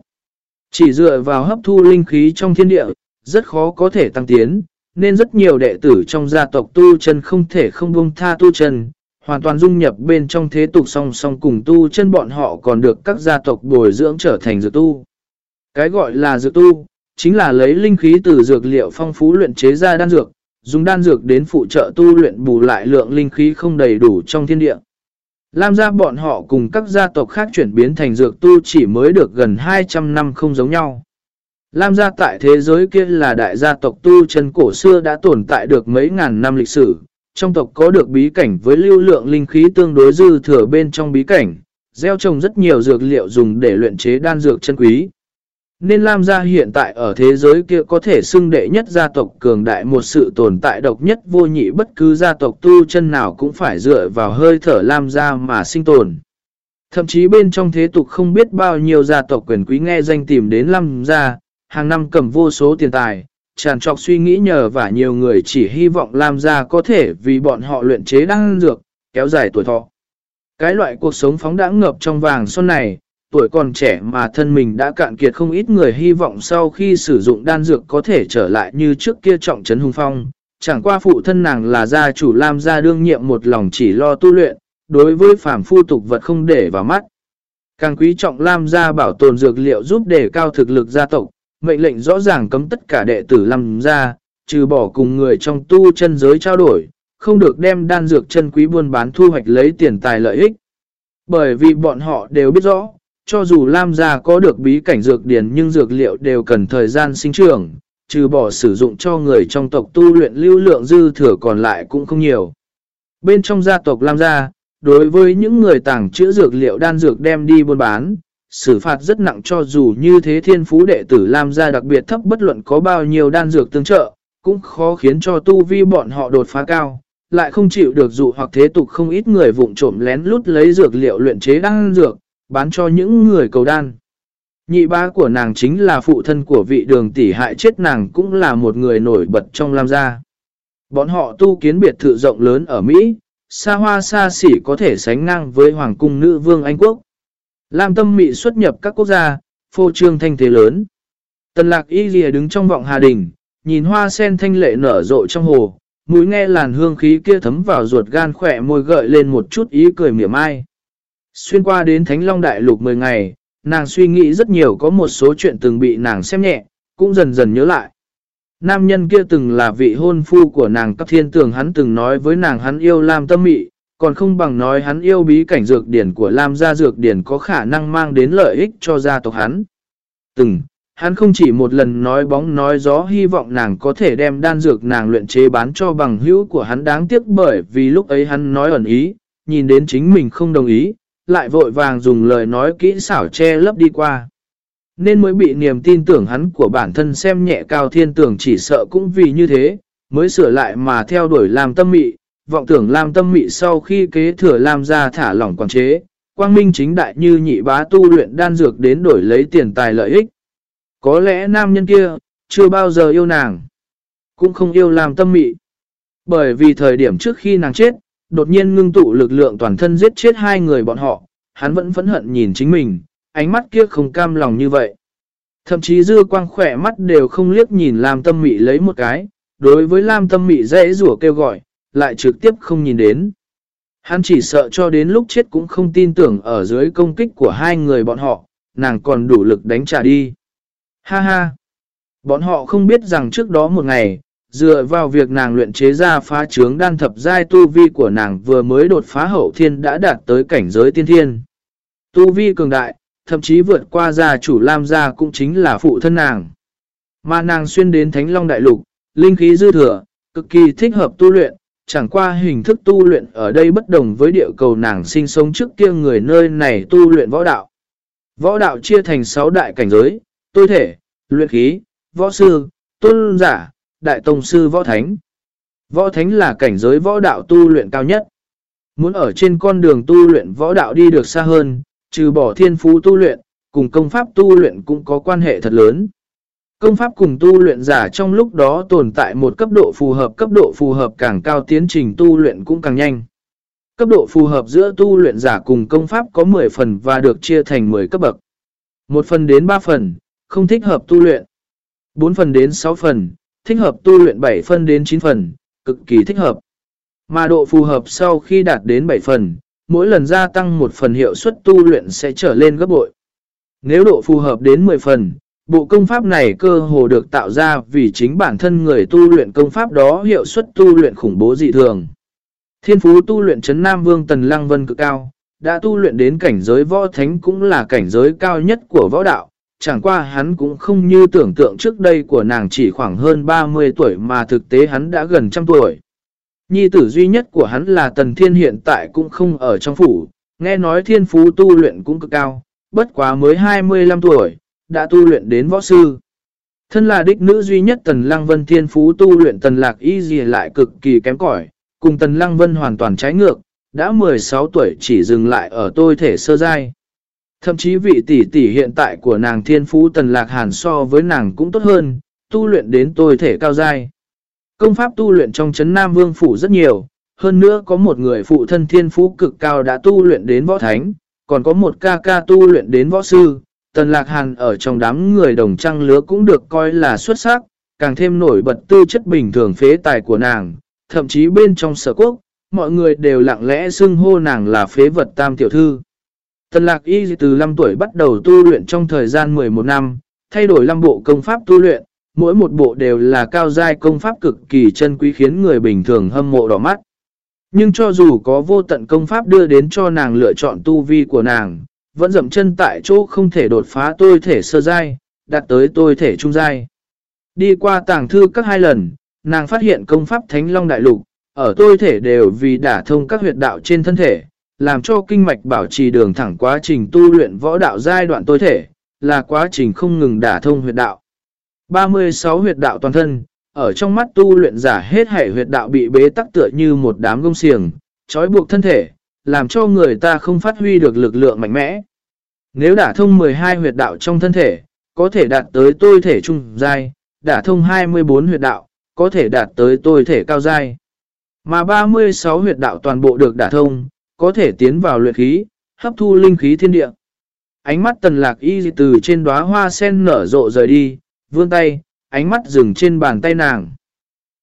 Chỉ dựa vào hấp thu linh khí trong thiên địa, rất khó có thể tăng tiến, nên rất nhiều đệ tử trong gia tộc tu chân không thể không buông tha tu chân, hoàn toàn dung nhập bên trong thế tục song song cùng tu chân bọn họ còn được các gia tộc bồi dưỡng trở thành dược tu. Cái gọi là dược tu, chính là lấy linh khí từ dược liệu phong phú luyện chế ra đan dược, dùng đan dược đến phụ trợ tu luyện bù lại lượng linh khí không đầy đủ trong thiên địa. Lam gia bọn họ cùng các gia tộc khác chuyển biến thành dược tu chỉ mới được gần 200 năm không giống nhau. Lam gia tại thế giới kia là đại gia tộc tu chân cổ xưa đã tồn tại được mấy ngàn năm lịch sử. Trong tộc có được bí cảnh với lưu lượng linh khí tương đối dư thừa bên trong bí cảnh, gieo trồng rất nhiều dược liệu dùng để luyện chế đan dược chân quý. Nên Lam gia hiện tại ở thế giới kia có thể xưng đệ nhất gia tộc cường đại một sự tồn tại độc nhất vô nhị bất cứ gia tộc tu chân nào cũng phải dựa vào hơi thở Lam gia mà sinh tồn. Thậm chí bên trong thế tục không biết bao nhiêu gia tộc quyền quý nghe danh tìm đến Lam gia, hàng năm cầm vô số tiền tài, tràn trọc suy nghĩ nhờ và nhiều người chỉ hy vọng Lam gia có thể vì bọn họ luyện chế đan dược, kéo dài tuổi thọ. Cái loại cuộc sống phóng đãng ngập trong vàng son này, tuổi còn trẻ mà thân mình đã cạn kiệt không ít người hy vọng sau khi sử dụng đan dược có thể trở lại như trước kia trọng trấn hùng phong. Chẳng qua phụ thân nàng là gia chủ Lam gia đương nhiệm một lòng chỉ lo tu luyện, đối với phàm phu tục vật không để vào mắt. Càng quý trọng Lam gia bảo tồn dược liệu giúp đề cao thực lực gia tộc, mệnh lệnh rõ ràng cấm tất cả đệ tử Lam gia, trừ bỏ cùng người trong tu chân giới trao đổi, không được đem đan dược chân quý buôn bán thu hoạch lấy tiền tài lợi ích. Bởi vì bọn họ đều biết rõ, cho dù Lam gia có được bí cảnh dược điển nhưng dược liệu đều cần thời gian sinh trưởng, trừ bỏ sử dụng cho người trong tộc tu luyện lưu lượng dư thừa còn lại cũng không nhiều. Bên trong gia tộc Lam gia, đối với những người tàng trữ dược liệu đan dược đem đi buôn bán, xử phạt rất nặng cho dù như thế thiên phú đệ tử Lam gia đặc biệt thấp bất luận có bao nhiêu đan dược tương trợ, cũng khó khiến cho tu vi bọn họ đột phá cao, lại không chịu được dụ hoặc thế tục không ít người vụng trộm lén lút lấy dược liệu luyện chế đan dược, bán cho những người cầu đan. Nhị ba của nàng chính là phụ thân của vị đường tỷ hại chết nàng cũng là một người nổi bật trong Lam gia. Bọn họ tu kiến biệt thự rộng lớn ở Mỹ, xa hoa xa xỉ có thể sánh ngang với Hoàng cung nữ vương Anh Quốc. Lam tâm mị xuất nhập các quốc gia, phô trương thanh thế lớn. Tần lạc y lìa đứng trong vọng hà đình, nhìn hoa sen thanh lệ nở rộ trong hồ, mũi nghe làn hương khí kia thấm vào ruột gan khỏe môi gợi lên một chút ý cười mỉa mai. Xuyên qua đến Thánh Long Đại Lục 10 ngày, nàng suy nghĩ rất nhiều có một số chuyện từng bị nàng xem nhẹ, cũng dần dần nhớ lại. Nam nhân kia từng là vị hôn phu của nàng cấp thiên tường hắn từng nói với nàng hắn yêu Lam tâm mị, còn không bằng nói hắn yêu bí cảnh dược điển của Lam gia dược điển có khả năng mang đến lợi ích cho gia tộc hắn. Từng, hắn không chỉ một lần nói bóng nói gió hy vọng nàng có thể đem đan dược nàng luyện chế bán cho bằng hữu của hắn đáng tiếc bởi vì lúc ấy hắn nói ẩn ý, nhìn đến chính mình không đồng ý, lại vội vàng dùng lời nói kỹ xảo che lấp đi qua. Nên mới bị niềm tin tưởng hắn của bản thân xem nhẹ cao thiên tưởng chỉ sợ cũng vì như thế, mới sửa lại mà theo đuổi làm tâm mị, vọng tưởng làm tâm mị sau khi kế thừa làm ra thả lỏng quản chế, quang minh chính đại như nhị bá tu luyện đan dược đến đổi lấy tiền tài lợi ích. Có lẽ nam nhân kia, chưa bao giờ yêu nàng. Cũng không yêu làm tâm mị. Bởi vì thời điểm trước khi nàng chết, đột nhiên ngưng tụ lực lượng toàn thân giết chết hai người bọn họ, hắn vẫn phẫn hận nhìn chính mình, ánh mắt kia không cam lòng như vậy. Thậm chí dư quang khỏe mắt đều không liếc nhìn Lam Tâm Mị lấy một cái, đối với Lam Tâm Mị dễ rủa kêu gọi, lại trực tiếp không nhìn đến. Hắn chỉ sợ cho đến lúc chết cũng không tin tưởng ở dưới công kích của hai người bọn họ, nàng còn đủ lực đánh trả đi. Ha ha! Bọn họ không biết rằng trước đó một ngày, dựa vào việc nàng luyện chế ra phá trướng đan thập giai tu vi của nàng vừa mới đột phá hậu thiên đã đạt tới cảnh giới tiên thiên. Tu vi cường đại, thậm chí vượt qua gia chủ Lam gia cũng chính là phụ thân nàng. Mà nàng xuyên đến Thánh Long Đại Lục, linh khí dư thừa, cực kỳ thích hợp tu luyện, chẳng qua hình thức tu luyện ở đây bất đồng với địa cầu nàng sinh sống trước kia người nơi này tu luyện võ đạo. Võ đạo chia thành 6 đại cảnh giới, tôi thể, luyện khí, võ sư, tôn giả, đại tông sư võ thánh. Võ thánh là cảnh giới võ đạo tu luyện cao nhất. Muốn ở trên con đường tu luyện võ đạo đi được xa hơn, trừ bỏ thiên phú tu luyện, cùng công pháp tu luyện cũng có quan hệ thật lớn. Công pháp cùng tu luyện giả trong lúc đó tồn tại một cấp độ phù hợp cấp độ phù hợp càng cao tiến trình tu luyện cũng càng nhanh. Cấp độ phù hợp giữa tu luyện giả cùng công pháp có 10 phần và được chia thành 10 cấp bậc. 1 phần đến 3 phần, không thích hợp tu luyện. 4 phần đến 6 phần, thích hợp tu luyện 7 phần đến 9 phần, cực kỳ thích hợp. Mà độ phù hợp sau khi đạt đến 7 phần, mỗi lần gia tăng một phần hiệu suất tu luyện sẽ trở lên gấp bội. Nếu độ phù hợp đến 10 phần, bộ công pháp này cơ hồ được tạo ra vì chính bản thân người tu luyện công pháp đó hiệu suất tu luyện khủng bố dị thường. Thiên phú tu luyện chấn Nam Vương Tần Lăng Vân cực cao, đã tu luyện đến cảnh giới võ thánh cũng là cảnh giới cao nhất của võ đạo, chẳng qua hắn cũng không như tưởng tượng trước đây của nàng chỉ khoảng hơn 30 tuổi mà thực tế hắn đã gần trăm tuổi. Nhi tử duy nhất của hắn là Tần Thiên hiện tại cũng không ở trong phủ, nghe nói thiên phú tu luyện cũng cực cao, bất quá mới 25 tuổi, đã tu luyện đến võ sư. Thân là đích nữ duy nhất Tần Lăng Vân thiên phú tu luyện Tần Lạc Y gì lại cực kỳ kém cỏi cùng Tần Lăng Vân hoàn toàn trái ngược, đã 16 tuổi chỉ dừng lại ở tôi thể sơ giai. Thậm chí vị tỷ tỷ hiện tại của nàng thiên phú Tần Lạc Hàn so với nàng cũng tốt hơn, tu luyện đến tôi thể cao giai. Công pháp tu luyện trong chấn Nam Vương Phủ rất nhiều, hơn nữa có một người phụ thân thiên phú cực cao đã tu luyện đến võ thánh, còn có một ca ca tu luyện đến võ sư. Tần Lạc Hàn ở trong đám người đồng trăng lứa cũng được coi là xuất sắc, càng thêm nổi bật tư chất bình thường phế tài của nàng, thậm chí bên trong sở quốc, mọi người đều lặng lẽ xưng hô nàng là phế vật tam tiểu thư. Tần Lạc Y từ 5 tuổi bắt đầu tu luyện trong thời gian 11 năm, thay đổi 5 bộ công pháp tu luyện, mỗi một bộ đều là cao giai công pháp cực kỳ chân quý khiến người bình thường hâm mộ đỏ mắt. Nhưng cho dù có vô tận công pháp đưa đến cho nàng lựa chọn tu vi của nàng, vẫn dậm chân tại chỗ không thể đột phá tôi thể sơ giai, đạt tới tôi thể trung giai. Đi qua tàng thư các hai lần, nàng phát hiện công pháp Thánh Long Đại Lục, ở tôi thể đều vì đả thông các huyệt đạo trên thân thể, làm cho kinh mạch bảo trì đường thẳng quá trình tu luyện võ đạo giai đoạn tối thể, là quá trình không ngừng đả thông huyệt đạo. 36 huyệt đạo toàn thân, ở trong mắt tu luyện giả hết hệ huyệt đạo bị bế tắc tựa như một đám gông xiềng, trói buộc thân thể, làm cho người ta không phát huy được lực lượng mạnh mẽ. Nếu đả thông 12 huyệt đạo trong thân thể, có thể đạt tới tôi thể trung giai, đả thông 24 huyệt đạo, có thể đạt tới tôi thể cao giai. Mà 36 huyệt đạo toàn bộ được đả thông, có thể tiến vào luyện khí, hấp thu linh khí thiên địa. Ánh mắt tần lạc y từ trên đóa hoa sen nở rộ rời đi, vươn tay, ánh mắt dừng trên bàn tay nàng.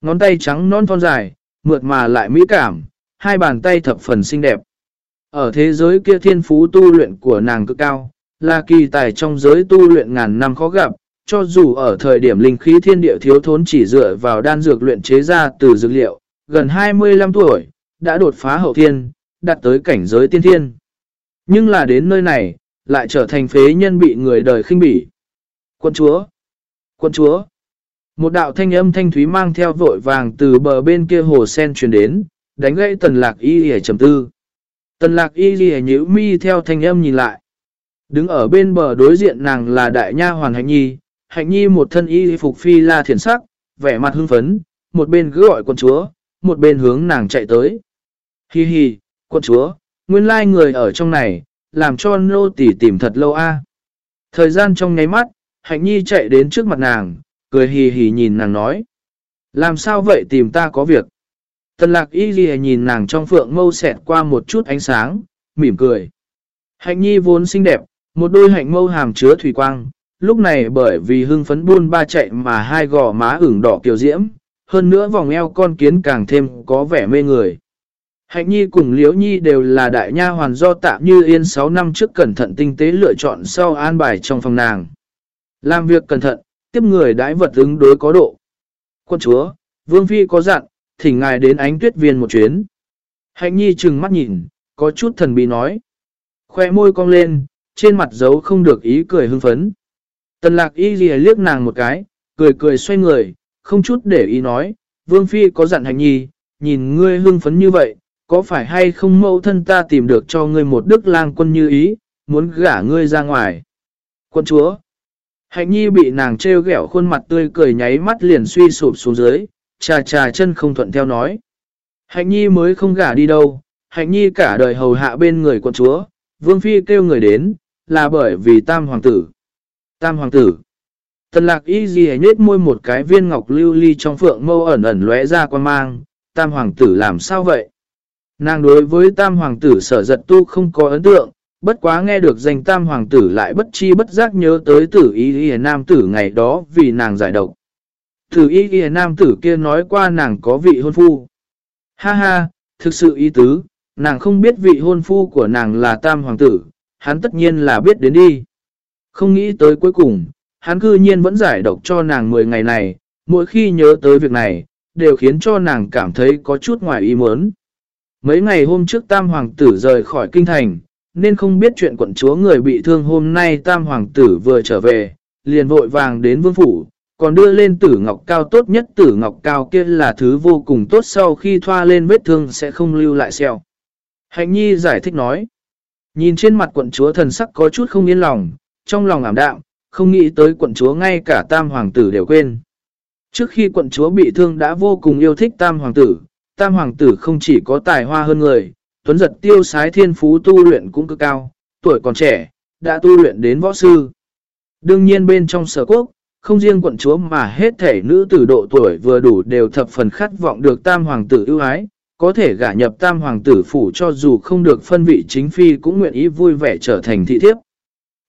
Ngón tay trắng non thon dài, mượt mà lại mỹ cảm, hai bàn tay thập phần xinh đẹp. Ở thế giới kia thiên phú tu luyện của nàng cực cao, là kỳ tài trong giới tu luyện ngàn năm khó gặp, cho dù ở thời điểm linh khí thiên địa thiếu thốn chỉ dựa vào đan dược luyện chế ra từ dược liệu, gần 25 tuổi, đã đột phá hậu thiên, đạt tới cảnh giới tiên thiên. Nhưng là đến nơi này, lại trở thành phế nhân bị người đời khinh bỉ. Quân chúa, Quân chúa! Một đạo thanh âm thanh thúy mang theo vội vàng từ bờ bên kia hồ sen truyền đến, đánh gãy tần lạc y lì trầm tư. Tần lạc y lì nhữ mi theo thanh âm nhìn lại. Đứng ở bên bờ đối diện nàng là đại nha hoàn hạnh nhi, hạnh nhi một thân y phục phi la thiền sắc, vẻ mặt hưng phấn, một bên cứ gọi quân chúa, một bên hướng nàng chạy tới. Hi hi, quân chúa, nguyên lai người ở trong này, làm cho nô tỉ tìm thật lâu a Thời gian trong nháy mắt, hạnh nhi chạy đến trước mặt nàng, cười hì hì nhìn nàng nói. Làm sao vậy tìm ta có việc? Tần lạc y ghi nhìn nàng trong phượng mâu xẹt qua một chút ánh sáng, mỉm cười. Hạnh nhi vốn xinh đẹp, một đôi hạnh mâu hàm chứa thủy quang, lúc này bởi vì hưng phấn buôn ba chạy mà hai gò má ửng đỏ kiều diễm, hơn nữa vòng eo con kiến càng thêm có vẻ mê người. Hạnh Nhi cùng Liễu Nhi đều là đại nha hoàn do tạm như yên 6 năm trước cẩn thận tinh tế lựa chọn sau an bài trong phòng nàng. Làm việc cẩn thận, tiếp người đãi vật ứng đối có độ. Quân chúa, Vương Phi có dặn, thỉnh ngài đến ánh tuyết viên một chuyến. Hạnh Nhi trừng mắt nhìn, có chút thần bí nói. Khoe môi cong lên, trên mặt dấu không được ý cười hưng phấn. Tần lạc y ghi liếc nàng một cái, cười cười xoay người, không chút để ý nói, Vương Phi có dặn Hạnh Nhi, nhìn ngươi hưng phấn như vậy, có phải hay không mẫu thân ta tìm được cho ngươi một đức lang quân như ý, muốn gả ngươi ra ngoài. Quân chúa, hạnh nhi bị nàng trêu ghẹo khuôn mặt tươi cười nháy mắt liền suy sụp xuống dưới, trà trà chân không thuận theo nói. Hạnh nhi mới không gả đi đâu, hạnh nhi cả đời hầu hạ bên người quân chúa, vương phi kêu người đến, là bởi vì tam hoàng tử. Tam hoàng tử. Tần lạc y gì nhết môi một cái viên ngọc lưu ly trong phượng mâu ẩn ẩn lóe ra quan mang, tam hoàng tử làm sao vậy? Nàng đối với tam hoàng tử sở giật tu không có ấn tượng, bất quá nghe được danh tam hoàng tử lại bất chi bất giác nhớ tới tử y ghi nam tử ngày đó vì nàng giải độc. Tử y ghi nam tử kia nói qua nàng có vị hôn phu. Ha ha, thực sự ý tứ, nàng không biết vị hôn phu của nàng là tam hoàng tử, hắn tất nhiên là biết đến đi. Không nghĩ tới cuối cùng, hắn cư nhiên vẫn giải độc cho nàng 10 ngày này, mỗi khi nhớ tới việc này, đều khiến cho nàng cảm thấy có chút ngoài ý muốn. Mấy ngày hôm trước tam hoàng tử rời khỏi kinh thành, nên không biết chuyện quận chúa người bị thương hôm nay tam hoàng tử vừa trở về, liền vội vàng đến vương phủ, còn đưa lên tử ngọc cao tốt nhất tử ngọc cao kia là thứ vô cùng tốt sau khi thoa lên vết thương sẽ không lưu lại sẹo. Hạnh nhi giải thích nói, nhìn trên mặt quận chúa thần sắc có chút không yên lòng, trong lòng ảm đạm, không nghĩ tới quận chúa ngay cả tam hoàng tử đều quên. Trước khi quận chúa bị thương đã vô cùng yêu thích tam hoàng tử, tam hoàng tử không chỉ có tài hoa hơn người, tuấn giật tiêu sái thiên phú tu luyện cũng cực cao, tuổi còn trẻ, đã tu luyện đến võ sư. Đương nhiên bên trong sở quốc, không riêng quận chúa mà hết thể nữ tử độ tuổi vừa đủ đều thập phần khát vọng được tam hoàng tử ưu ái, có thể gả nhập tam hoàng tử phủ cho dù không được phân vị chính phi cũng nguyện ý vui vẻ trở thành thị thiếp.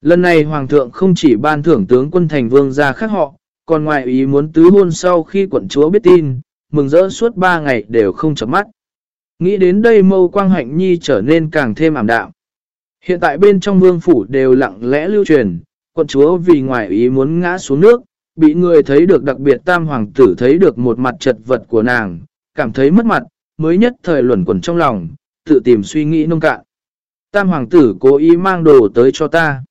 Lần này hoàng thượng không chỉ ban thưởng tướng quân thành vương ra khác họ, còn ngoại ý muốn tứ hôn sau khi quận chúa biết tin, mừng rỡ suốt ba ngày đều không chấm mắt. Nghĩ đến đây mâu quang hạnh nhi trở nên càng thêm ảm đạm. Hiện tại bên trong vương phủ đều lặng lẽ lưu truyền, quận chúa vì ngoài ý muốn ngã xuống nước, bị người thấy được đặc biệt tam hoàng tử thấy được một mặt chật vật của nàng, cảm thấy mất mặt, mới nhất thời luẩn quẩn trong lòng, tự tìm suy nghĩ nông cạn. Tam hoàng tử cố ý mang đồ tới cho ta.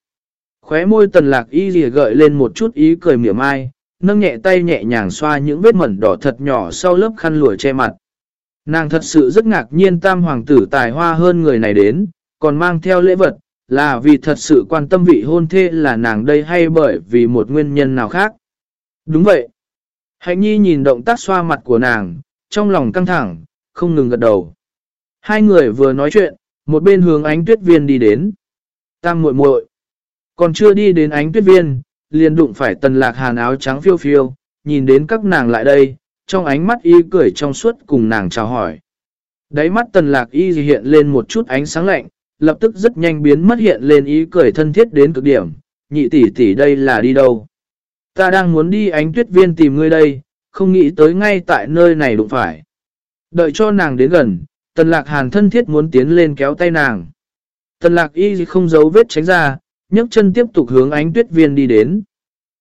Khóe môi tần lạc y rìa gợi lên một chút ý cười mỉa mai, nâng nhẹ tay nhẹ nhàng xoa những vết mẩn đỏ thật nhỏ sau lớp khăn lụa che mặt. Nàng thật sự rất ngạc nhiên tam hoàng tử tài hoa hơn người này đến, còn mang theo lễ vật, là vì thật sự quan tâm vị hôn thê là nàng đây hay bởi vì một nguyên nhân nào khác. Đúng vậy. Hạnh nhi nhìn động tác xoa mặt của nàng, trong lòng căng thẳng, không ngừng gật đầu. Hai người vừa nói chuyện, một bên hướng ánh tuyết viên đi đến. Tam muội muội Còn chưa đi đến ánh tuyết viên, liền đụng phải tần lạc hàn áo trắng phiêu phiêu, nhìn đến các nàng lại đây, trong ánh mắt y cười trong suốt cùng nàng chào hỏi. Đáy mắt tần lạc y hiện lên một chút ánh sáng lạnh, lập tức rất nhanh biến mất hiện lên ý cười thân thiết đến cực điểm, nhị tỷ tỷ đây là đi đâu. Ta đang muốn đi ánh tuyết viên tìm ngươi đây, không nghĩ tới ngay tại nơi này đụng phải. Đợi cho nàng đến gần, tần lạc hàn thân thiết muốn tiến lên kéo tay nàng. Tần lạc y không giấu vết tránh ra, nhấc chân tiếp tục hướng ánh tuyết viên đi đến.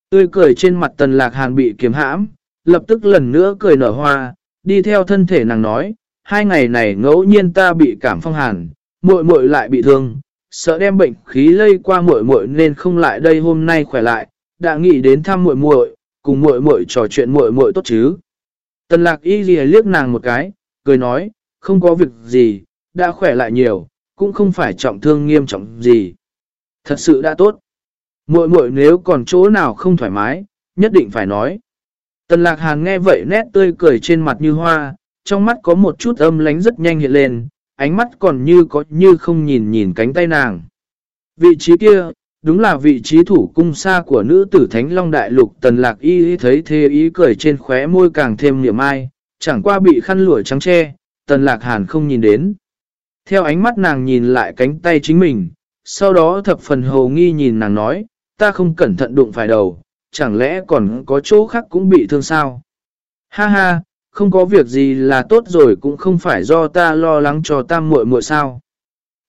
Tươi cười trên mặt tần lạc hàn bị kiếm hãm, lập tức lần nữa cười nở hoa, đi theo thân thể nàng nói, hai ngày này ngẫu nhiên ta bị cảm phong hàn, muội muội lại bị thương, sợ đem bệnh khí lây qua muội muội nên không lại đây hôm nay khỏe lại, đã nghĩ đến thăm muội muội, cùng muội muội trò chuyện muội muội tốt chứ. Tần lạc y ghi liếc nàng một cái, cười nói, không có việc gì, đã khỏe lại nhiều, cũng không phải trọng thương nghiêm trọng gì. Thật sự đã tốt. Muội muội nếu còn chỗ nào không thoải mái, nhất định phải nói. Tần lạc hàn nghe vậy nét tươi cười trên mặt như hoa, trong mắt có một chút âm lánh rất nhanh hiện lên, ánh mắt còn như có như không nhìn nhìn cánh tay nàng. Vị trí kia, đúng là vị trí thủ cung xa của nữ tử Thánh Long Đại Lục tần lạc y thấy thế ý cười trên khóe môi càng thêm niệm ai, chẳng qua bị khăn lụa trắng che, tần lạc hàn không nhìn đến. Theo ánh mắt nàng nhìn lại cánh tay chính mình, sau đó thập phần hồ nghi nhìn nàng nói, ta không cẩn thận đụng phải đầu, chẳng lẽ còn có chỗ khác cũng bị thương sao? Ha ha, không có việc gì là tốt rồi cũng không phải do ta lo lắng cho tam muội muội sao.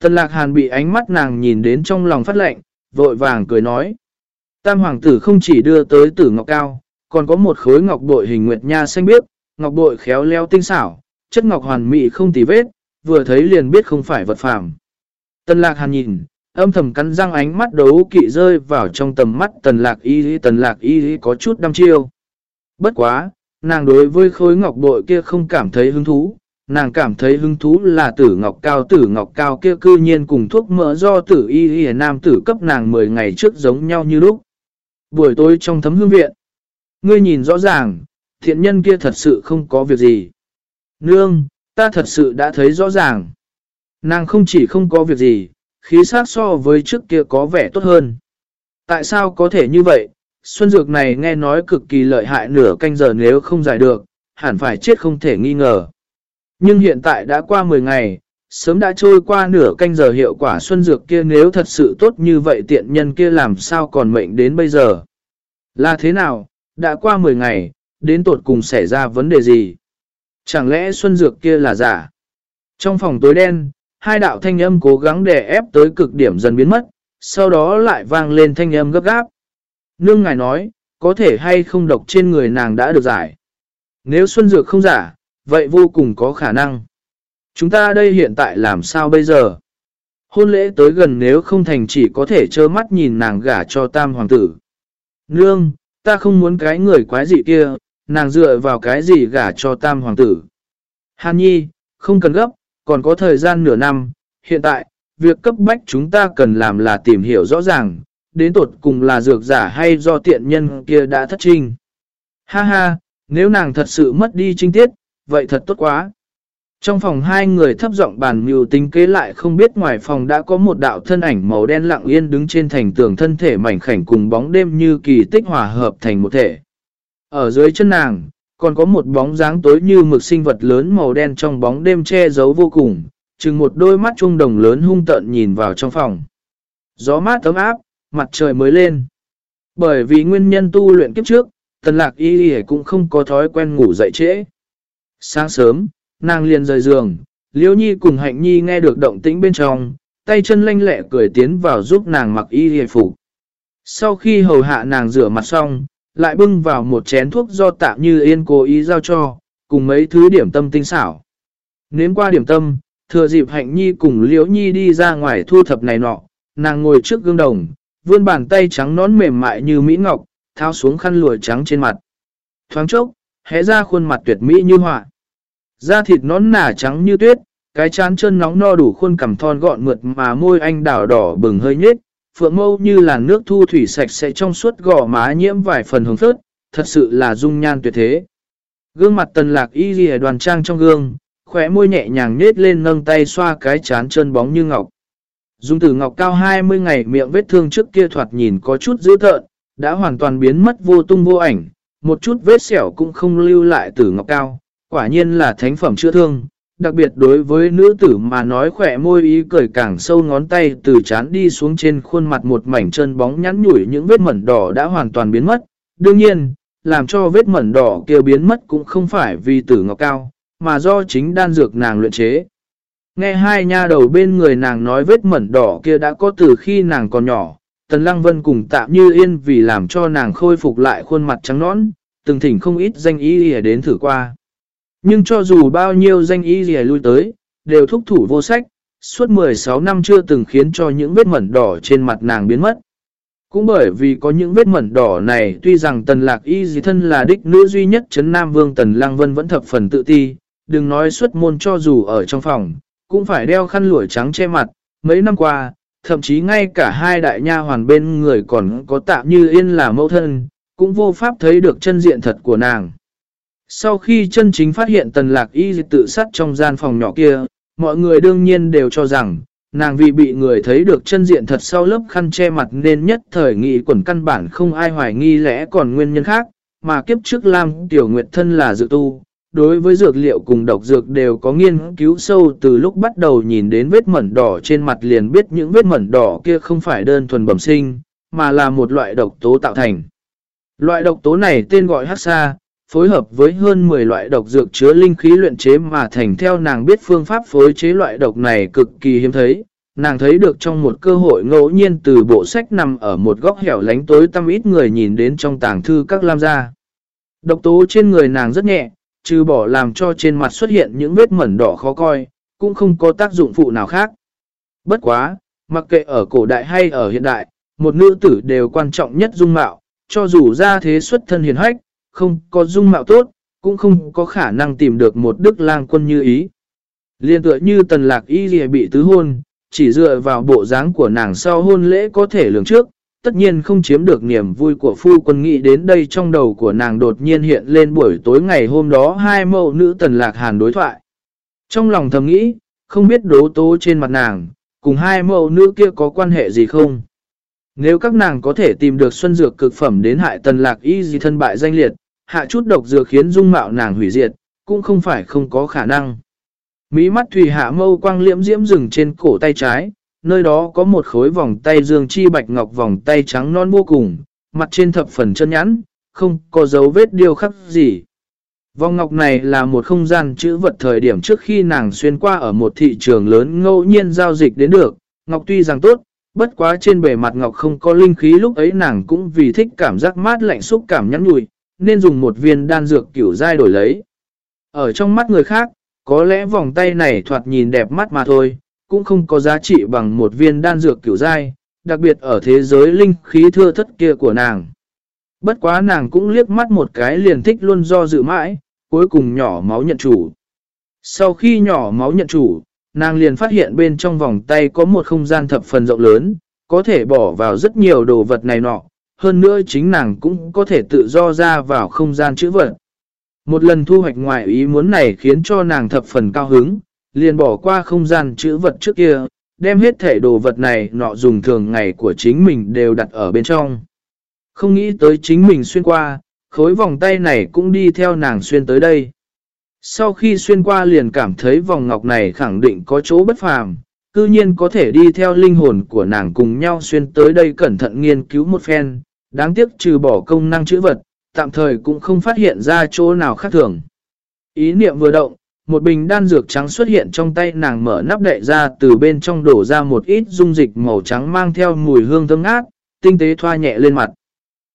Tần lạc hàn bị ánh mắt nàng nhìn đến trong lòng phát lệnh, vội vàng cười nói. Tam hoàng tử không chỉ đưa tới tử ngọc cao, còn có một khối ngọc bội hình nguyệt nha xanh biếc, ngọc bội khéo leo tinh xảo, chất ngọc hoàn mỹ không tì vết, vừa thấy liền biết không phải vật phàm. Tần lạc hàn nhìn, âm thầm cắn răng ánh mắt đấu kỵ rơi vào trong tầm mắt tần lạc y tần lạc y có chút đăm chiêu. Bất quá, nàng đối với khối ngọc bội kia không cảm thấy hứng thú, nàng cảm thấy hứng thú là tử ngọc cao tử ngọc cao kia cư nhiên cùng thuốc mỡ do tử y y nam tử cấp nàng 10 ngày trước giống nhau như lúc. Buổi tối trong thấm hương viện, ngươi nhìn rõ ràng, thiện nhân kia thật sự không có việc gì. Nương, ta thật sự đã thấy rõ ràng. Nàng không chỉ không có việc gì, khí sát so với trước kia có vẻ tốt hơn. Tại sao có thể như vậy? Xuân Dược này nghe nói cực kỳ lợi hại nửa canh giờ nếu không giải được, hẳn phải chết không thể nghi ngờ. Nhưng hiện tại đã qua 10 ngày, sớm đã trôi qua nửa canh giờ hiệu quả Xuân Dược kia nếu thật sự tốt như vậy tiện nhân kia làm sao còn mệnh đến bây giờ. Là thế nào, đã qua 10 ngày, đến tột cùng xảy ra vấn đề gì? Chẳng lẽ Xuân Dược kia là giả? Trong phòng tối đen, hai đạo thanh âm cố gắng đè ép tới cực điểm dần biến mất, sau đó lại vang lên thanh âm gấp gáp. Nương ngài nói, có thể hay không độc trên người nàng đã được giải. Nếu Xuân Dược không giả, vậy vô cùng có khả năng. Chúng ta đây hiện tại làm sao bây giờ? Hôn lễ tới gần nếu không thành chỉ có thể trơ mắt nhìn nàng gả cho tam hoàng tử. Nương, ta không muốn cái người quái gì kia, nàng dựa vào cái gì gả cho tam hoàng tử. Hàn nhi, không cần gấp, còn có thời gian nửa năm, hiện tại, việc cấp bách chúng ta cần làm là tìm hiểu rõ ràng, đến tột cùng là dược giả hay do tiện nhân kia đã thất trinh. Ha ha, nếu nàng thật sự mất đi trinh tiết, vậy thật tốt quá. Trong phòng hai người thấp giọng bàn mưu tính kế lại không biết ngoài phòng đã có một đạo thân ảnh màu đen lặng yên đứng trên thành tường thân thể mảnh khảnh cùng bóng đêm như kỳ tích hòa hợp thành một thể. Ở dưới chân nàng, còn có một bóng dáng tối như mực sinh vật lớn màu đen trong bóng đêm che giấu vô cùng, chừng một đôi mắt trung đồng lớn hung tợn nhìn vào trong phòng. Gió mát ấm áp, mặt trời mới lên. Bởi vì nguyên nhân tu luyện kiếp trước, tần lạc y y cũng không có thói quen ngủ dậy trễ. Sáng sớm, nàng liền rời giường, Liêu Nhi cùng Hạnh Nhi nghe được động tĩnh bên trong, tay chân lanh lẹ cười tiến vào giúp nàng mặc y y phục. Sau khi hầu hạ nàng rửa mặt xong, lại bưng vào một chén thuốc do tạm như yên cố ý giao cho, cùng mấy thứ điểm tâm tinh xảo. Nếm qua điểm tâm, thừa dịp Hạnh Nhi cùng Liễu Nhi đi ra ngoài thu thập này nọ, nàng ngồi trước gương đồng, vươn bàn tay trắng nón mềm mại như mỹ ngọc, tháo xuống khăn lụa trắng trên mặt. Thoáng chốc, hé ra khuôn mặt tuyệt mỹ như họa. Da thịt nón nả trắng như tuyết, cái chán chân nóng no đủ khuôn cằm thon gọn mượt mà môi anh đảo đỏ bừng hơi nhết, phượng mâu như là nước thu thủy sạch sẽ trong suốt gò má nhiễm vài phần hồng phớt, thật sự là dung nhan tuyệt thế. Gương mặt tần lạc y ghi đoàn trang trong gương, khỏe môi nhẹ nhàng nết lên nâng tay xoa cái chán chân bóng như ngọc. Dung tử ngọc cao 20 ngày miệng vết thương trước kia thoạt nhìn có chút dữ thợn, đã hoàn toàn biến mất vô tung vô ảnh, một chút vết sẹo cũng không lưu lại tử ngọc cao, quả nhiên là thánh phẩm chữa thương. Đặc biệt đối với nữ tử mà nói khỏe môi ý cười càng sâu ngón tay từ chán đi xuống trên khuôn mặt một mảnh chân bóng nhắn nhủi những vết mẩn đỏ đã hoàn toàn biến mất. Đương nhiên, làm cho vết mẩn đỏ kia biến mất cũng không phải vì tử ngọc cao, mà do chính đan dược nàng luyện chế. Nghe hai nha đầu bên người nàng nói vết mẩn đỏ kia đã có từ khi nàng còn nhỏ, Tần Lăng Vân cùng tạm như yên vì làm cho nàng khôi phục lại khuôn mặt trắng nõn, từng thỉnh không ít danh y lìa đến thử qua. Nhưng cho dù bao nhiêu danh y lìa lui tới, đều thúc thủ vô sách, suốt 16 năm chưa từng khiến cho những vết mẩn đỏ trên mặt nàng biến mất. Cũng bởi vì có những vết mẩn đỏ này tuy rằng tần lạc y dì thân là đích nữ duy nhất chấn Nam Vương Tần Lăng Vân vẫn thập phần tự ti, đừng nói xuất môn cho dù ở trong phòng, cũng phải đeo khăn lụa trắng che mặt. Mấy năm qua, thậm chí ngay cả hai đại nha hoàn bên người còn có tạm như yên là mẫu thân, cũng vô pháp thấy được chân diện thật của nàng. Sau khi chân chính phát hiện tần lạc y tự sát trong gian phòng nhỏ kia, mọi người đương nhiên đều cho rằng, nàng vì bị người thấy được chân diện thật sau lớp khăn che mặt nên nhất thời nghị quẩn căn bản không ai hoài nghi lẽ còn nguyên nhân khác, mà kiếp trước Lam Tiểu Nguyệt thân là dự tu, đối với dược liệu cùng độc dược đều có nghiên cứu sâu từ lúc bắt đầu nhìn đến vết mẩn đỏ trên mặt liền biết những vết mẩn đỏ kia không phải đơn thuần bẩm sinh, mà là một loại độc tố tạo thành. Loại độc tố này tên gọi hát xa, phối hợp với hơn 10 loại độc dược chứa linh khí luyện chế mà thành theo nàng biết phương pháp phối chế loại độc này cực kỳ hiếm thấy. Nàng thấy được trong một cơ hội ngẫu nhiên từ bộ sách nằm ở một góc hẻo lánh tối tăm ít người nhìn đến trong tàng thư các lam gia. Độc tố trên người nàng rất nhẹ, trừ bỏ làm cho trên mặt xuất hiện những vết mẩn đỏ khó coi, cũng không có tác dụng phụ nào khác. Bất quá, mặc kệ ở cổ đại hay ở hiện đại, một nữ tử đều quan trọng nhất dung mạo, cho dù ra thế xuất thân hiền hách, không có dung mạo tốt, cũng không có khả năng tìm được một đức lang quân như ý. Liên tựa như tần lạc y gì bị tứ hôn, chỉ dựa vào bộ dáng của nàng sau hôn lễ có thể lường trước, tất nhiên không chiếm được niềm vui của phu quân nghĩ đến đây trong đầu của nàng đột nhiên hiện lên buổi tối ngày hôm đó hai mẫu nữ tần lạc hàn đối thoại. Trong lòng thầm nghĩ, không biết đố tố trên mặt nàng, cùng hai mẫu nữ kia có quan hệ gì không? Nếu các nàng có thể tìm được xuân dược cực phẩm đến hại tần lạc y gì thân bại danh liệt, hạ chút độc dừa khiến dung mạo nàng hủy diệt, cũng không phải không có khả năng. Mỹ mắt thủy hạ mâu quang liễm diễm rừng trên cổ tay trái, nơi đó có một khối vòng tay dương chi bạch ngọc vòng tay trắng non vô cùng, mặt trên thập phần chân nhẵn, không có dấu vết điều khắc gì. Vòng ngọc này là một không gian chữ vật thời điểm trước khi nàng xuyên qua ở một thị trường lớn ngẫu nhiên giao dịch đến được. Ngọc tuy rằng tốt, bất quá trên bề mặt ngọc không có linh khí lúc ấy nàng cũng vì thích cảm giác mát lạnh xúc cảm nhắn nhủi nên dùng một viên đan dược kiểu dai đổi lấy. Ở trong mắt người khác, có lẽ vòng tay này thoạt nhìn đẹp mắt mà thôi, cũng không có giá trị bằng một viên đan dược kiểu dai, đặc biệt ở thế giới linh khí thưa thất kia của nàng. Bất quá nàng cũng liếc mắt một cái liền thích luôn do dự mãi, cuối cùng nhỏ máu nhận chủ. Sau khi nhỏ máu nhận chủ, nàng liền phát hiện bên trong vòng tay có một không gian thập phần rộng lớn, có thể bỏ vào rất nhiều đồ vật này nọ, hơn nữa chính nàng cũng có thể tự do ra vào không gian chữ vật. Một lần thu hoạch ngoài ý muốn này khiến cho nàng thập phần cao hứng, liền bỏ qua không gian chữ vật trước kia, đem hết thể đồ vật này nọ dùng thường ngày của chính mình đều đặt ở bên trong. Không nghĩ tới chính mình xuyên qua, khối vòng tay này cũng đi theo nàng xuyên tới đây. Sau khi xuyên qua liền cảm thấy vòng ngọc này khẳng định có chỗ bất phàm, cư nhiên có thể đi theo linh hồn của nàng cùng nhau xuyên tới đây cẩn thận nghiên cứu một phen, đáng tiếc trừ bỏ công năng chữ vật, tạm thời cũng không phát hiện ra chỗ nào khác thường. Ý niệm vừa động, một bình đan dược trắng xuất hiện trong tay nàng mở nắp đậy ra từ bên trong đổ ra một ít dung dịch màu trắng mang theo mùi hương thơm ngát, tinh tế thoa nhẹ lên mặt.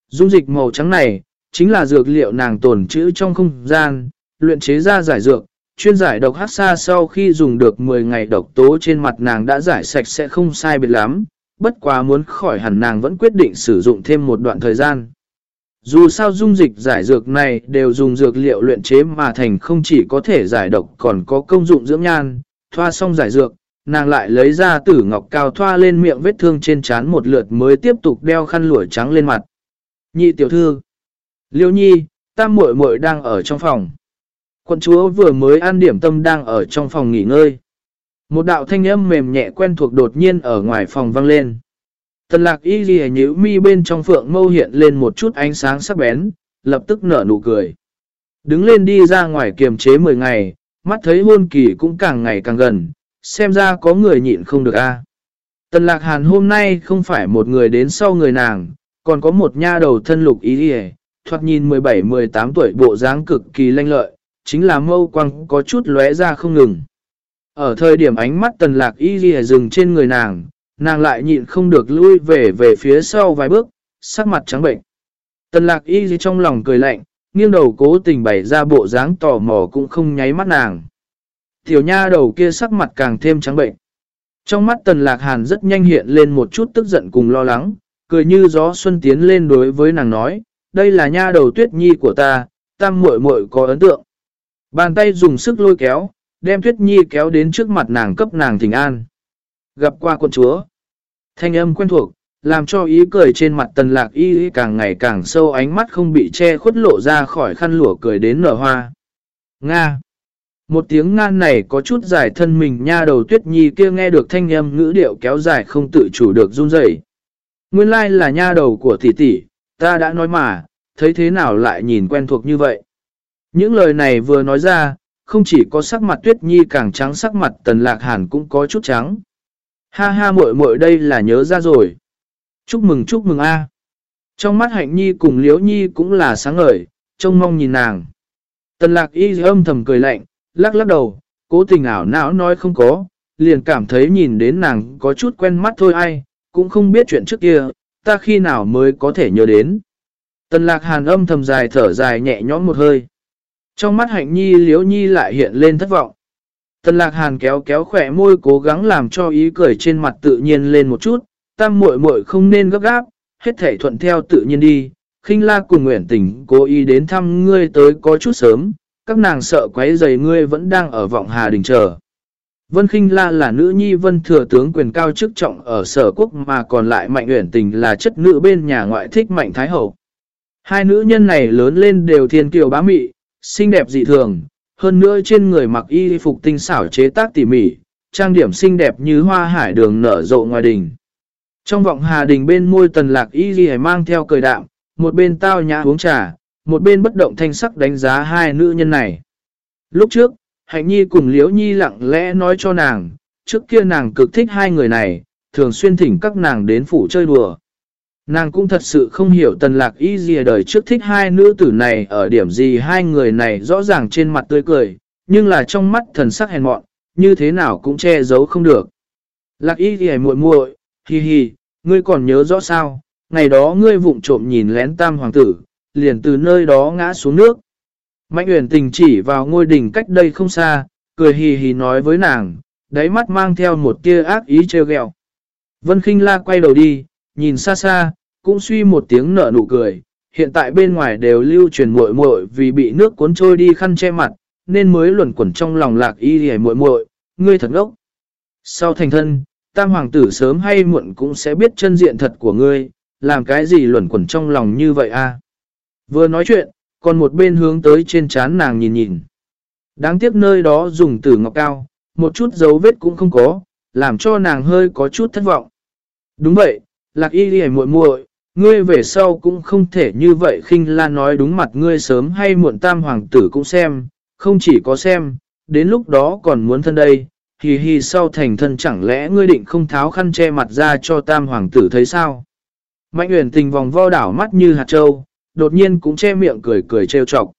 Dung dịch màu trắng này, chính là dược liệu nàng tồn trữ trong không gian, luyện chế ra giải dược, chuyên giải độc hát xa sau khi dùng được 10 ngày độc tố trên mặt nàng đã giải sạch sẽ không sai biệt lắm, bất quá muốn khỏi hẳn nàng vẫn quyết định sử dụng thêm một đoạn thời gian. Dù sao dung dịch giải dược này đều dùng dược liệu luyện chế mà thành không chỉ có thể giải độc còn có công dụng dưỡng nhan, thoa xong giải dược, nàng lại lấy ra tử ngọc cao thoa lên miệng vết thương trên trán một lượt mới tiếp tục đeo khăn lụa trắng lên mặt. Nhị tiểu thư, Liêu Nhi, tam muội muội đang ở trong phòng. Quận chúa vừa mới ăn điểm tâm đang ở trong phòng nghỉ ngơi. Một đạo thanh âm mềm nhẹ quen thuộc đột nhiên ở ngoài phòng vang lên. Tần lạc y ghi nhíu mi bên trong phượng mâu hiện lên một chút ánh sáng sắc bén, lập tức nở nụ cười. Đứng lên đi ra ngoài kiềm chế 10 ngày, mắt thấy hôn kỳ cũng càng ngày càng gần, xem ra có người nhịn không được a. Tần lạc hàn hôm nay không phải một người đến sau người nàng, còn có một nha đầu thân lục ý ghi thoạt nhìn 17-18 tuổi bộ dáng cực kỳ lanh lợi, chính là mâu quăng có chút lóe ra không ngừng. Ở thời điểm ánh mắt tần lạc y ghi dừng trên người nàng, nàng lại nhịn không được lui về về phía sau vài bước, sắc mặt trắng bệnh. Tần lạc y ghi trong lòng cười lạnh, nghiêng đầu cố tình bày ra bộ dáng tò mò cũng không nháy mắt nàng. Tiểu nha đầu kia sắc mặt càng thêm trắng bệnh. Trong mắt tần lạc hàn rất nhanh hiện lên một chút tức giận cùng lo lắng, cười như gió xuân tiến lên đối với nàng nói, đây là nha đầu tuyết nhi của ta, tam muội muội có ấn tượng. Bàn tay dùng sức lôi kéo, đem tuyết nhi kéo đến trước mặt nàng cấp nàng thỉnh an. Gặp qua quân chúa. Thanh âm quen thuộc, làm cho ý cười trên mặt tần lạc y càng ngày càng sâu ánh mắt không bị che khuất lộ ra khỏi khăn lụa cười đến nở hoa. Nga. Một tiếng ngan này có chút dài thân mình nha đầu tuyết nhi kia nghe được thanh âm ngữ điệu kéo dài không tự chủ được run rẩy. Nguyên lai là nha đầu của tỷ tỷ, ta đã nói mà, thấy thế nào lại nhìn quen thuộc như vậy. Những lời này vừa nói ra, không chỉ có sắc mặt tuyết nhi càng trắng sắc mặt tần lạc hàn cũng có chút trắng. Ha ha muội muội đây là nhớ ra rồi. Chúc mừng chúc mừng a à. Trong mắt hạnh nhi cùng liễu nhi cũng là sáng ngời, trông mong nhìn nàng. Tần lạc y âm thầm cười lạnh, lắc lắc đầu, cố tình ảo não nói không có, liền cảm thấy nhìn đến nàng có chút quen mắt thôi ai, cũng không biết chuyện trước kia, ta khi nào mới có thể nhớ đến. Tần lạc hàn âm thầm dài thở dài nhẹ nhõm một hơi. Trong mắt hạnh nhi liễu nhi lại hiện lên thất vọng. Tần lạc hàn kéo kéo khỏe môi cố gắng làm cho ý cười trên mặt tự nhiên lên một chút, tam muội muội không nên gấp gáp, hết thể thuận theo tự nhiên đi. khinh la cùng nguyện tình cố ý đến thăm ngươi tới có chút sớm, các nàng sợ quấy giày ngươi vẫn đang ở vọng hà đình chờ. Vân khinh la là nữ nhi vân thừa tướng quyền cao chức trọng ở sở quốc mà còn lại mạnh nguyện tình là chất nữ bên nhà ngoại thích mạnh thái hậu. Hai nữ nhân này lớn lên đều thiên kiều bá mị, xinh đẹp dị thường, hơn nữa trên người mặc y phục tinh xảo chế tác tỉ mỉ, trang điểm xinh đẹp như hoa hải đường nở rộ ngoài đình. Trong vọng hà đình bên môi tần lạc y ghi mang theo cười đạm, một bên tao nhã uống trà, một bên bất động thanh sắc đánh giá hai nữ nhân này. Lúc trước, Hạnh Nhi cùng Liễu Nhi lặng lẽ nói cho nàng, trước kia nàng cực thích hai người này, thường xuyên thỉnh các nàng đến phủ chơi đùa. Nàng cũng thật sự không hiểu tần lạc y gì đời trước thích hai nữ tử này ở điểm gì hai người này rõ ràng trên mặt tươi cười, nhưng là trong mắt thần sắc hèn mọn, như thế nào cũng che giấu không được. Lạc y gì muội muội hi hi, ngươi còn nhớ rõ sao, ngày đó ngươi vụng trộm nhìn lén tam hoàng tử, liền từ nơi đó ngã xuống nước. Mạnh uyển tình chỉ vào ngôi đỉnh cách đây không xa, cười hì hì nói với nàng, đáy mắt mang theo một tia ác ý trêu ghẹo. Vân khinh la quay đầu đi, nhìn xa xa, cũng suy một tiếng nở nụ cười. Hiện tại bên ngoài đều lưu truyền muội muội vì bị nước cuốn trôi đi khăn che mặt, nên mới luẩn quẩn trong lòng lạc y hề muội muội, ngươi thật ngốc. Sau thành thân, tam hoàng tử sớm hay muộn cũng sẽ biết chân diện thật của ngươi, làm cái gì luẩn quẩn trong lòng như vậy a? Vừa nói chuyện, còn một bên hướng tới trên trán nàng nhìn nhìn. Đáng tiếc nơi đó dùng từ ngọc cao, một chút dấu vết cũng không có, làm cho nàng hơi có chút thất vọng. Đúng vậy, lạc y đi muội muội ngươi về sau cũng không thể như vậy khinh la nói đúng mặt ngươi sớm hay muộn tam hoàng tử cũng xem, không chỉ có xem, đến lúc đó còn muốn thân đây, hì hì sau thành thân chẳng lẽ ngươi định không tháo khăn che mặt ra cho tam hoàng tử thấy sao? Mạnh uyển tình vòng vo đảo mắt như hạt trâu, đột nhiên cũng che miệng cười cười trêu chọc.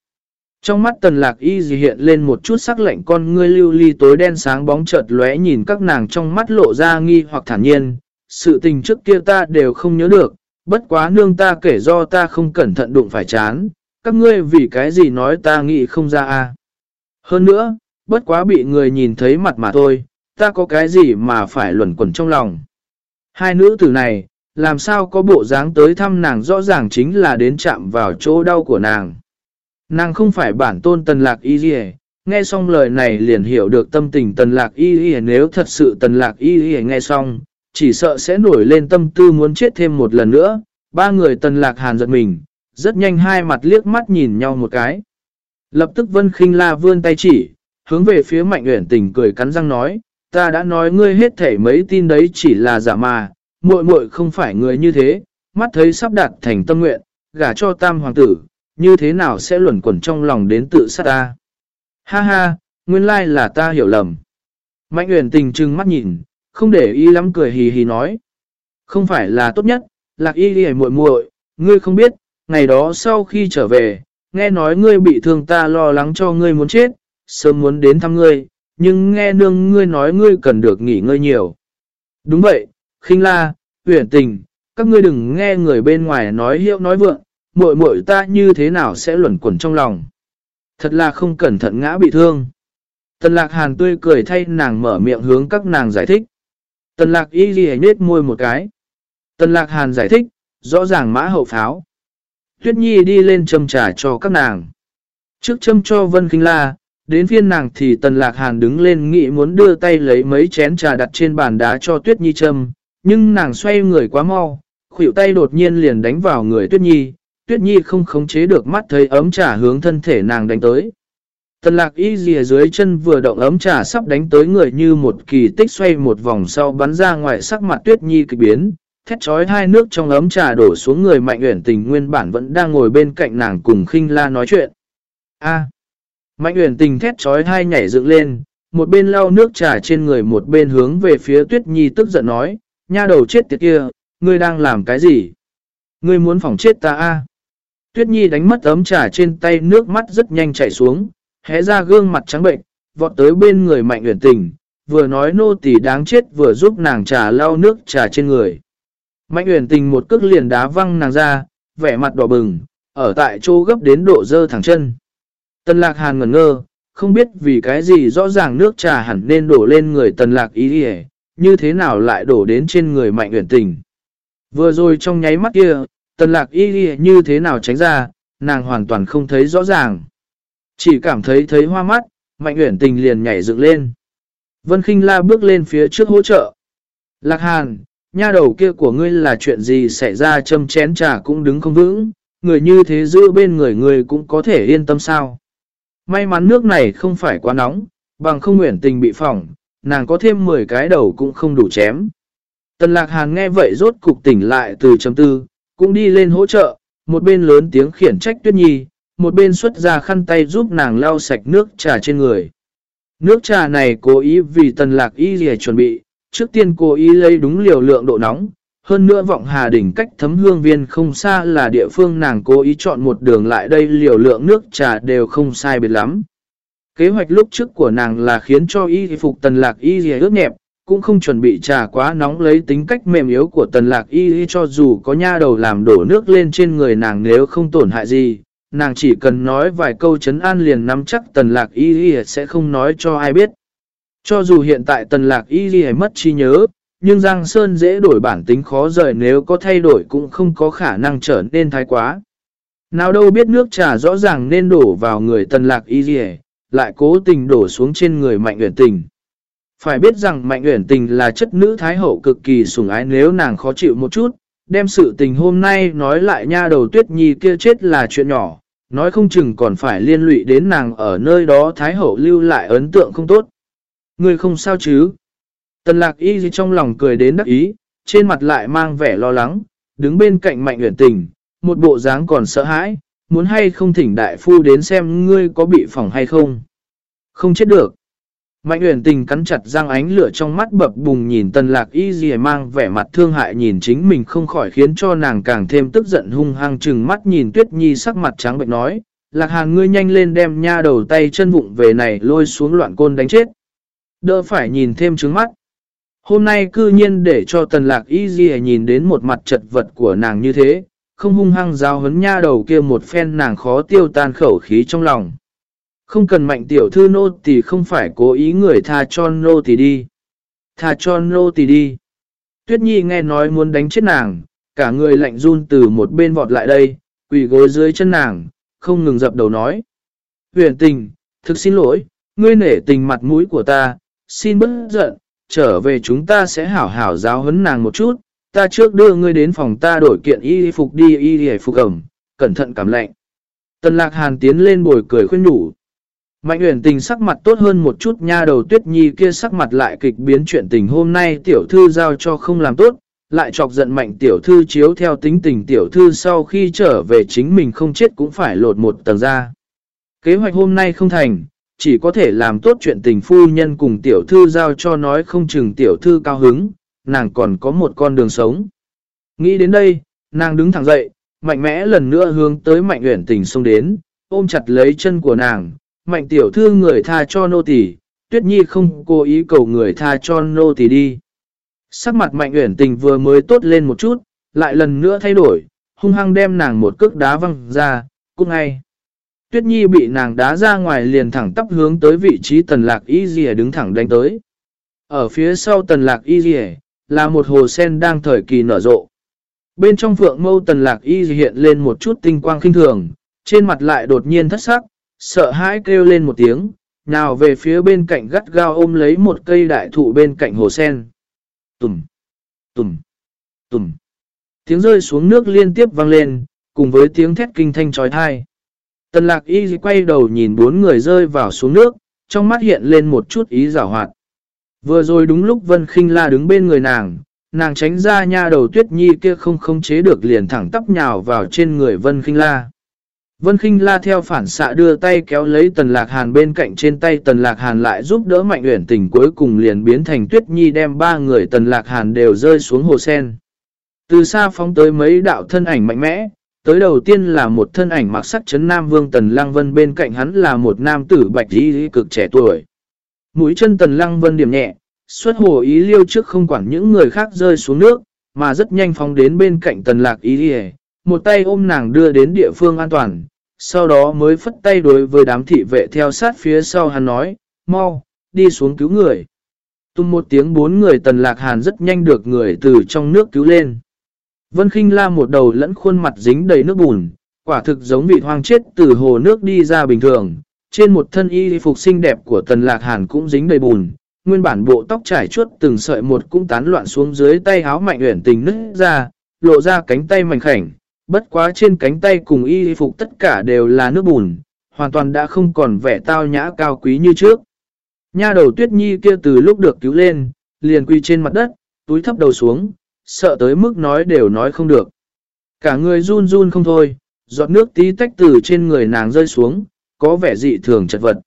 Trong mắt tần lạc y gì hiện lên một chút sắc lạnh con ngươi lưu ly tối đen sáng bóng chợt lóe nhìn các nàng trong mắt lộ ra nghi hoặc thản nhiên, sự tình trước kia ta đều không nhớ được, bất quá nương ta kể do ta không cẩn thận đụng phải chán, các ngươi vì cái gì nói ta nghĩ không ra a Hơn nữa, bất quá bị người nhìn thấy mặt mà thôi, ta có cái gì mà phải luẩn quẩn trong lòng. Hai nữ tử này, làm sao có bộ dáng tới thăm nàng rõ ràng chính là đến chạm vào chỗ đau của nàng. Nàng không phải bản tôn tần lạc y gì nghe xong lời này liền hiểu được tâm tình tần lạc y dì nếu thật sự tần lạc y dì nghe xong, chỉ sợ sẽ nổi lên tâm tư muốn chết thêm một lần nữa. Ba người tần lạc hàn giật mình, rất nhanh hai mặt liếc mắt nhìn nhau một cái. Lập tức Vân khinh La vươn tay chỉ, hướng về phía Mạnh Uyển Tình cười cắn răng nói, ta đã nói ngươi hết thể mấy tin đấy chỉ là giả mà, muội muội không phải người như thế, mắt thấy sắp đạt thành tâm nguyện, gả cho tam hoàng tử, như thế nào sẽ luẩn quẩn trong lòng đến tự sát ta. Ha ha, nguyên lai là ta hiểu lầm. Mạnh Uyển Tình trừng mắt nhìn, không để ý lắm cười hì hì nói. Không phải là tốt nhất, lạc y đi muội muội ngươi không biết, ngày đó sau khi trở về, nghe nói ngươi bị thương ta lo lắng cho ngươi muốn chết, sớm muốn đến thăm ngươi, nhưng nghe nương ngươi nói ngươi cần được nghỉ ngơi nhiều. Đúng vậy, khinh la, uyển tình, các ngươi đừng nghe người bên ngoài nói hiệu nói vượng, muội muội ta như thế nào sẽ luẩn quẩn trong lòng. Thật là không cẩn thận ngã bị thương. Tần lạc hàn tươi cười thay nàng mở miệng hướng các nàng giải thích. Tần lạc y ghi nết môi một cái. Tần lạc hàn giải thích, rõ ràng mã hậu pháo. Tuyết Nhi đi lên châm trà cho các nàng. Trước châm cho Vân Kinh La, đến phiên nàng thì Tần Lạc Hàn đứng lên nghĩ muốn đưa tay lấy mấy chén trà đặt trên bàn đá cho Tuyết Nhi châm, nhưng nàng xoay người quá mau, khuỷu tay đột nhiên liền đánh vào người Tuyết Nhi, Tuyết Nhi không khống chế được mắt thấy ấm trà hướng thân thể nàng đánh tới. Tần lạc y dìa dưới chân vừa động ấm trà sắp đánh tới người như một kỳ tích xoay một vòng sau bắn ra ngoài sắc mặt tuyết nhi kịch biến, thét trói hai nước trong ấm trà đổ xuống người mạnh uyển tình nguyên bản vẫn đang ngồi bên cạnh nàng cùng khinh la nói chuyện. A. mạnh uyển tình thét trói hai nhảy dựng lên, một bên lau nước trà trên người một bên hướng về phía tuyết nhi tức giận nói, nha đầu chết tiệt kia, ngươi đang làm cái gì? Ngươi muốn phỏng chết ta a? Tuyết nhi đánh mất ấm trà trên tay nước mắt rất nhanh chảy xuống, hé ra gương mặt trắng bệnh, vọt tới bên người mạnh uyển tình, vừa nói nô tỳ đáng chết vừa giúp nàng trà lau nước trà trên người. Mạnh uyển tình một cước liền đá văng nàng ra, vẻ mặt đỏ bừng, ở tại chỗ gấp đến độ dơ thẳng chân. Tần lạc hàn ngẩn ngơ, không biết vì cái gì rõ ràng nước trà hẳn nên đổ lên người tần lạc ý hề, như thế nào lại đổ đến trên người mạnh uyển tình. Vừa rồi trong nháy mắt kia, tần lạc y như thế nào tránh ra, nàng hoàn toàn không thấy rõ ràng. Chỉ cảm thấy thấy hoa mắt, mạnh uyển tình liền nhảy dựng lên. Vân khinh la bước lên phía trước hỗ trợ. Lạc hàn, nha đầu kia của ngươi là chuyện gì xảy ra châm chén trà cũng đứng không vững, người như thế giữ bên người người cũng có thể yên tâm sao. May mắn nước này không phải quá nóng, bằng không nguyện tình bị phỏng, nàng có thêm 10 cái đầu cũng không đủ chém. Tần lạc hàn nghe vậy rốt cục tỉnh lại từ chấm tư, cũng đi lên hỗ trợ, một bên lớn tiếng khiển trách tuyết nhi, một bên xuất ra khăn tay giúp nàng lau sạch nước trà trên người. Nước trà này cố ý vì tần lạc y gì chuẩn bị, trước tiên cố ý lấy đúng liều lượng độ nóng, hơn nữa vọng hà đỉnh cách thấm hương viên không xa là địa phương nàng cố ý chọn một đường lại đây liều lượng nước trà đều không sai biệt lắm. Kế hoạch lúc trước của nàng là khiến cho y phục tần lạc y dì ướt nhẹp, cũng không chuẩn bị trà quá nóng lấy tính cách mềm yếu của tần lạc y cho dù có nha đầu làm đổ nước lên trên người nàng nếu không tổn hại gì, nàng chỉ cần nói vài câu chấn an liền nắm chắc tần lạc y sẽ không nói cho ai biết. Cho dù hiện tại tần lạc y mất trí nhớ, nhưng Giang Sơn dễ đổi bản tính khó rời nếu có thay đổi cũng không có khả năng trở nên thái quá. Nào đâu biết nước trà rõ ràng nên đổ vào người tần lạc y dì lại cố tình đổ xuống trên người mạnh uyển tình. Phải biết rằng mạnh uyển tình là chất nữ thái hậu cực kỳ sủng ái nếu nàng khó chịu một chút, đem sự tình hôm nay nói lại nha đầu tuyết nhi kia chết là chuyện nhỏ, nói không chừng còn phải liên lụy đến nàng ở nơi đó thái hậu lưu lại ấn tượng không tốt. Người không sao chứ? Tần lạc y gì trong lòng cười đến đắc ý, trên mặt lại mang vẻ lo lắng, đứng bên cạnh mạnh uyển tình, một bộ dáng còn sợ hãi, muốn hay không thỉnh đại phu đến xem ngươi có bị phỏng hay không. Không chết được. Mạnh uyển tình cắn chặt răng ánh lửa trong mắt bập bùng nhìn tần lạc y gì mang vẻ mặt thương hại nhìn chính mình không khỏi khiến cho nàng càng thêm tức giận hung hăng chừng mắt nhìn tuyết nhi sắc mặt trắng bệnh nói. Lạc hàng ngươi nhanh lên đem nha đầu tay chân vụng về này lôi xuống loạn côn đánh chết. Đỡ phải nhìn thêm trứng mắt. Hôm nay cư nhiên để cho tần lạc y gì nhìn đến một mặt chật vật của nàng như thế, không hung hăng giao hấn nha đầu kia một phen nàng khó tiêu tan khẩu khí trong lòng. Không cần mạnh tiểu thư nô thì không phải cố ý người tha cho nô thì đi. Tha cho nô thì đi. Tuyết Nhi nghe nói muốn đánh chết nàng, cả người lạnh run từ một bên vọt lại đây, quỳ gối dưới chân nàng, không ngừng dập đầu nói. Huyền tình, thực xin lỗi, ngươi nể tình mặt mũi của ta, xin bớt giận, trở về chúng ta sẽ hảo hảo giáo huấn nàng một chút, ta trước đưa ngươi đến phòng ta đổi kiện y phục đi y phục ẩm, cẩn thận cảm lạnh. Tần lạc hàn tiến lên bồi cười khuyên nhủ. Mạnh uyển tình sắc mặt tốt hơn một chút nha đầu tuyết nhi kia sắc mặt lại kịch biến chuyện tình hôm nay tiểu thư giao cho không làm tốt, lại chọc giận mạnh tiểu thư chiếu theo tính tình tiểu thư sau khi trở về chính mình không chết cũng phải lột một tầng ra. Kế hoạch hôm nay không thành, chỉ có thể làm tốt chuyện tình phu nhân cùng tiểu thư giao cho nói không chừng tiểu thư cao hứng, nàng còn có một con đường sống. Nghĩ đến đây, nàng đứng thẳng dậy, mạnh mẽ lần nữa hướng tới mạnh uyển tình xông đến, ôm chặt lấy chân của nàng, mạnh tiểu thư người tha cho nô tỳ, tuyết nhi không cố ý cầu người tha cho nô tỳ đi. Sắc mặt mạnh uyển tình vừa mới tốt lên một chút, lại lần nữa thay đổi, hung hăng đem nàng một cước đá văng ra, cũng ngay. Tuyết Nhi bị nàng đá ra ngoài liền thẳng tắp hướng tới vị trí tần lạc y dìa đứng thẳng đánh tới. Ở phía sau tần lạc y dìa, là một hồ sen đang thời kỳ nở rộ. Bên trong phượng mâu tần lạc y hiện lên một chút tinh quang khinh thường, trên mặt lại đột nhiên thất sắc, sợ hãi kêu lên một tiếng, nào về phía bên cạnh gắt gao ôm lấy một cây đại thụ bên cạnh hồ sen. Tùm, tùm, tùm. Tiếng rơi xuống nước liên tiếp vang lên, cùng với tiếng thét kinh thanh trói thai. Tần lạc y quay đầu nhìn bốn người rơi vào xuống nước, trong mắt hiện lên một chút ý rào hoạt. Vừa rồi đúng lúc Vân khinh La đứng bên người nàng, nàng tránh ra nha đầu tuyết nhi kia không khống chế được liền thẳng tắp nhào vào trên người Vân khinh La. Vân khinh La theo phản xạ đưa tay kéo lấy Tần Lạc Hàn bên cạnh trên tay Tần Lạc Hàn lại giúp đỡ Mạnh Uyển Tình cuối cùng liền biến thành Tuyết Nhi đem ba người Tần Lạc Hàn đều rơi xuống hồ sen. Từ xa phóng tới mấy đạo thân ảnh mạnh mẽ, tới đầu tiên là một thân ảnh mặc sắc chấn Nam Vương Tần Lăng Vân bên cạnh hắn là một nam tử bạch y cực trẻ tuổi. Mũi chân Tần Lăng Vân điểm nhẹ, xuất hồ ý liêu trước không quản những người khác rơi xuống nước, mà rất nhanh phóng đến bên cạnh Tần Lạc ý liề, một tay ôm nàng đưa đến địa phương an toàn, sau đó mới phất tay đối với đám thị vệ theo sát phía sau hắn nói, mau, đi xuống cứu người. Tung một tiếng bốn người Tần Lạc Hàn rất nhanh được người từ trong nước cứu lên. Vân khinh la một đầu lẫn khuôn mặt dính đầy nước bùn, quả thực giống vị hoang chết từ hồ nước đi ra bình thường. Trên một thân y phục xinh đẹp của tần lạc hàn cũng dính đầy bùn, nguyên bản bộ tóc trải chuốt từng sợi một cũng tán loạn xuống dưới tay áo mạnh uyển tình nứt ra, lộ ra cánh tay mảnh khảnh. Bất quá trên cánh tay cùng y phục tất cả đều là nước bùn, hoàn toàn đã không còn vẻ tao nhã cao quý như trước. Nha đầu tuyết nhi kia từ lúc được cứu lên, liền quy trên mặt đất, túi thấp đầu xuống, sợ tới mức nói đều nói không được. Cả người run run không thôi, giọt nước tí tách từ trên người nàng rơi xuống, có vẻ dị thường chật vật.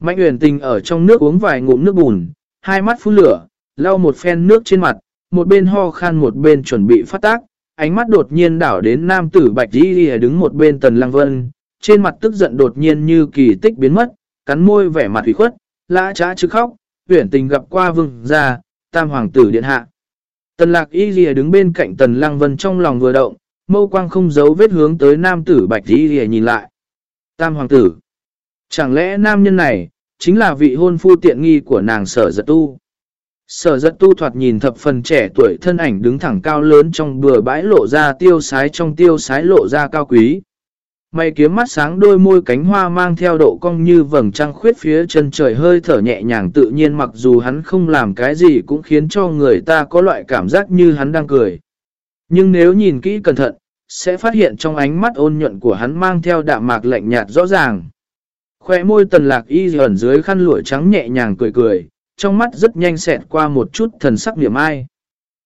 Mạnh uyển tình ở trong nước uống vài ngụm nước bùn, hai mắt phun lửa, lau một phen nước trên mặt, một bên ho khan một bên chuẩn bị phát tác, ánh mắt đột nhiên đảo đến nam tử bạch đi đứng một bên tần lăng vân, trên mặt tức giận đột nhiên như kỳ tích biến mất, cắn môi vẻ mặt hủy khuất, lã trá chứ khóc, tuyển tình gặp qua vương ra, tam hoàng tử điện hạ. Tần lạc y ghi đứng bên cạnh tần lăng vân trong lòng vừa động, mâu quang không giấu vết hướng tới nam tử bạch y ghi nhìn lại. Tam hoàng tử. Chẳng lẽ nam nhân này, chính là vị hôn phu tiện nghi của nàng sở giật tu. Sở rất tu thoạt nhìn thập phần trẻ tuổi thân ảnh đứng thẳng cao lớn trong bừa bãi lộ ra tiêu sái trong tiêu sái lộ ra cao quý. Mày kiếm mắt sáng đôi môi cánh hoa mang theo độ cong như vầng trăng khuyết phía chân trời hơi thở nhẹ nhàng tự nhiên mặc dù hắn không làm cái gì cũng khiến cho người ta có loại cảm giác như hắn đang cười. Nhưng nếu nhìn kỹ cẩn thận, sẽ phát hiện trong ánh mắt ôn nhuận của hắn mang theo đạm mạc lạnh nhạt rõ ràng. Khoe môi tần lạc y ẩn dưới khăn lụa trắng nhẹ nhàng cười cười, trong mắt rất nhanh xẹt qua một chút thần sắc niệm ai.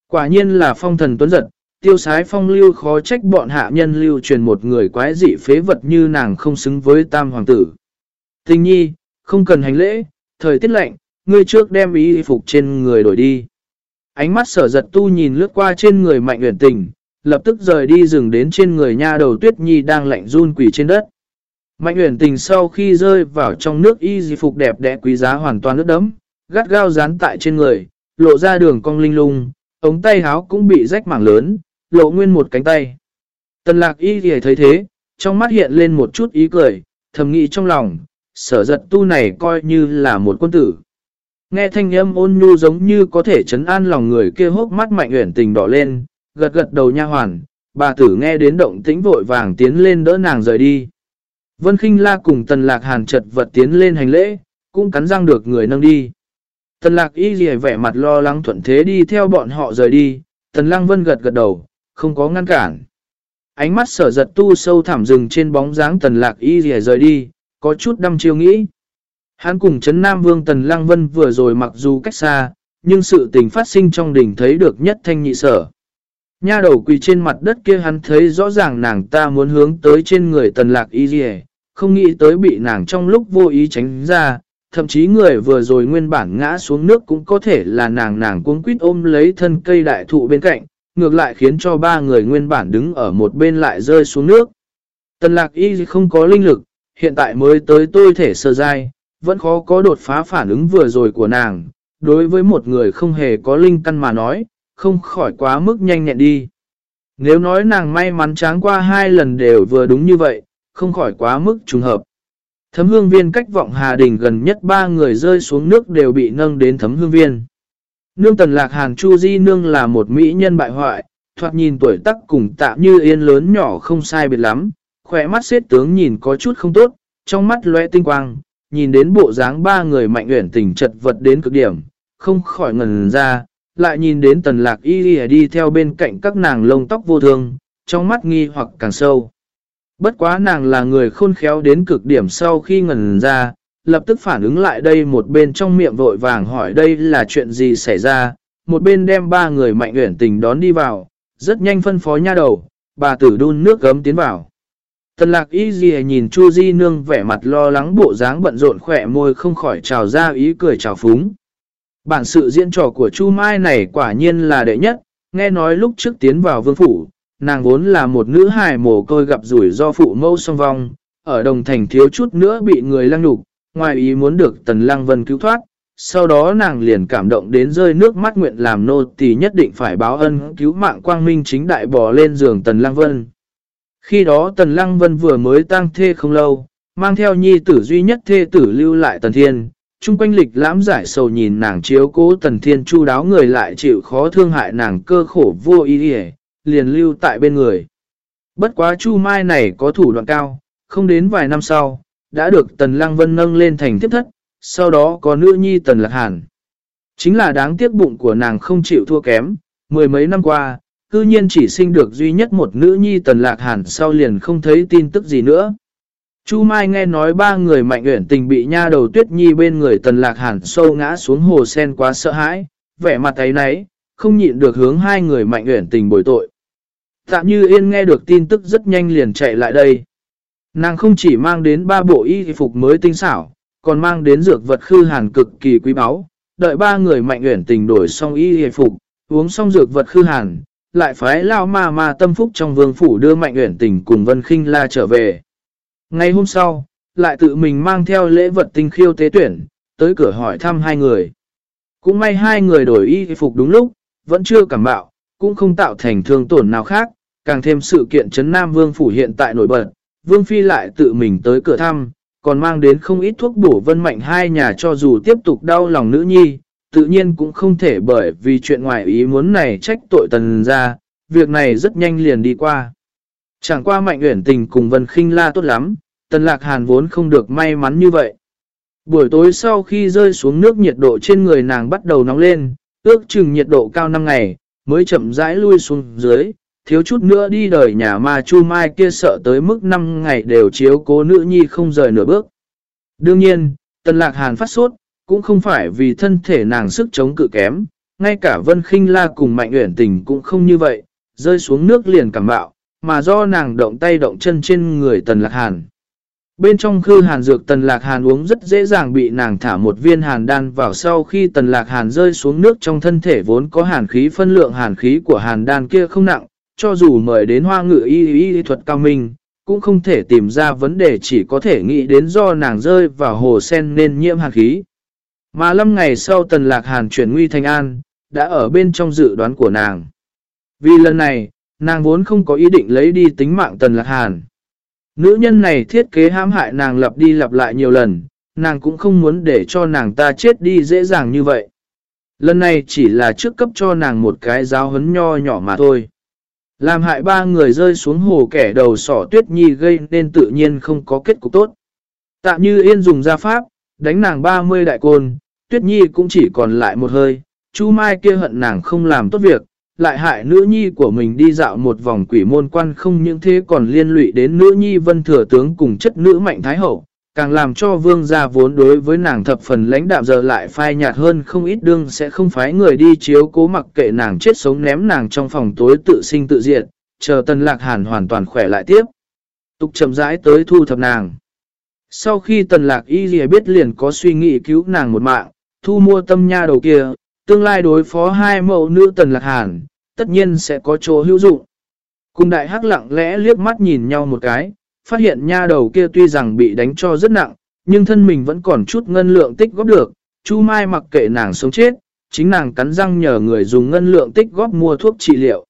Quả nhiên là phong thần tuấn giật, tiêu sái phong lưu khó trách bọn hạ nhân lưu truyền một người quái dị phế vật như nàng không xứng với tam hoàng tử. Tình nhi, không cần hành lễ, thời tiết lạnh, ngươi trước đem ý phục trên người đổi đi. Ánh mắt sở giật tu nhìn lướt qua trên người mạnh uyển tình, lập tức rời đi dừng đến trên người nha đầu tuyết nhi đang lạnh run quỷ trên đất. Mạnh uyển tình sau khi rơi vào trong nước y di phục đẹp đẽ quý giá hoàn toàn nước đấm, gắt gao dán tại trên người, lộ ra đường cong linh lung, ống tay háo cũng bị rách mảng lớn, lộ nguyên một cánh tay. Tần lạc y thì thấy thế, trong mắt hiện lên một chút ý cười, thầm nghĩ trong lòng, sở giật tu này coi như là một quân tử. Nghe thanh âm ôn nhu giống như có thể chấn an lòng người kia hốc mắt mạnh uyển tình đỏ lên, gật gật đầu nha hoàn, bà tử nghe đến động tĩnh vội vàng tiến lên đỡ nàng rời đi. Vân khinh la cùng tần lạc hàn chật vật tiến lên hành lễ, cũng cắn răng được người nâng đi. Tần lạc y gì vẻ mặt lo lắng thuận thế đi theo bọn họ rời đi, tần lăng vân gật gật đầu, không có ngăn cản. Ánh mắt sở giật tu sâu thảm rừng trên bóng dáng tần lạc y rìa rời đi, có chút đâm chiêu nghĩ. Hắn cùng Trấn Nam Vương Tần Lăng Vân vừa rồi mặc dù cách xa, nhưng sự tình phát sinh trong đỉnh thấy được nhất thanh nhị sở. Nha đầu quỳ trên mặt đất kia hắn thấy rõ ràng nàng ta muốn hướng tới trên người tần lạc y rìa, không nghĩ tới bị nàng trong lúc vô ý tránh ra, thậm chí người vừa rồi nguyên bản ngã xuống nước cũng có thể là nàng nàng cuống quýt ôm lấy thân cây đại thụ bên cạnh, ngược lại khiến cho ba người nguyên bản đứng ở một bên lại rơi xuống nước. Tần lạc y không có linh lực, hiện tại mới tới tôi thể sơ dai, vẫn khó có đột phá phản ứng vừa rồi của nàng. Đối với một người không hề có linh căn mà nói, không khỏi quá mức nhanh nhẹn đi. Nếu nói nàng may mắn tráng qua hai lần đều vừa đúng như vậy, không khỏi quá mức trùng hợp. Thấm hương viên cách vọng Hà Đình gần nhất ba người rơi xuống nước đều bị nâng đến thấm hương viên. Nương tần lạc hàn Chu Di Nương là một mỹ nhân bại hoại, thoạt nhìn tuổi tắc cùng tạ như yên lớn nhỏ không sai biệt lắm, khỏe mắt xếp tướng nhìn có chút không tốt, trong mắt lóe tinh quang, nhìn đến bộ dáng ba người mạnh uyển tình chật vật đến cực điểm, không khỏi ngần ra, lại nhìn đến tần lạc y đi theo bên cạnh các nàng lông tóc vô thương, trong mắt nghi hoặc càng sâu. Bất quá nàng là người khôn khéo đến cực điểm sau khi ngần ra, lập tức phản ứng lại đây một bên trong miệng vội vàng hỏi đây là chuyện gì xảy ra, một bên đem ba người mạnh uyển tình đón đi vào, rất nhanh phân phó nha đầu, bà tử đun nước gấm tiến vào. Tần lạc y gì nhìn Chu Di Nương vẻ mặt lo lắng bộ dáng bận rộn khỏe môi không khỏi trào ra ý cười trào phúng. Bản sự diễn trò của Chu Mai này quả nhiên là đệ nhất, nghe nói lúc trước tiến vào vương phủ, nàng vốn là một nữ hài mồ côi gặp rủi do phụ mâu song vong, ở đồng thành thiếu chút nữa bị người lăng nhục, ngoài ý muốn được Tần Lăng Vân cứu thoát. Sau đó nàng liền cảm động đến rơi nước mắt nguyện làm nô tỳ nhất định phải báo ân cứu mạng quang minh chính đại bò lên giường Tần Lăng Vân. Khi đó Tần Lăng Vân vừa mới tăng thê không lâu, mang theo nhi tử duy nhất thê tử lưu lại Tần Thiên, chung quanh lịch lãm giải sầu nhìn nàng chiếu cố Tần Thiên chu đáo người lại chịu khó thương hại nàng cơ khổ vô ý hề, liền lưu tại bên người. Bất quá chu mai này có thủ đoạn cao, không đến vài năm sau, đã được Tần Lăng Vân nâng lên thành tiếp thất, sau đó có nữ nhi Tần Lạc Hàn. Chính là đáng tiếc bụng của nàng không chịu thua kém, mười mấy năm qua, cư nhiên chỉ sinh được duy nhất một nữ nhi Tần Lạc Hàn sau liền không thấy tin tức gì nữa. Chu Mai nghe nói ba người mạnh uyển tình bị nha đầu tuyết nhi bên người Tần Lạc Hàn sâu ngã xuống hồ sen quá sợ hãi, vẻ mặt ấy nấy, không nhịn được hướng hai người mạnh uyển tình bồi tội. Tạ như yên nghe được tin tức rất nhanh liền chạy lại đây. Nàng không chỉ mang đến ba bộ y phục mới tinh xảo, còn mang đến dược vật khư hàn cực kỳ quý báu. Đợi ba người mạnh uyển tình đổi xong y phục, uống xong dược vật khư hàn, lại phái lao ma ma tâm phúc trong vương phủ đưa mạnh uyển tình cùng Vân khinh La trở về. Ngày hôm sau, lại tự mình mang theo lễ vật tinh khiêu tế tuyển, tới cửa hỏi thăm hai người. Cũng may hai người đổi y phục đúng lúc, vẫn chưa cảm bạo, cũng không tạo thành thương tổn nào khác, càng thêm sự kiện chấn Nam Vương Phủ hiện tại nổi bật, Vương Phi lại tự mình tới cửa thăm, còn mang đến không ít thuốc bổ vân mạnh hai nhà cho dù tiếp tục đau lòng nữ nhi, tự nhiên cũng không thể bởi vì chuyện ngoài ý muốn này trách tội tần ra, việc này rất nhanh liền đi qua. Chẳng qua mạnh uyển tình cùng Vân khinh la tốt lắm, tần lạc hàn vốn không được may mắn như vậy. Buổi tối sau khi rơi xuống nước nhiệt độ trên người nàng bắt đầu nóng lên, ước chừng nhiệt độ cao 5 ngày, mới chậm rãi lui xuống dưới, thiếu chút nữa đi đời nhà ma chu mai kia sợ tới mức 5 ngày đều chiếu cố nữ nhi không rời nửa bước. Đương nhiên, tần lạc hàn phát sốt cũng không phải vì thân thể nàng sức chống cự kém, ngay cả Vân khinh La cùng Mạnh Uyển Tình cũng không như vậy, rơi xuống nước liền cảm bạo, mà do nàng động tay động chân trên người Tần Lạc Hàn. Bên trong khư hàn dược Tần Lạc Hàn uống rất dễ dàng bị nàng thả một viên hàn đan vào sau khi Tần Lạc Hàn rơi xuống nước trong thân thể vốn có hàn khí phân lượng hàn khí của hàn đan kia không nặng, cho dù mời đến hoa ngự y y thuật cao minh, cũng không thể tìm ra vấn đề chỉ có thể nghĩ đến do nàng rơi vào hồ sen nên nhiễm hàn khí. Mà lâm ngày sau Tần Lạc Hàn chuyển nguy thành an, đã ở bên trong dự đoán của nàng. Vì lần này, nàng vốn không có ý định lấy đi tính mạng Tần Lạc Hàn. Nữ nhân này thiết kế hãm hại nàng lặp đi lặp lại nhiều lần, nàng cũng không muốn để cho nàng ta chết đi dễ dàng như vậy. Lần này chỉ là trước cấp cho nàng một cái giáo hấn nho nhỏ mà thôi. Làm hại ba người rơi xuống hồ kẻ đầu sỏ tuyết nhi gây nên tự nhiên không có kết cục tốt. Tạm như yên dùng gia pháp, đánh nàng 30 đại côn, tuyết nhi cũng chỉ còn lại một hơi, chu mai kia hận nàng không làm tốt việc, lại hại nữ nhi của mình đi dạo một vòng quỷ môn quan không những thế còn liên lụy đến nữ nhi vân thừa tướng cùng chất nữ mạnh thái hậu, càng làm cho vương gia vốn đối với nàng thập phần lãnh đạm giờ lại phai nhạt hơn không ít đương sẽ không phái người đi chiếu cố mặc kệ nàng chết sống ném nàng trong phòng tối tự sinh tự diệt, chờ tần lạc hàn hoàn toàn khỏe lại tiếp. Tục chậm rãi tới thu thập nàng. Sau khi tần lạc y biết liền có suy nghĩ cứu nàng một mạng, thu mua tâm nha đầu kia, tương lai đối phó hai mẫu nữ tần lạc hàn, tất nhiên sẽ có chỗ hữu dụng. Cùng đại hắc lặng lẽ liếc mắt nhìn nhau một cái, phát hiện nha đầu kia tuy rằng bị đánh cho rất nặng, nhưng thân mình vẫn còn chút ngân lượng tích góp được. Chu Mai mặc kệ nàng sống chết, chính nàng cắn răng nhờ người dùng ngân lượng tích góp mua thuốc trị liệu.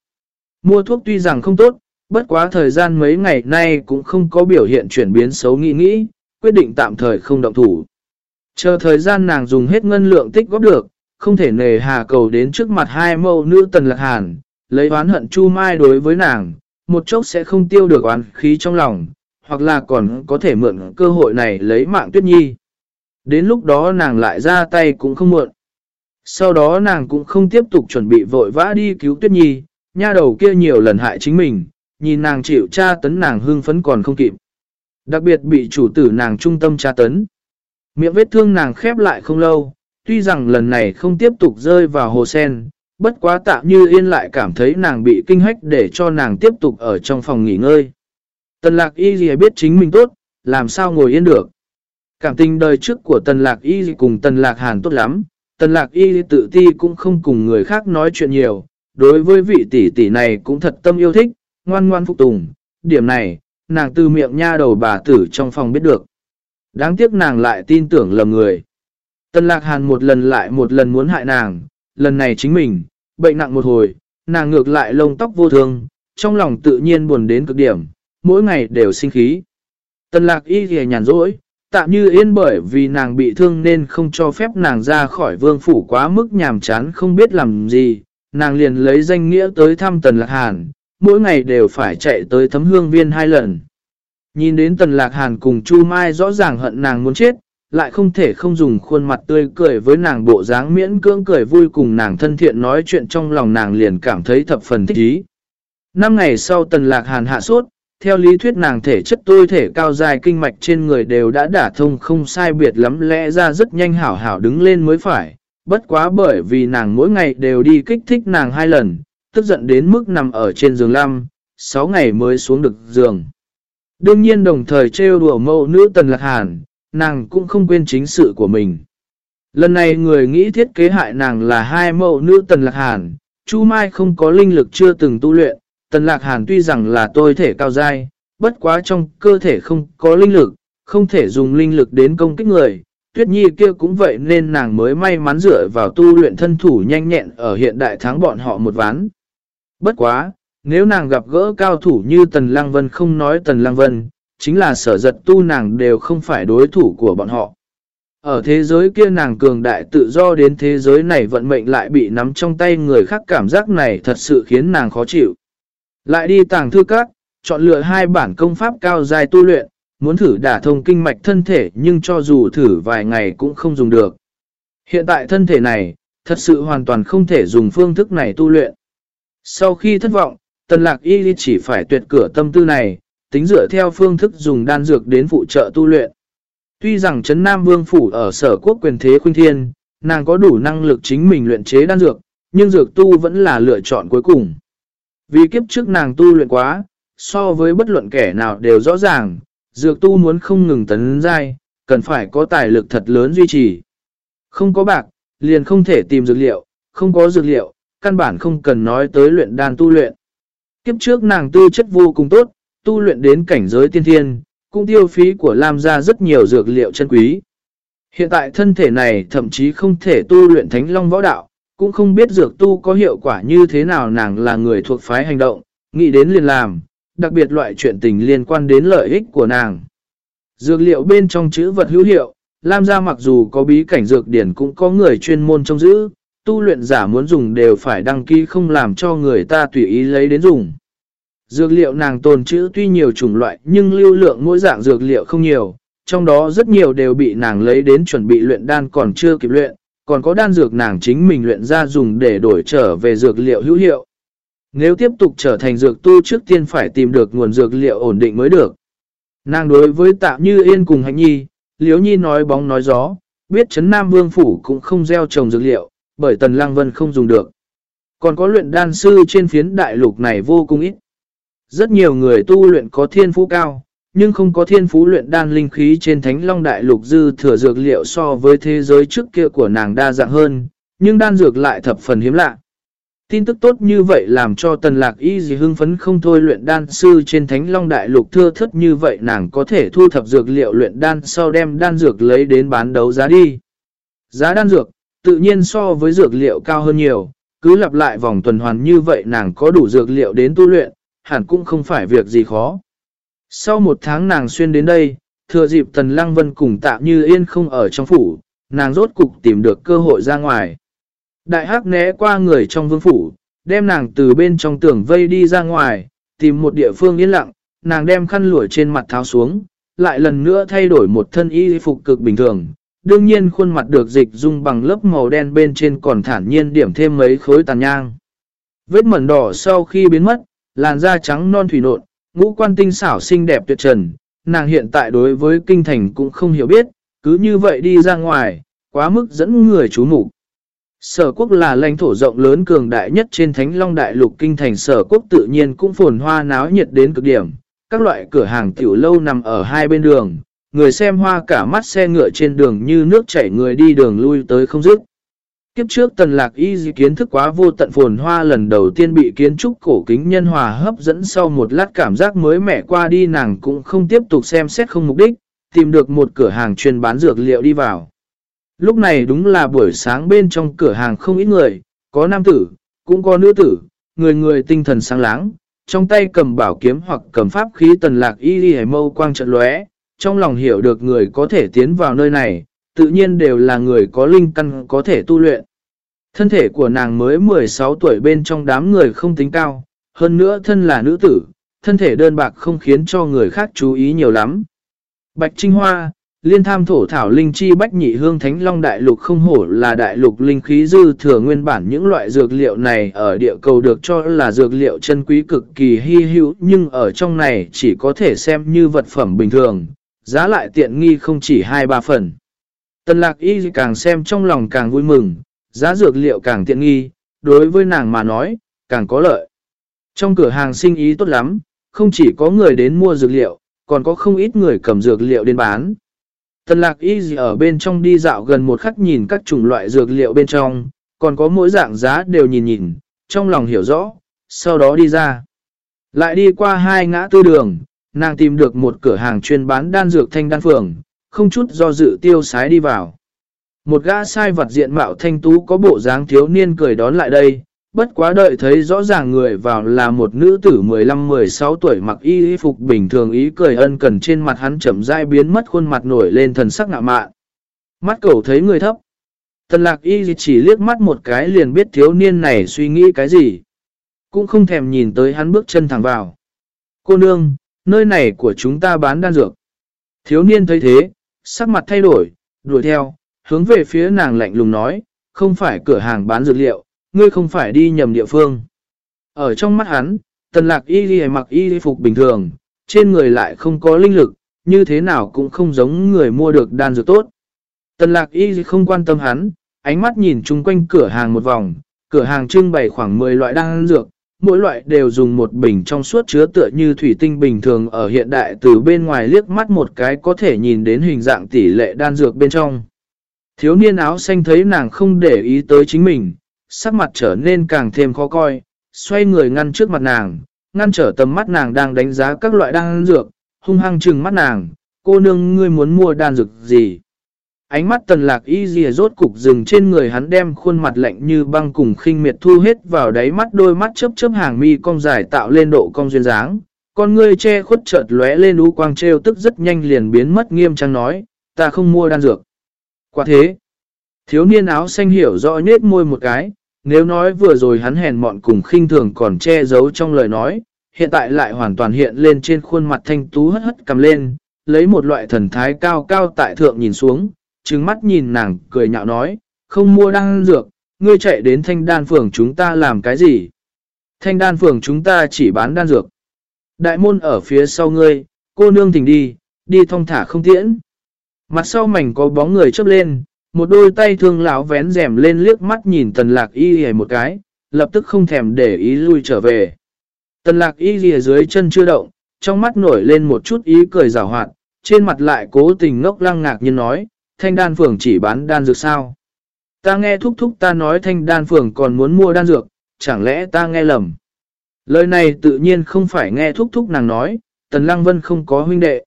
Mua thuốc tuy rằng không tốt, bất quá thời gian mấy ngày nay cũng không có biểu hiện chuyển biến xấu nghĩ nghĩ, quyết định tạm thời không động thủ. Chờ thời gian nàng dùng hết ngân lượng tích góp được, không thể nề hà cầu đến trước mặt hai mẫu nữ tần lạc hàn, lấy oán hận Chu Mai đối với nàng, một chốc sẽ không tiêu được oán khí trong lòng, hoặc là còn có thể mượn cơ hội này lấy mạng tuyết nhi. Đến lúc đó nàng lại ra tay cũng không muộn. Sau đó nàng cũng không tiếp tục chuẩn bị vội vã đi cứu tuyết nhi, nha đầu kia nhiều lần hại chính mình, nhìn nàng chịu tra tấn nàng hưng phấn còn không kịp. Đặc biệt bị chủ tử nàng trung tâm tra tấn. Miệng vết thương nàng khép lại không lâu, tuy rằng lần này không tiếp tục rơi vào hồ sen, bất quá tạm như yên lại cảm thấy nàng bị kinh hách để cho nàng tiếp tục ở trong phòng nghỉ ngơi. Tần lạc y gì biết chính mình tốt, làm sao ngồi yên được. Cảm tình đời trước của tần lạc y cùng tần lạc hàn tốt lắm, tần lạc y tự ti cũng không cùng người khác nói chuyện nhiều, đối với vị tỷ tỷ này cũng thật tâm yêu thích, ngoan ngoan phục tùng, điểm này, nàng từ miệng nha đầu bà tử trong phòng biết được. Đáng tiếc nàng lại tin tưởng lầm người. Tần lạc hàn một lần lại một lần muốn hại nàng, lần này chính mình, bệnh nặng một hồi, nàng ngược lại lông tóc vô thương, trong lòng tự nhiên buồn đến cực điểm, mỗi ngày đều sinh khí. Tần lạc y thì nhàn rỗi, tạm như yên bởi vì nàng bị thương nên không cho phép nàng ra khỏi vương phủ quá mức nhàm chán không biết làm gì, nàng liền lấy danh nghĩa tới thăm tần lạc hàn, mỗi ngày đều phải chạy tới thấm hương viên hai lần. Nhìn đến tần lạc hàn cùng Chu Mai rõ ràng hận nàng muốn chết, lại không thể không dùng khuôn mặt tươi cười với nàng bộ dáng miễn cưỡng cười vui cùng nàng thân thiện nói chuyện trong lòng nàng liền cảm thấy thập phần thích ý. Năm ngày sau tần lạc hàn hạ sốt, theo lý thuyết nàng thể chất tôi thể cao dài kinh mạch trên người đều đã đả thông không sai biệt lắm lẽ ra rất nhanh hảo hảo đứng lên mới phải. Bất quá bởi vì nàng mỗi ngày đều đi kích thích nàng hai lần, tức giận đến mức nằm ở trên giường lăm, sáu ngày mới xuống được giường. Đương nhiên đồng thời trêu đùa mẫu nữ Tần Lạc Hàn, nàng cũng không quên chính sự của mình. Lần này người nghĩ thiết kế hại nàng là hai mẫu nữ Tần Lạc Hàn, Chu Mai không có linh lực chưa từng tu luyện, Tần Lạc Hàn tuy rằng là tôi thể cao dai, bất quá trong cơ thể không có linh lực, không thể dùng linh lực đến công kích người. Tuyết Nhi kia cũng vậy nên nàng mới may mắn dựa vào tu luyện thân thủ nhanh nhẹn ở hiện đại thắng bọn họ một ván. Bất quá, nếu nàng gặp gỡ cao thủ như Tần Lăng Vân không nói Tần Lăng Vân, chính là sở giật tu nàng đều không phải đối thủ của bọn họ. Ở thế giới kia nàng cường đại tự do đến thế giới này vận mệnh lại bị nắm trong tay người khác cảm giác này thật sự khiến nàng khó chịu. Lại đi tàng thư các, chọn lựa hai bản công pháp cao dài tu luyện, muốn thử đả thông kinh mạch thân thể nhưng cho dù thử vài ngày cũng không dùng được. Hiện tại thân thể này, thật sự hoàn toàn không thể dùng phương thức này tu luyện. Sau khi thất vọng, tần lạc y chỉ phải tuyệt cửa tâm tư này, tính dựa theo phương thức dùng đan dược đến phụ trợ tu luyện. Tuy rằng Trấn Nam Vương Phủ ở sở quốc quyền thế khuyên thiên, nàng có đủ năng lực chính mình luyện chế đan dược, nhưng dược tu vẫn là lựa chọn cuối cùng. Vì kiếp trước nàng tu luyện quá, so với bất luận kẻ nào đều rõ ràng, dược tu muốn không ngừng tấn dai, cần phải có tài lực thật lớn duy trì. Không có bạc, liền không thể tìm dược liệu, không có dược liệu, căn bản không cần nói tới luyện đan tu luyện. Kiếp trước nàng tư chất vô cùng tốt, tu luyện đến cảnh giới tiên thiên, cũng tiêu phí của Lam gia rất nhiều dược liệu chân quý. Hiện tại thân thể này thậm chí không thể tu luyện thánh long võ đạo, cũng không biết dược tu có hiệu quả như thế nào nàng là người thuộc phái hành động, nghĩ đến liền làm, đặc biệt loại chuyện tình liên quan đến lợi ích của nàng. Dược liệu bên trong chữ vật hữu hiệu, Lam gia mặc dù có bí cảnh dược điển cũng có người chuyên môn trông giữ, tu luyện giả muốn dùng đều phải đăng ký không làm cho người ta tùy ý lấy đến dùng. Dược liệu nàng tồn chữ tuy nhiều chủng loại nhưng lưu lượng mỗi dạng dược liệu không nhiều, trong đó rất nhiều đều bị nàng lấy đến chuẩn bị luyện đan còn chưa kịp luyện, còn có đan dược nàng chính mình luyện ra dùng để đổi trở về dược liệu hữu hiệu. Nếu tiếp tục trở thành dược tu trước tiên phải tìm được nguồn dược liệu ổn định mới được. Nàng đối với tạ như yên cùng hạnh nhi, liếu nhi nói bóng nói gió, biết chấn Nam Vương Phủ cũng không gieo trồng dược liệu, bởi Tần Lăng Vân không dùng được. Còn có luyện đan sư trên phiến đại lục này vô cùng ít. Rất nhiều người tu luyện có thiên phú cao, nhưng không có thiên phú luyện đan linh khí trên thánh long đại lục dư thừa dược liệu so với thế giới trước kia của nàng đa dạng hơn, nhưng đan dược lại thập phần hiếm lạ. Tin tức tốt như vậy làm cho tần lạc y gì hưng phấn không thôi luyện đan sư trên thánh long đại lục thưa thất như vậy nàng có thể thu thập dược liệu luyện đan sau đem đan dược lấy đến bán đấu giá đi. Giá đan dược, tự nhiên so với dược liệu cao hơn nhiều, cứ lặp lại vòng tuần hoàn như vậy nàng có đủ dược liệu đến tu luyện, hẳn cũng không phải việc gì khó. Sau một tháng nàng xuyên đến đây, thừa dịp Tần Lăng Vân cùng tạm như yên không ở trong phủ, nàng rốt cục tìm được cơ hội ra ngoài. Đại hắc né qua người trong vương phủ, đem nàng từ bên trong tường vây đi ra ngoài, tìm một địa phương yên lặng, nàng đem khăn lụa trên mặt tháo xuống, lại lần nữa thay đổi một thân y phục cực bình thường. Đương nhiên khuôn mặt được dịch dung bằng lớp màu đen bên trên còn thản nhiên điểm thêm mấy khối tàn nhang. Vết mẩn đỏ sau khi biến mất, làn da trắng non thủy nộn, ngũ quan tinh xảo xinh đẹp tuyệt trần, nàng hiện tại đối với kinh thành cũng không hiểu biết, cứ như vậy đi ra ngoài, quá mức dẫn người chú mục Sở quốc là lãnh thổ rộng lớn cường đại nhất trên Thánh Long Đại Lục kinh thành sở quốc tự nhiên cũng phồn hoa náo nhiệt đến cực điểm. Các loại cửa hàng tiểu lâu nằm ở hai bên đường, người xem hoa cả mắt xe ngựa trên đường như nước chảy người đi đường lui tới không dứt. Kiếp trước tần lạc y di kiến thức quá vô tận phồn hoa lần đầu tiên bị kiến trúc cổ kính nhân hòa hấp dẫn sau một lát cảm giác mới mẻ qua đi nàng cũng không tiếp tục xem xét không mục đích, tìm được một cửa hàng chuyên bán dược liệu đi vào. Lúc này đúng là buổi sáng bên trong cửa hàng không ít người, có nam tử, cũng có nữ tử, người người tinh thần sáng láng, trong tay cầm bảo kiếm hoặc cầm pháp khí tần lạc y đi mâu quang trận lóe, trong lòng hiểu được người có thể tiến vào nơi này, tự nhiên đều là người có linh căn có thể tu luyện. Thân thể của nàng mới 16 tuổi bên trong đám người không tính cao, hơn nữa thân là nữ tử, thân thể đơn bạc không khiến cho người khác chú ý nhiều lắm. Bạch Trinh Hoa, liên tham thổ thảo linh chi bách nhị hương thánh long đại lục không hổ là đại lục linh khí dư thừa nguyên bản những loại dược liệu này ở địa cầu được cho là dược liệu chân quý cực kỳ hy hữu nhưng ở trong này chỉ có thể xem như vật phẩm bình thường, giá lại tiện nghi không chỉ 2-3 phần. Tần lạc y càng xem trong lòng càng vui mừng, giá dược liệu càng tiện nghi, đối với nàng mà nói, càng có lợi. Trong cửa hàng sinh ý tốt lắm, không chỉ có người đến mua dược liệu, còn có không ít người cầm dược liệu đến bán. Tần lạc y ở bên trong đi dạo gần một khắc nhìn các chủng loại dược liệu bên trong, còn có mỗi dạng giá đều nhìn nhìn, trong lòng hiểu rõ, sau đó đi ra. Lại đi qua hai ngã tư đường, nàng tìm được một cửa hàng chuyên bán đan dược thanh đan phường, không chút do dự tiêu sái đi vào. Một gã sai vật diện mạo thanh tú có bộ dáng thiếu niên cười đón lại đây, bất quá đợi thấy rõ ràng người vào là một nữ tử 15-16 tuổi mặc y phục bình thường ý cười ân cần trên mặt hắn chậm rãi biến mất khuôn mặt nổi lên thần sắc ngạ mạn. Mắt cầu thấy người thấp. Tần lạc y chỉ liếc mắt một cái liền biết thiếu niên này suy nghĩ cái gì. Cũng không thèm nhìn tới hắn bước chân thẳng vào. Cô nương, nơi này của chúng ta bán đan dược. Thiếu niên thấy thế, sắc mặt thay đổi, đuổi theo, hướng về phía nàng lạnh lùng nói, không phải cửa hàng bán dược liệu, ngươi không phải đi nhầm địa phương. Ở trong mắt hắn, tần lạc y ghi mặc y phục bình thường, trên người lại không có linh lực, như thế nào cũng không giống người mua được đan dược tốt. Tần lạc y không quan tâm hắn, ánh mắt nhìn chung quanh cửa hàng một vòng, cửa hàng trưng bày khoảng 10 loại đan dược, mỗi loại đều dùng một bình trong suốt chứa tựa như thủy tinh bình thường ở hiện đại từ bên ngoài liếc mắt một cái có thể nhìn đến hình dạng tỷ lệ đan dược bên trong. Thiếu niên áo xanh thấy nàng không để ý tới chính mình, sắc mặt trở nên càng thêm khó coi, xoay người ngăn trước mặt nàng, ngăn trở tầm mắt nàng đang đánh giá các loại đan dược, hung hăng trừng mắt nàng, cô nương ngươi muốn mua đan dược gì. Ánh mắt tần lạc y dìa rốt cục dừng trên người hắn đem khuôn mặt lạnh như băng cùng khinh miệt thu hết vào đáy mắt đôi mắt chớp chớp hàng mi cong dài tạo lên độ cong duyên dáng. Con ngươi che khuất chợt lóe lên ú quang treo tức rất nhanh liền biến mất nghiêm trang nói, ta không mua đan dược. Quả thế, thiếu niên áo xanh hiểu rõ nết môi một cái, nếu nói vừa rồi hắn hèn mọn cùng khinh thường còn che giấu trong lời nói, hiện tại lại hoàn toàn hiện lên trên khuôn mặt thanh tú hất hất cầm lên, lấy một loại thần thái cao cao tại thượng nhìn xuống, trừng mắt nhìn nàng cười nhạo nói, không mua đan dược, ngươi chạy đến thanh đan phường chúng ta làm cái gì? Thanh đan phường chúng ta chỉ bán đan dược. Đại môn ở phía sau ngươi, cô nương thỉnh đi, đi thong thả không tiễn. Mặt sau mảnh có bóng người chớp lên, một đôi tay thương lão vén rèm lên liếc mắt nhìn tần lạc y hề một cái, lập tức không thèm để ý lui trở về. Tần lạc y hề dưới chân chưa động, trong mắt nổi lên một chút ý cười rào hoạt, trên mặt lại cố tình ngốc lăng ngạc nhiên nói, thanh đan phường chỉ bán đan dược sao. Ta nghe thúc thúc ta nói thanh đan phường còn muốn mua đan dược, chẳng lẽ ta nghe lầm. Lời này tự nhiên không phải nghe thúc thúc nàng nói, tần lăng vân không có huynh đệ.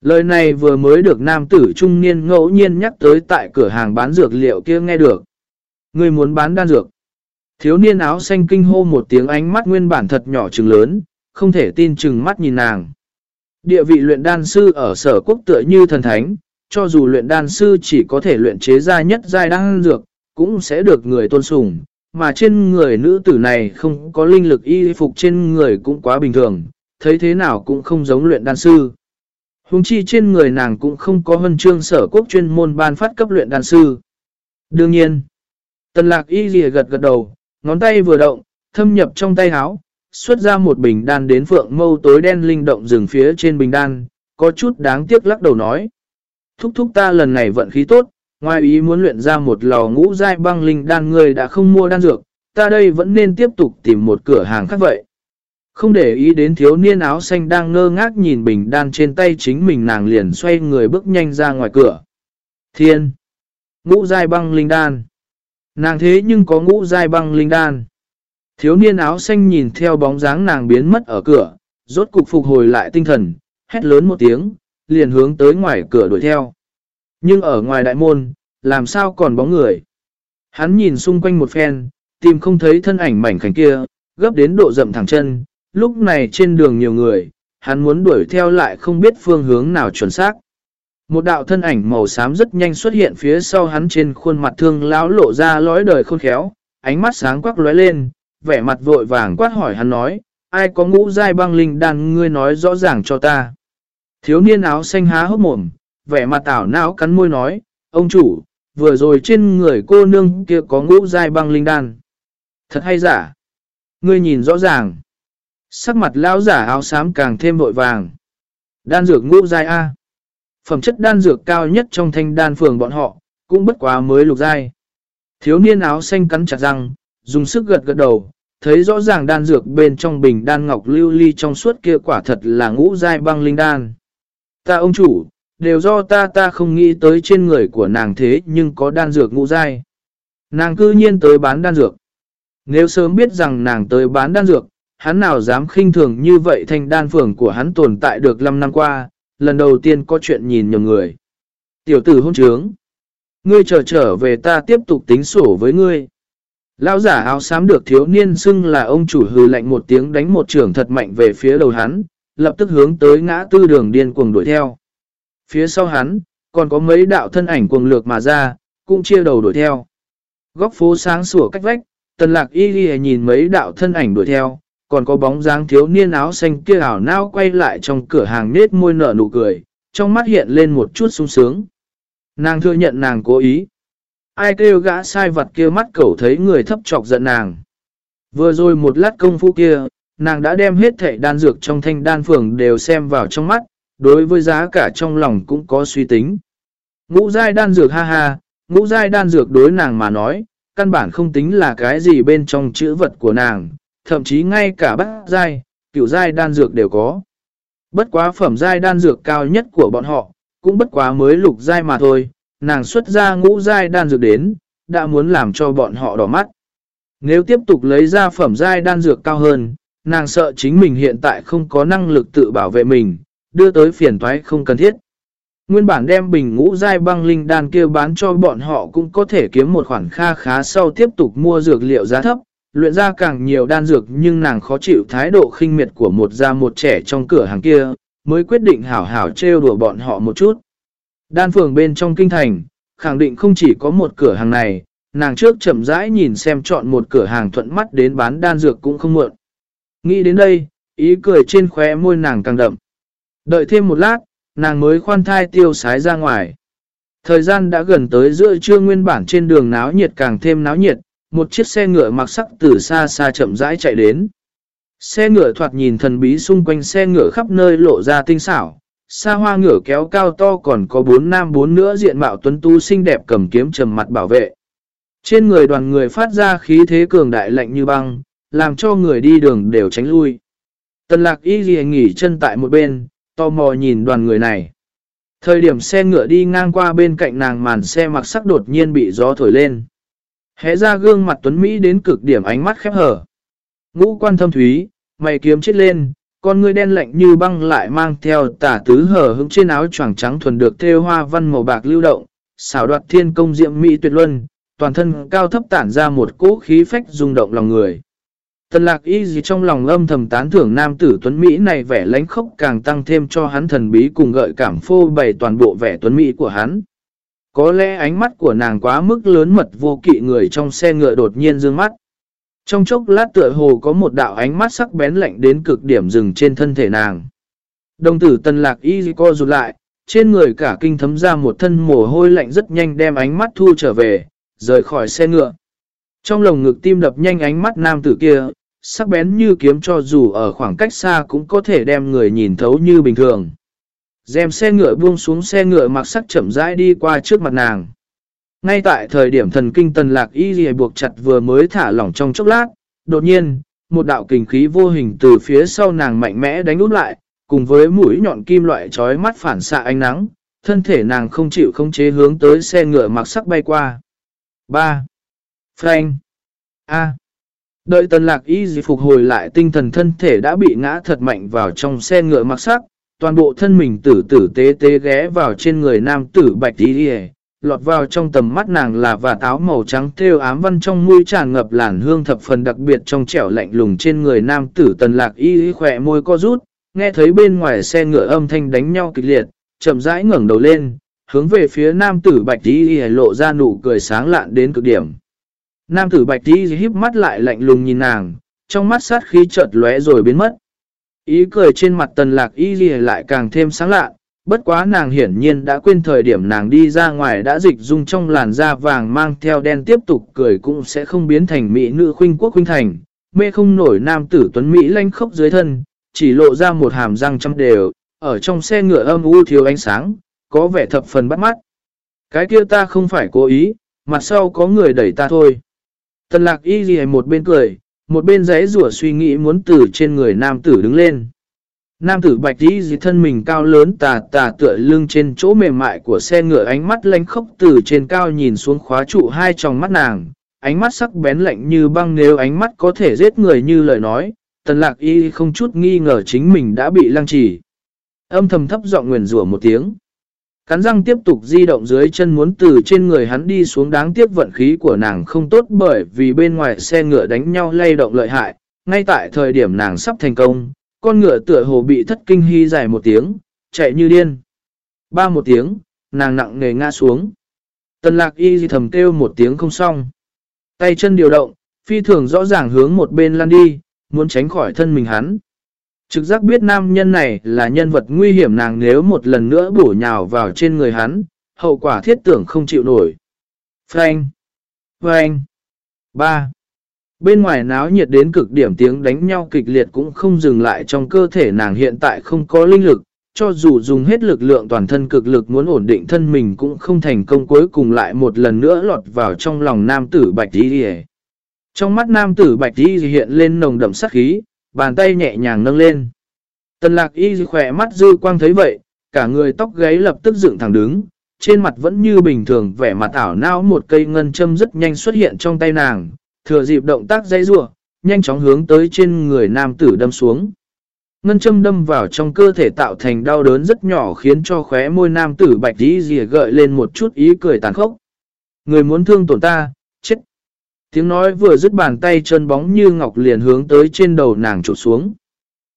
Lời này vừa mới được nam tử trung niên ngẫu nhiên nhắc tới tại cửa hàng bán dược liệu kia nghe được. Người muốn bán đan dược. Thiếu niên áo xanh kinh hô một tiếng ánh mắt nguyên bản thật nhỏ trừng lớn, không thể tin chừng mắt nhìn nàng. Địa vị luyện đan sư ở sở quốc tựa như thần thánh, cho dù luyện đan sư chỉ có thể luyện chế ra nhất giai đan dược, cũng sẽ được người tôn sùng. Mà trên người nữ tử này không có linh lực y phục trên người cũng quá bình thường, thấy thế nào cũng không giống luyện đan sư. Hùng chi trên người nàng cũng không có hân chương sở quốc chuyên môn ban phát cấp luyện đan sư. Đương nhiên, tần lạc y lìa gật gật đầu, ngón tay vừa động, thâm nhập trong tay áo, xuất ra một bình đan đến phượng mâu tối đen linh động rừng phía trên bình đan, có chút đáng tiếc lắc đầu nói. Thúc thúc ta lần này vận khí tốt, ngoài ý muốn luyện ra một lò ngũ dai băng linh đan người đã không mua đan dược, ta đây vẫn nên tiếp tục tìm một cửa hàng khác vậy. Không để ý đến thiếu niên áo xanh đang ngơ ngác nhìn bình đan trên tay chính mình nàng liền xoay người bước nhanh ra ngoài cửa. Thiên! Ngũ dai băng linh đan! Nàng thế nhưng có ngũ dai băng linh đan. Thiếu niên áo xanh nhìn theo bóng dáng nàng biến mất ở cửa, rốt cục phục hồi lại tinh thần, hét lớn một tiếng, liền hướng tới ngoài cửa đuổi theo. Nhưng ở ngoài đại môn, làm sao còn bóng người? Hắn nhìn xung quanh một phen, tìm không thấy thân ảnh mảnh khảnh kia, gấp đến độ rậm thẳng chân, lúc này trên đường nhiều người, hắn muốn đuổi theo lại không biết phương hướng nào chuẩn xác. Một đạo thân ảnh màu xám rất nhanh xuất hiện phía sau hắn trên khuôn mặt thương lão lộ ra lói đời khôn khéo, ánh mắt sáng quắc lóe lên, vẻ mặt vội vàng quát hỏi hắn nói, ai có ngũ dai băng linh đan ngươi nói rõ ràng cho ta. Thiếu niên áo xanh há hốc mồm, vẻ mặt tảo não cắn môi nói, ông chủ, vừa rồi trên người cô nương kia có ngũ dai băng linh đan. Thật hay giả? Ngươi nhìn rõ ràng. Sắc mặt lão giả áo xám càng thêm vội vàng. Đan dược ngũ dai A. Phẩm chất đan dược cao nhất trong thanh đan phường bọn họ, cũng bất quá mới lục dai. Thiếu niên áo xanh cắn chặt răng, dùng sức gật gật đầu, thấy rõ ràng đan dược bên trong bình đan ngọc lưu ly trong suốt kia quả thật là ngũ dai băng linh đan. Ta ông chủ, đều do ta ta không nghĩ tới trên người của nàng thế nhưng có đan dược ngũ dai. Nàng cư nhiên tới bán đan dược. Nếu sớm biết rằng nàng tới bán đan dược, hắn nào dám khinh thường như vậy thanh đan phường của hắn tồn tại được 5 năm qua, lần đầu tiên có chuyện nhìn nhầm người. Tiểu tử hôn trướng. Ngươi trở trở về ta tiếp tục tính sổ với ngươi. Lão giả áo xám được thiếu niên xưng là ông chủ hừ lạnh một tiếng đánh một trường thật mạnh về phía đầu hắn, lập tức hướng tới ngã tư đường điên cuồng đuổi theo. Phía sau hắn, còn có mấy đạo thân ảnh cuồng lược mà ra, cũng chia đầu đuổi theo. Góc phố sáng sủa cách vách, tần lạc y ghi nhìn mấy đạo thân ảnh đuổi theo, còn có bóng dáng thiếu niên áo xanh kia ảo nao quay lại trong cửa hàng nết môi nở nụ cười, trong mắt hiện lên một chút sung sướng. Nàng thừa nhận nàng cố ý. Ai kêu gã sai vật kia mắt cẩu thấy người thấp chọc giận nàng. Vừa rồi một lát công phu kia, nàng đã đem hết thảy đan dược trong thanh đan phường đều xem vào trong mắt, đối với giá cả trong lòng cũng có suy tính. Ngũ giai đan dược ha ha, ngũ giai đan dược đối nàng mà nói, căn bản không tính là cái gì bên trong chữ vật của nàng, thậm chí ngay cả bát giai, cửu giai đan dược đều có. Bất quá phẩm giai đan dược cao nhất của bọn họ, cũng bất quá mới lục giai mà thôi, nàng xuất ra ngũ giai đan dược đến, đã muốn làm cho bọn họ đỏ mắt. Nếu tiếp tục lấy ra phẩm giai đan dược cao hơn, nàng sợ chính mình hiện tại không có năng lực tự bảo vệ mình, đưa tới phiền toái không cần thiết. Nguyên bản đem bình ngũ giai băng linh đan kia bán cho bọn họ cũng có thể kiếm một khoản kha khá sau tiếp tục mua dược liệu giá thấp, luyện ra càng nhiều đan dược nhưng nàng khó chịu thái độ khinh miệt của một gia một trẻ trong cửa hàng kia, mới quyết định hảo hảo trêu đùa bọn họ một chút. Đan phường bên trong kinh thành, khẳng định không chỉ có một cửa hàng này, nàng trước chậm rãi nhìn xem chọn một cửa hàng thuận mắt đến bán đan dược cũng không muộn. Nghĩ đến đây, ý cười trên khóe môi nàng càng đậm. Đợi thêm một lát, nàng mới khoan thai tiêu sái ra ngoài. Thời gian đã gần tới giữa trưa nguyên bản trên đường náo nhiệt càng thêm náo nhiệt, một chiếc xe ngựa mặc sắc từ xa xa chậm rãi chạy đến. Xe ngựa thoạt nhìn thần bí xung quanh xe ngựa khắp nơi lộ ra tinh xảo, xa hoa ngựa kéo cao to còn có bốn nam bốn nữa diện mạo tuấn tu xinh đẹp cầm kiếm trầm mặt bảo vệ. Trên người đoàn người phát ra khí thế cường đại lạnh như băng, làm cho người đi đường đều tránh lui. Tần lạc y ghi nghỉ chân tại một bên, tò mò nhìn đoàn người này. Thời điểm xe ngựa đi ngang qua bên cạnh nàng màn xe mặc sắc đột nhiên bị gió thổi lên. Hẽ ra gương mặt tuấn Mỹ đến cực điểm ánh mắt khép hở. Ngũ quan thâm thúy, mày kiếm chết lên, con người đen lạnh như băng lại mang theo tả tứ hở hứng trên áo choàng trắng thuần được thêu hoa văn màu bạc lưu động, xảo đoạt thiên công diệm mỹ tuyệt luân, toàn thân cao thấp tản ra một cỗ khí phách rung động lòng người. Tần lạc y gì trong lòng âm thầm tán thưởng nam tử tuấn Mỹ này vẻ lánh khốc càng tăng thêm cho hắn thần bí cùng gợi cảm phô bày toàn bộ vẻ tuấn Mỹ của hắn. Có lẽ ánh mắt của nàng quá mức lớn mật vô kỵ người trong xe ngựa đột nhiên dương mắt. Trong chốc lát tựa hồ có một đạo ánh mắt sắc bén lạnh đến cực điểm dừng trên thân thể nàng. Đồng tử tần lạc y co rụt lại, trên người cả kinh thấm ra một thân mồ hôi lạnh rất nhanh đem ánh mắt thu trở về, rời khỏi xe ngựa. Trong lồng ngực tim đập nhanh ánh mắt nam tử kia, sắc bén như kiếm cho dù ở khoảng cách xa cũng có thể đem người nhìn thấu như bình thường. Dèm xe ngựa buông xuống xe ngựa mặc sắc chậm rãi đi qua trước mặt nàng. Ngay tại thời điểm thần kinh tần lạc y dì buộc chặt vừa mới thả lỏng trong chốc lát, đột nhiên, một đạo kình khí vô hình từ phía sau nàng mạnh mẽ đánh úp lại, cùng với mũi nhọn kim loại trói mắt phản xạ ánh nắng, thân thể nàng không chịu không chế hướng tới xe ngựa mặc sắc bay qua. 3. Frank A. Đợi tần lạc y dì phục hồi lại tinh thần thân thể đã bị ngã thật mạnh vào trong xe ngựa mặc sắc, toàn bộ thân mình tử tử tế tế ghé vào trên người nam tử bạch y lọt vào trong tầm mắt nàng là và táo màu trắng thêu ám văn trong mũi tràn ngập làn hương thập phần đặc biệt trong trẻo lạnh lùng trên người nam tử tần lạc y khỏe môi co rút, nghe thấy bên ngoài xe ngựa âm thanh đánh nhau kịch liệt, chậm rãi ngẩng đầu lên, hướng về phía nam tử bạch y lộ ra nụ cười sáng lạn đến cực điểm. Nam tử bạch đi híp mắt lại lạnh lùng nhìn nàng, trong mắt sát khí chợt lóe rồi biến mất. Ý cười trên mặt tần lạc y lại càng thêm sáng lạ, bất quá nàng hiển nhiên đã quên thời điểm nàng đi ra ngoài đã dịch dung trong làn da vàng mang theo đen tiếp tục cười cũng sẽ không biến thành mỹ nữ khuynh quốc khuynh thành, mê không nổi nam tử tuấn Mỹ lanh khốc dưới thân, chỉ lộ ra một hàm răng trăm đều, ở trong xe ngựa âm u thiếu ánh sáng, có vẻ thập phần bắt mắt. Cái kia ta không phải cố ý, mặt sau có người đẩy ta thôi. Tần lạc y gì một bên cười, một bên giấy rủa suy nghĩ muốn từ trên người nam tử đứng lên. Nam tử bạch y gì thân mình cao lớn tà tà tựa lưng trên chỗ mềm mại của xe ngựa ánh mắt lánh khốc từ trên cao nhìn xuống khóa trụ hai tròng mắt nàng. Ánh mắt sắc bén lạnh như băng nếu ánh mắt có thể giết người như lời nói, tần lạc y không chút nghi ngờ chính mình đã bị lăng trì. Âm thầm thấp giọng nguyền rủa một tiếng. Cắn răng tiếp tục di động dưới chân muốn từ trên người hắn đi xuống đáng tiếc vận khí của nàng không tốt bởi vì bên ngoài xe ngựa đánh nhau lay động lợi hại. Ngay tại thời điểm nàng sắp thành công, con ngựa tựa hồ bị thất kinh hy dài một tiếng, chạy như điên. Ba một tiếng, nàng nặng nề ngã xuống. Tần lạc y thầm kêu một tiếng không xong. Tay chân điều động, phi thường rõ ràng hướng một bên lăn đi, muốn tránh khỏi thân mình hắn. Trực giác biết nam nhân này là nhân vật nguy hiểm nàng nếu một lần nữa bổ nhào vào trên người hắn, hậu quả thiết tưởng không chịu nổi. Frank! Frank! 3. Bên ngoài náo nhiệt đến cực điểm tiếng đánh nhau kịch liệt cũng không dừng lại trong cơ thể nàng hiện tại không có linh lực, cho dù dùng hết lực lượng toàn thân cực lực muốn ổn định thân mình cũng không thành công cuối cùng lại một lần nữa lọt vào trong lòng nam tử bạch đi Trong mắt nam tử bạch đi hiện lên nồng đậm sắc khí, bàn tay nhẹ nhàng nâng lên. Tần lạc y khỏe mắt dư quang thấy vậy, cả người tóc gáy lập tức dựng thẳng đứng, trên mặt vẫn như bình thường vẻ mặt ảo não một cây ngân châm rất nhanh xuất hiện trong tay nàng, thừa dịp động tác dây rua, nhanh chóng hướng tới trên người nam tử đâm xuống. Ngân châm đâm vào trong cơ thể tạo thành đau đớn rất nhỏ khiến cho khóe môi nam tử bạch dì rìa gợi lên một chút ý cười tàn khốc. Người muốn thương tổn ta, chết. Tiếng nói vừa dứt bàn tay chân bóng như ngọc liền hướng tới trên đầu nàng trụt xuống.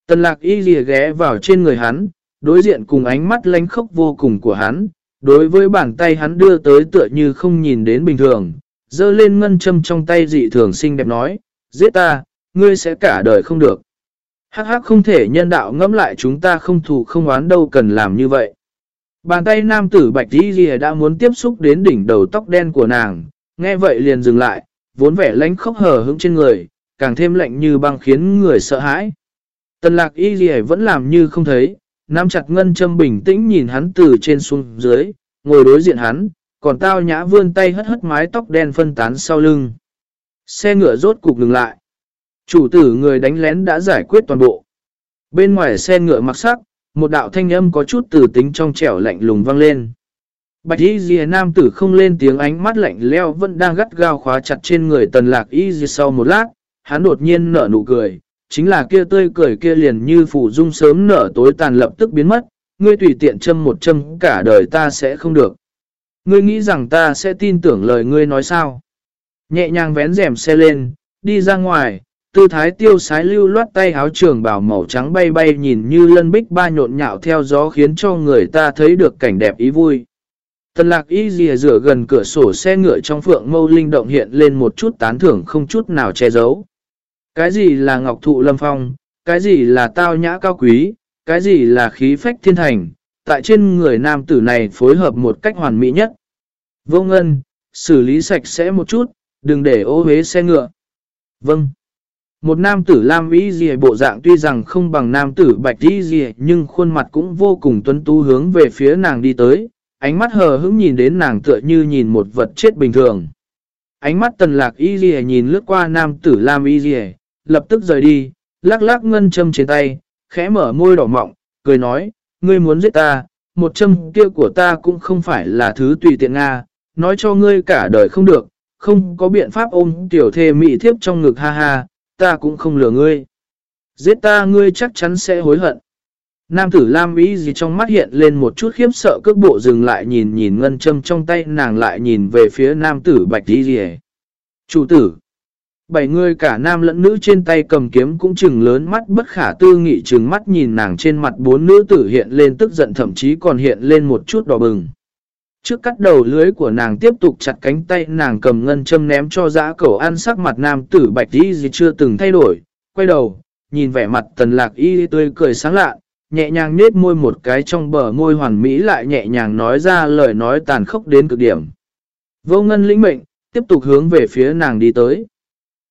Tần lạc y lìa ghé vào trên người hắn, đối diện cùng ánh mắt lánh khốc vô cùng của hắn. Đối với bàn tay hắn đưa tới tựa như không nhìn đến bình thường, dơ lên ngân châm trong tay dị thường xinh đẹp nói, giết ta, ngươi sẽ cả đời không được. Hắc hắc không thể nhân đạo ngẫm lại chúng ta không thù không oán đâu cần làm như vậy. Bàn tay nam tử bạch y lìa đã muốn tiếp xúc đến đỉnh đầu tóc đen của nàng, nghe vậy liền dừng lại, vốn vẻ lánh khóc hở hững trên người, càng thêm lạnh như băng khiến người sợ hãi. Tần lạc y gì vẫn làm như không thấy, nắm chặt ngân châm bình tĩnh nhìn hắn từ trên xuống dưới, ngồi đối diện hắn, còn tao nhã vươn tay hất hất mái tóc đen phân tán sau lưng. Xe ngựa rốt cục ngừng lại. Chủ tử người đánh lén đã giải quyết toàn bộ. Bên ngoài xe ngựa mặc sắc, một đạo thanh âm có chút từ tính trong trẻo lạnh lùng vang lên. Bạch y dìa nam tử không lên tiếng ánh mắt lạnh leo vẫn đang gắt gao khóa chặt trên người tần lạc y dìa sau một lát, hắn đột nhiên nở nụ cười, chính là kia tươi cười kia liền như phủ dung sớm nở tối tàn lập tức biến mất, ngươi tùy tiện châm một châm cả đời ta sẽ không được. Ngươi nghĩ rằng ta sẽ tin tưởng lời ngươi nói sao? Nhẹ nhàng vén rèm xe lên, đi ra ngoài, tư thái tiêu sái lưu loát tay áo trường bảo màu trắng bay bay nhìn như lân bích ba nhộn nhạo theo gió khiến cho người ta thấy được cảnh đẹp ý vui. Tần lạc y dìa rửa gần cửa sổ xe ngựa trong phượng mâu linh động hiện lên một chút tán thưởng không chút nào che giấu. Cái gì là ngọc thụ lâm phong, cái gì là tao nhã cao quý, cái gì là khí phách thiên thành, tại trên người nam tử này phối hợp một cách hoàn mỹ nhất. Vô ngân, xử lý sạch sẽ một chút, đừng để ô hế xe ngựa. Vâng. Một nam tử lam y gì bộ dạng tuy rằng không bằng nam tử bạch y gì nhưng khuôn mặt cũng vô cùng tuấn tú hướng về phía nàng đi tới, ánh mắt hờ hững nhìn đến nàng tựa như nhìn một vật chết bình thường. Ánh mắt tần lạc y gì nhìn lướt qua nam tử lam y gì, lập tức rời đi, lắc lắc ngân châm trên tay, khẽ mở môi đỏ mọng, cười nói, ngươi muốn giết ta, một châm kia của ta cũng không phải là thứ tùy tiện Nga, nói cho ngươi cả đời không được, không có biện pháp ôm tiểu thê mị thiếp trong ngực ha ha, ta cũng không lừa ngươi. Giết ta ngươi chắc chắn sẽ hối hận. Nam tử Lam ý gì trong mắt hiện lên một chút khiếp sợ cước bộ dừng lại nhìn nhìn ngân châm trong tay nàng lại nhìn về phía nam tử bạch đi gì Chủ tử. Bảy người cả nam lẫn nữ trên tay cầm kiếm cũng chừng lớn mắt bất khả tư nghị chừng mắt nhìn nàng trên mặt bốn nữ tử hiện lên tức giận thậm chí còn hiện lên một chút đỏ bừng. Trước cắt đầu lưới của nàng tiếp tục chặt cánh tay nàng cầm ngân châm ném cho dã cẩu ăn sắc mặt nam tử bạch y gì chưa từng thay đổi. Quay đầu, nhìn vẻ mặt tần lạc y tươi cười sáng lạ, nhẹ nhàng nết môi một cái trong bờ môi hoàn mỹ lại nhẹ nhàng nói ra lời nói tàn khốc đến cực điểm. Vô ngân lĩnh mệnh, tiếp tục hướng về phía nàng đi tới.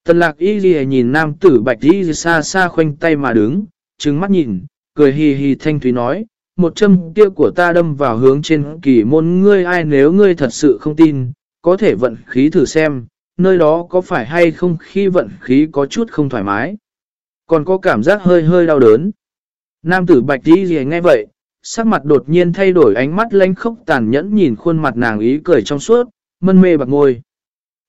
Tần lạc y ghi nhìn nam tử bạch y xa xa khoanh tay mà đứng, trừng mắt nhìn, cười hì hì thanh thúy nói, một châm kia của ta đâm vào hướng trên kỳ môn ngươi ai nếu ngươi thật sự không tin, có thể vận khí thử xem, nơi đó có phải hay không khi vận khí có chút không thoải mái. Còn có cảm giác hơi hơi đau đớn. Nam tử bạch đi gì nghe vậy, sắc mặt đột nhiên thay đổi ánh mắt lanh khốc tàn nhẫn nhìn khuôn mặt nàng ý cười trong suốt, mân mê bạc ngôi.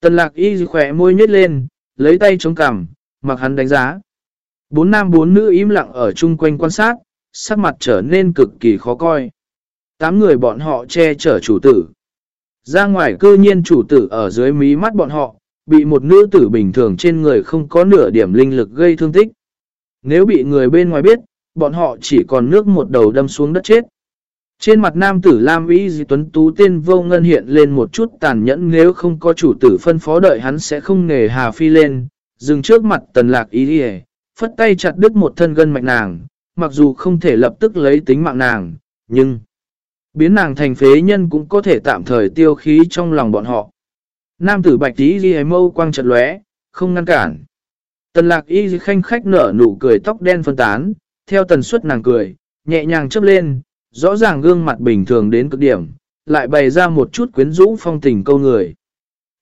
Tần lạc y khỏe môi nhếch lên, lấy tay chống cằm, mặc hắn đánh giá. Bốn nam bốn nữ im lặng ở chung quanh quan sát, sắc mặt trở nên cực kỳ khó coi. Tám người bọn họ che chở chủ tử. Ra ngoài cơ nhiên chủ tử ở dưới mí mắt bọn họ, bị một nữ tử bình thường trên người không có nửa điểm linh lực gây thương tích. Nếu bị người bên ngoài biết, bọn họ chỉ còn nước một đầu đâm xuống đất chết. Trên mặt nam tử Lam Vĩ Di Tuấn Tú tên vô ngân hiện lên một chút tàn nhẫn nếu không có chủ tử phân phó đợi hắn sẽ không nề hà phi lên, dừng trước mặt tần lạc ý đi phất tay chặt đứt một thân gân mạch nàng, mặc dù không thể lập tức lấy tính mạng nàng, nhưng biến nàng thành phế nhân cũng có thể tạm thời tiêu khí trong lòng bọn họ. Nam tử bạch tí ghi mâu quang chật lóe, không ngăn cản. Tần lạc y khanh khách nở nụ cười tóc đen phân tán, theo tần suất nàng cười, nhẹ nhàng chấp lên, rõ ràng gương mặt bình thường đến cực điểm, lại bày ra một chút quyến rũ phong tình câu người.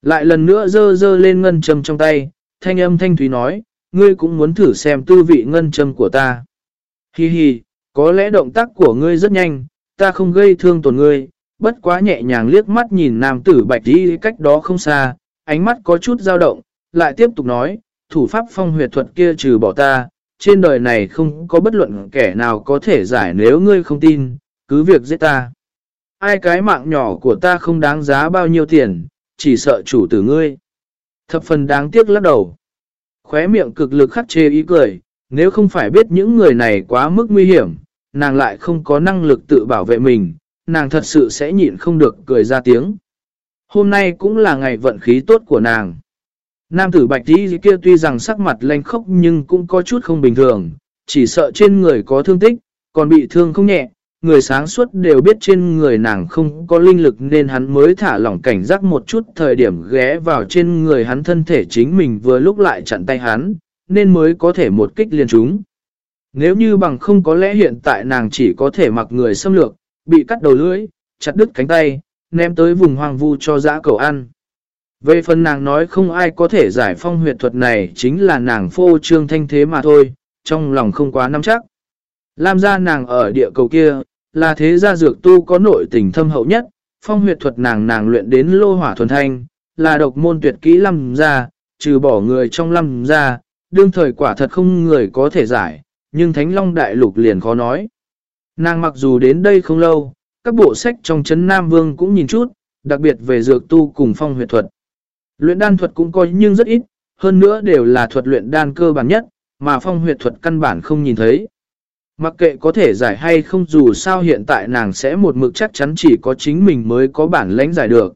Lại lần nữa dơ dơ lên ngân châm trong tay, thanh âm thanh thúy nói, ngươi cũng muốn thử xem tư vị ngân châm của ta. Hi hi, có lẽ động tác của ngươi rất nhanh, ta không gây thương tổn ngươi, bất quá nhẹ nhàng liếc mắt nhìn nam tử bạch đi cách đó không xa, ánh mắt có chút dao động, lại tiếp tục nói, thủ pháp phong huyệt thuật kia trừ bỏ ta, trên đời này không có bất luận kẻ nào có thể giải nếu ngươi không tin, cứ việc giết ta. Ai cái mạng nhỏ của ta không đáng giá bao nhiêu tiền, chỉ sợ chủ tử ngươi. Thập phần đáng tiếc lắc đầu. Khóe miệng cực lực khắc chê ý cười, nếu không phải biết những người này quá mức nguy hiểm, nàng lại không có năng lực tự bảo vệ mình, nàng thật sự sẽ nhịn không được cười ra tiếng. Hôm nay cũng là ngày vận khí tốt của nàng. Nam tử bạch tí kia tuy rằng sắc mặt lanh khốc nhưng cũng có chút không bình thường, chỉ sợ trên người có thương tích, còn bị thương không nhẹ. Người sáng suốt đều biết trên người nàng không có linh lực nên hắn mới thả lỏng cảnh giác một chút thời điểm ghé vào trên người hắn thân thể chính mình vừa lúc lại chặn tay hắn, nên mới có thể một kích liền chúng. Nếu như bằng không có lẽ hiện tại nàng chỉ có thể mặc người xâm lược, bị cắt đầu lưỡi, chặt đứt cánh tay, ném tới vùng hoang vu cho dã cầu ăn. Về phần nàng nói không ai có thể giải phong huyệt thuật này chính là nàng phô trương thanh thế mà thôi, trong lòng không quá nắm chắc. Lam gia nàng ở địa cầu kia, là thế gia dược tu có nội tình thâm hậu nhất, phong huyệt thuật nàng nàng luyện đến lô hỏa thuần thanh, là độc môn tuyệt kỹ lâm gia, trừ bỏ người trong lâm gia, đương thời quả thật không người có thể giải, nhưng Thánh Long Đại Lục liền khó nói. Nàng mặc dù đến đây không lâu, các bộ sách trong chấn Nam Vương cũng nhìn chút, đặc biệt về dược tu cùng phong huyệt thuật. Luyện đan thuật cũng có nhưng rất ít, hơn nữa đều là thuật luyện đan cơ bản nhất, mà phong huyệt thuật căn bản không nhìn thấy. Mặc kệ có thể giải hay không dù sao hiện tại nàng sẽ một mực chắc chắn chỉ có chính mình mới có bản lãnh giải được.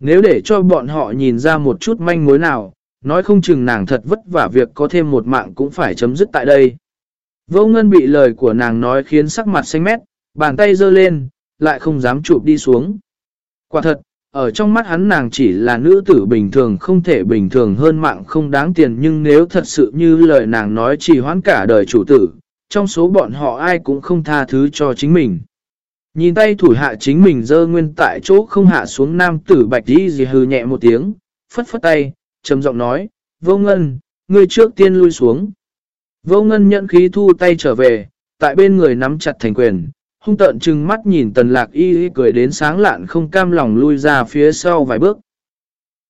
Nếu để cho bọn họ nhìn ra một chút manh mối nào, nói không chừng nàng thật vất vả việc có thêm một mạng cũng phải chấm dứt tại đây. Vô ngân bị lời của nàng nói khiến sắc mặt xanh mét, bàn tay giơ lên, lại không dám chụp đi xuống. Quả thật, ở trong mắt hắn nàng chỉ là nữ tử bình thường không thể bình thường hơn mạng không đáng tiền nhưng nếu thật sự như lời nàng nói chỉ hoãn cả đời chủ tử, trong số bọn họ ai cũng không tha thứ cho chính mình. Nhìn tay thủ hạ chính mình dơ nguyên tại chỗ không hạ xuống nam tử bạch đi gì hừ nhẹ một tiếng, phất phất tay, trầm giọng nói, vô ngân, ngươi trước tiên lui xuống. Vô ngân nhận khí thu tay trở về, tại bên người nắm chặt thành quyền, hung tợn chừng mắt nhìn tần lạc y cười đến sáng lạn không cam lòng lui ra phía sau vài bước,